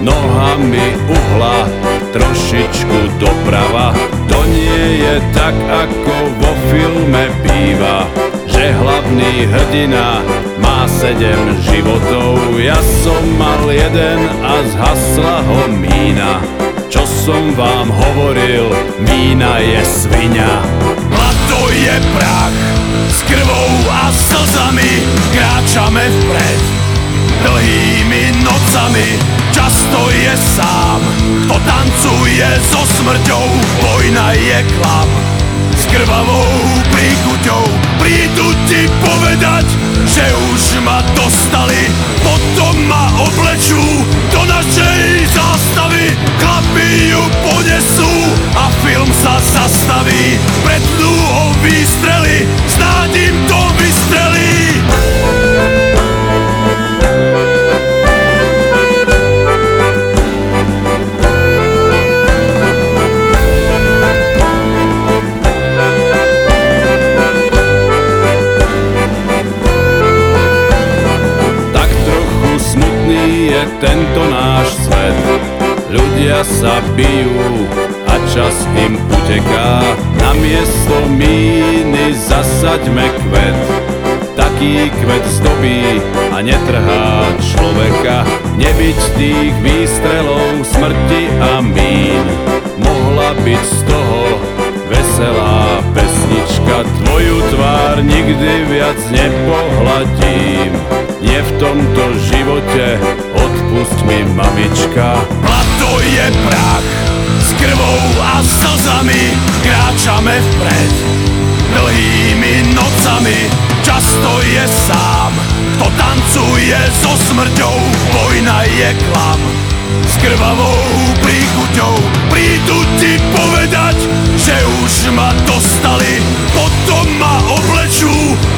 Nohami uhla trošičku doprava. To nie je tak ako vo filme býva Že hlavný hrdina má sedem životov. Ja som mal jeden a zhasla ho mína. Čo som vám hovoril, mína je svinia je prach S krvou a slzami Kráčame vpred. Dlhými nocami Často je sám Kto tancuje so smrťou Vojna je klam S krvavou príchuťou Prídu ti povedať Že už ma dostali. Potom ma oblečú Do našej zástavy Chlapi ju ponesú A film sa zastaví. Pretnú ho výstrely Snáď im to vystrelí smutný je tento náš svet. Ľudia sa bijú a čas im uteká. Namiesto míny zasaďme kvet. Taký kvet zdobí a netrhá človeka. Nebyť tých výstrelov smrti a mín. Mohla byť z toho veselá pesnička Tvoju tvár nikdy viac nepohladím. Nie v tomto živote, odpust mi mamička. Blato je prach S krvou a slzami Kráčame vpred Dlhými nocami. Často je sám Kto tancuje so smrťou Vojna je klam. S krvavou príchuťou Prídu ti povedať Že už ma dostali Potom ma oblečú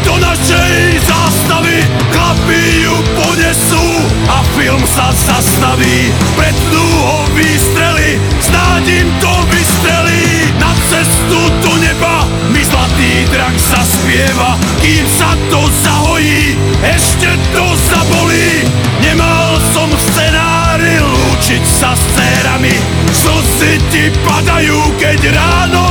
Do našej zástavy. Chlapi ju ponesú A film sa zastaví. Pretnú ho výstrely Snáď im to vystrelí. Na cestu do neba Mi zlatý drak zaspieva. Kým sa to zahojí Ešte to zabolí. Nemal som scenári Lúčiť sa s cérami Slzy ti padajú Keď ráno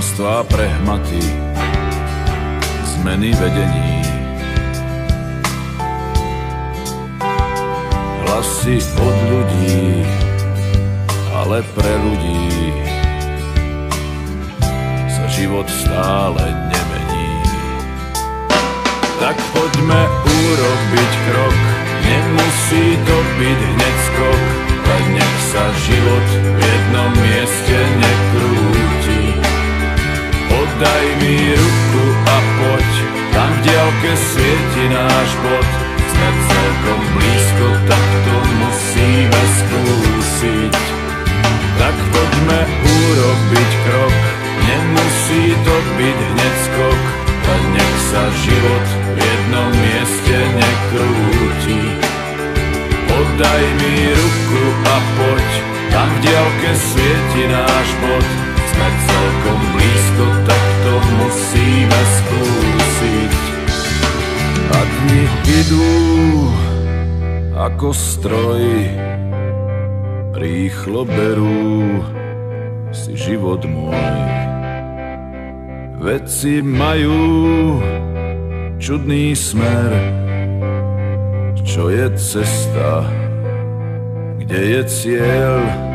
tajomstvá prehmaty, zmeny vedení. Hlasy od ľudí, ale pre ľudí sa život stále nemení. Tak poďme urobiť krok, nemusí to byť hneď skok, tak nech sa život v jednom mieste nekrúti daj mi ruku a poď. Tam v dielke svieti náš bod. Sme celkom blízko, tak to musíme skúsiť. Tak poďme urobiť krok. Nemusí to byť hneď skok. Len nech sa život v jednom mieste nekrúti. Podaj mi ruku a poď. Tam v dielke svieti náš bod sme celkom blízko, tak to musíme skúsiť. A dni idú ako stroj, rýchlo berú si život môj. Veci majú čudný smer, čo je cesta, kde je cieľ.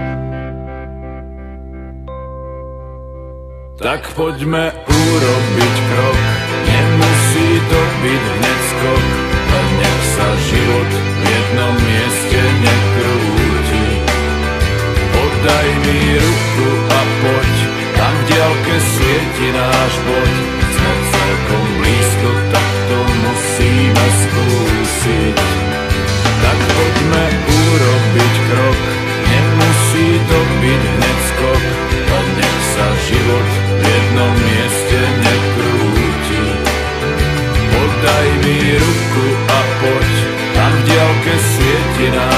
Tak poďme urobiť krok. Nemusí to byť hneď skok. Nech sa život v jednom mieste nekrúti. Podaj mi ruku a poď. Tam v diaľke svieti náš bod. Sme celkom blízko, tak to musíme skúsiť. Tak poďme urobiť krok. Nemusí to byť hneď skok. Nech sa život jednom mieste nekrúti. Podaj mi ruku a poď Tam v diaľke svieti náš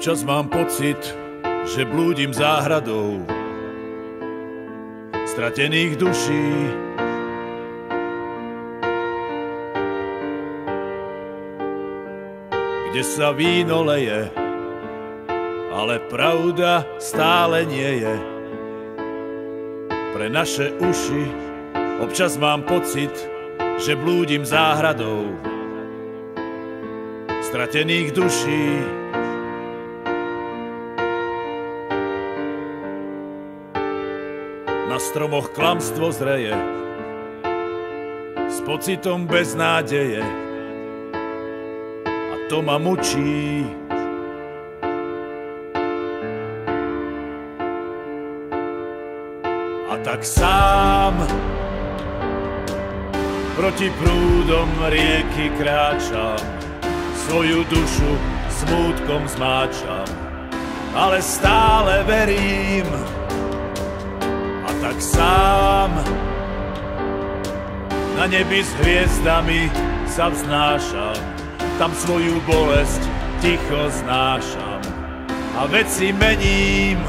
Občas mám pocit, že blúdim záhradou stratených duší. Kde sa víno leje, ale pravda stále nie je. Pre naše uši občas mám pocit, že blúdim záhradou stratených duší. Stromoch klamstvo zreje. S pocitom beznádeje. A to ma mučí. A tak sám Proti prúdom rieky kráčam Svoju dušu smútkom zmáčam. Ale stále verím tak sám na nebi s hviezdami sa vznášam, tam svoju bolesť ticho znášam a veci mením.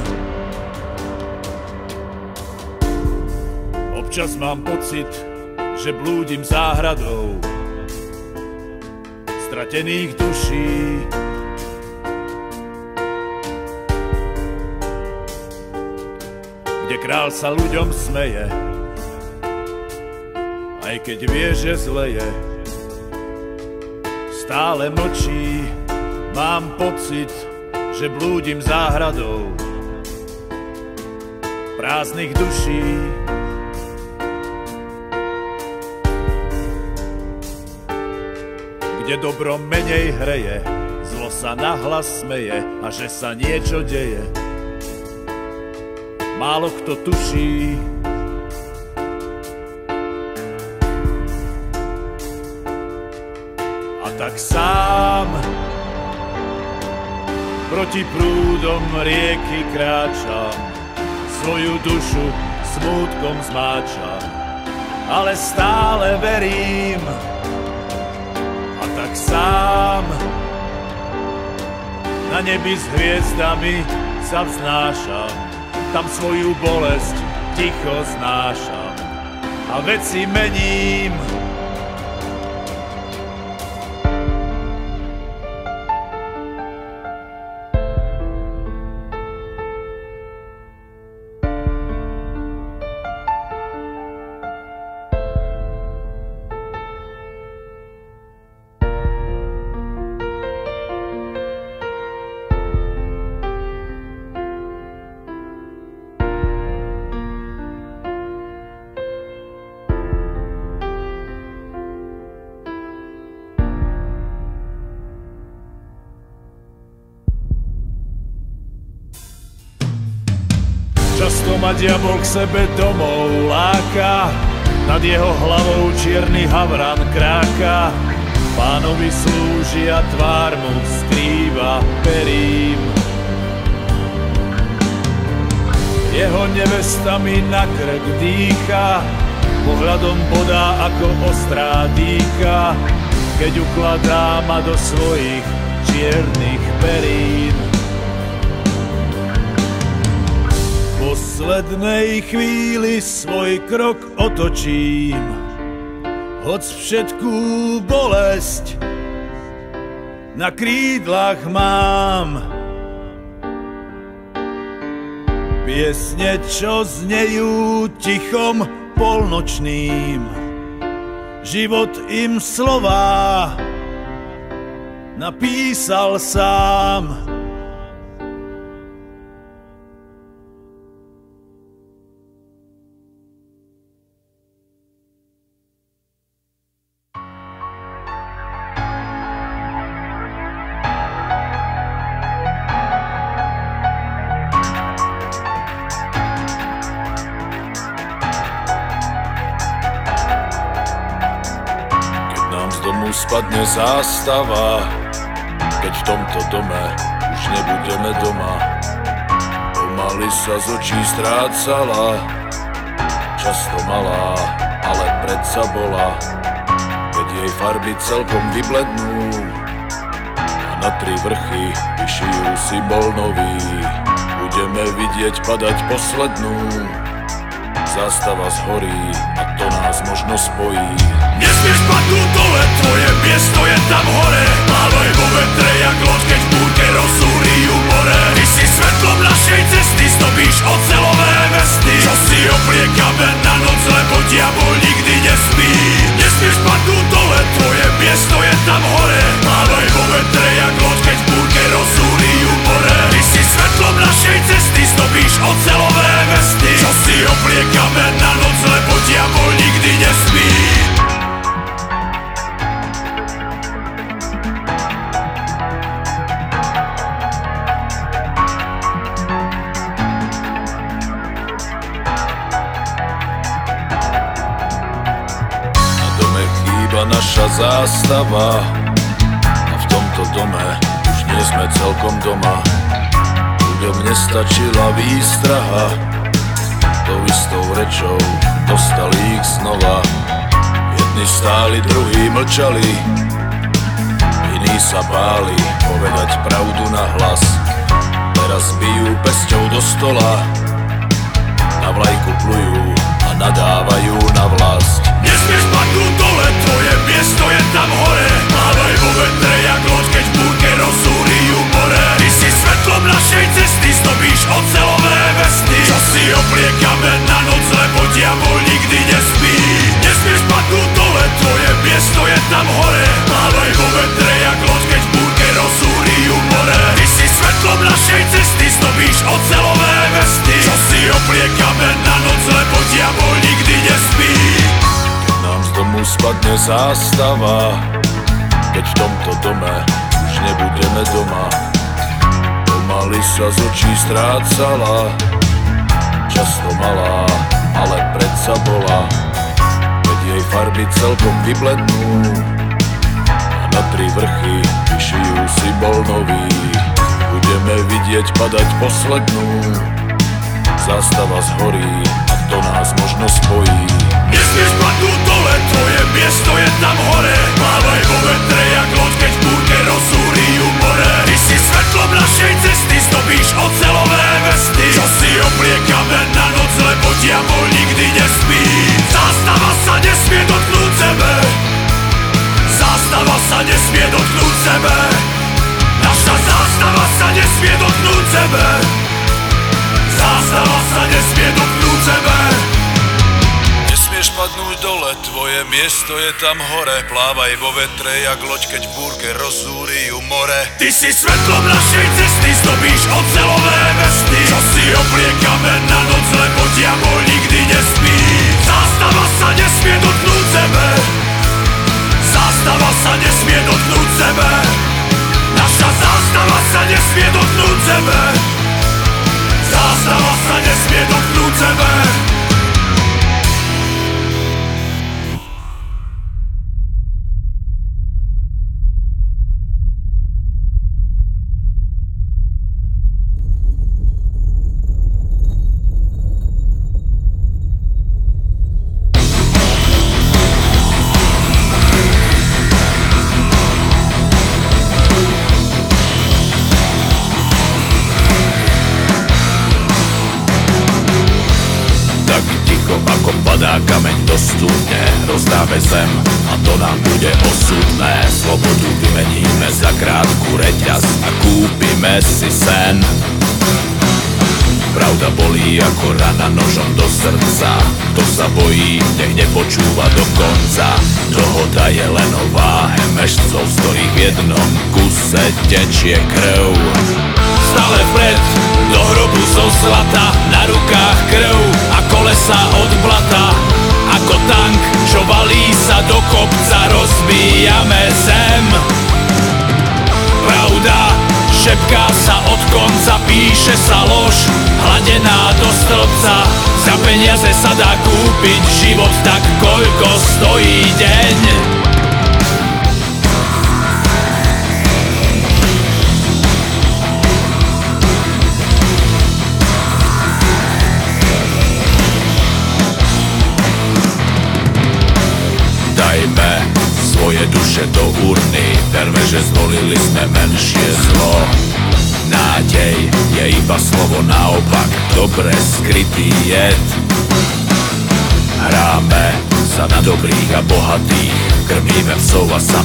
Občas mám pocit, že blúdim záhradou stratených duší. Kde král sa ľuďom smeje. Aj keď vie, že zle je, stále mlčí, mám pocit, že blúdim záhradou prázdnych duší. Kde dobro menej hreje, zlo sa nahlas smeje a že sa niečo deje málo kto tuší. A tak sám proti prúdom rieky kráčam, svoju dušu smútkom zmáčam, ale stále verím. A tak sám na nebi s hviezdami sa vznášam tam svoju bolesť ticho znášam a veci mením. Diabol k sebe domov láka, nad jeho hlavou čierny havran kráka. Pánovi slúži a tvár mu skrýva perím. Jeho nevesta mi na krk dýcha, pohľadom podá ako ostrá dýka, keď ukladá ma do svojich čiernych perín. Poslednej chvíli svoj krok otočím, hoc všetkú bolesť na krídlach mám. Piesne, čo znejú tichom polnočným, život im slová napísal sám. Spadne zástava. Keď v tomto dome už nebudeme doma Pomaly sa z očí strácala. Často malá, ale predsa bola. Keď jej farby celkom vyblednú A na tri vrchy vyšijú bol nový. Budeme vidieť padať poslednú. Zástava zhorí to nás možno spojí. Nesmieš padnúť dole, tvoje miesto je tam hore. Plávaj vo vetre, jak loď, keď v búrke rozúri ju more Ty si svetlom našej cesty, zdobíš ocelové vesty. Čo si obliekame na noc, lebo diabol nikdy nespí Nesmieš padnúť dole, tvoje miesto je tam hore. Plávaj vo vetre, jak loď, keď v búrke rozúri ju more Ty si svetlom našej cesty, zdobíš ocelové vesty. Čo si obliekame na noc, lebo diabol nikdy nespí zástava. A v tomto dome už nie sme celkom doma. Ľuďom nestačila výstraha. Tou istou rečou dostali ich znova. Jedni stáli, druhí mlčali. Iní sa báli povedať pravdu na hlas. Teraz bijú pesťou do stola. Na vlajku plujú a nadávajú na vlast miesto je tam hore Mávaj vo vetre, jak loď, keď búrke rozúri more. Ty si svetlom našej cesty, zdobíš ocelové vesty Čo si obliekame na noc, lebo diabol nikdy nespí Nesmieš padnúť dole, tvoje miesto je tam hore. Mávaj vo vetre, jak loď, keď búrke rozúri more. Ty si svetlom našej cesty, zdobíš ocelové vesty Čo si obliekame na noc, lebo diabol nikdy nespí Domu spadne zástava. Keď v tomto dome už nebudeme doma Pomaly sa z očí strácala. Často malá, ale predsa bola. Keď jej farby celkom vyblednú A na tri vrchy vyšijú si bol nový Budeme vidieť padať poslednú. Zástava zhorí a to nás možno spojí Nesmieš padnúť dole, tvoje miesto je tam hore. Mávaj vo vetre, jak loď, keď búrke rozúri more. Ty si svetlom našej cesty, zdobíš ocelové vesty. Čo si obliekame na noc, lebo diabol nikdy nespí Zástava sa nesmie dotknúť sebe. Zástava sa nesmie dotknúť sebe. Naša zástava sa nesmie dotknúť sebe. Zástava sa nesmie dotknúť sebe Nesmieš padnúť dole, tvoje miesto je tam hore. Plávaj vo vetre, jak loď, keď búrke rozúri ju more. Ty si svetlom našej cesty, zdobíš ocelové vesty. Čo si obliekame na noc, lebo diabol nikdy nespí. Zástava sa nesmie dotknúť sebe Zástava sa nesmie dotknúť sebe Naša zástava sa nesmie dotknúť sebe Zástava sa nesmie dotknúť sebe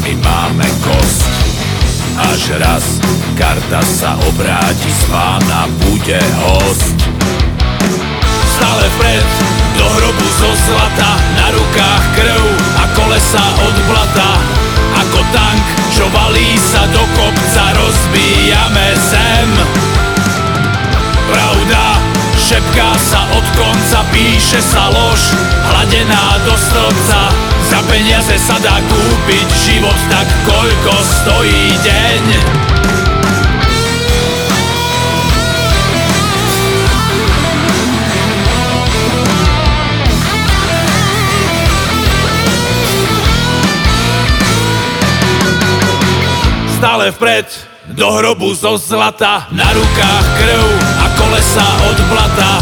sami máme kost. Až raz karta sa obráti z pána bude host. Stále vpred, do hrobu zo zlata Na rukách krv a kolesa od blata. Ako tank, čo valí sa do kopca Rozbíjame zem. Pravda, šepká sa od konca Píše sa lož, hladená do stĺpca peniaze sa dá kúpiť život Tak koľko stojí deň. Stále vpred, do hrobu zo zlata Na rukách krv a kolesa od blata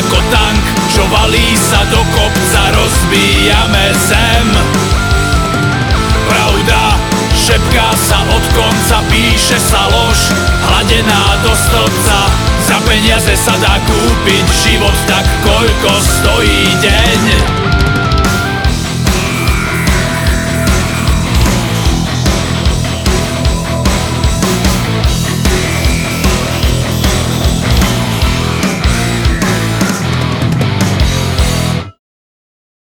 Ako tank, valí sa do kopca Rozbíjame zem. Pravda, šepká sa od konca Píše sa lož, hladená do stĺpca. Za peniaze sa dá kúpiť život Tak koľko stojí deň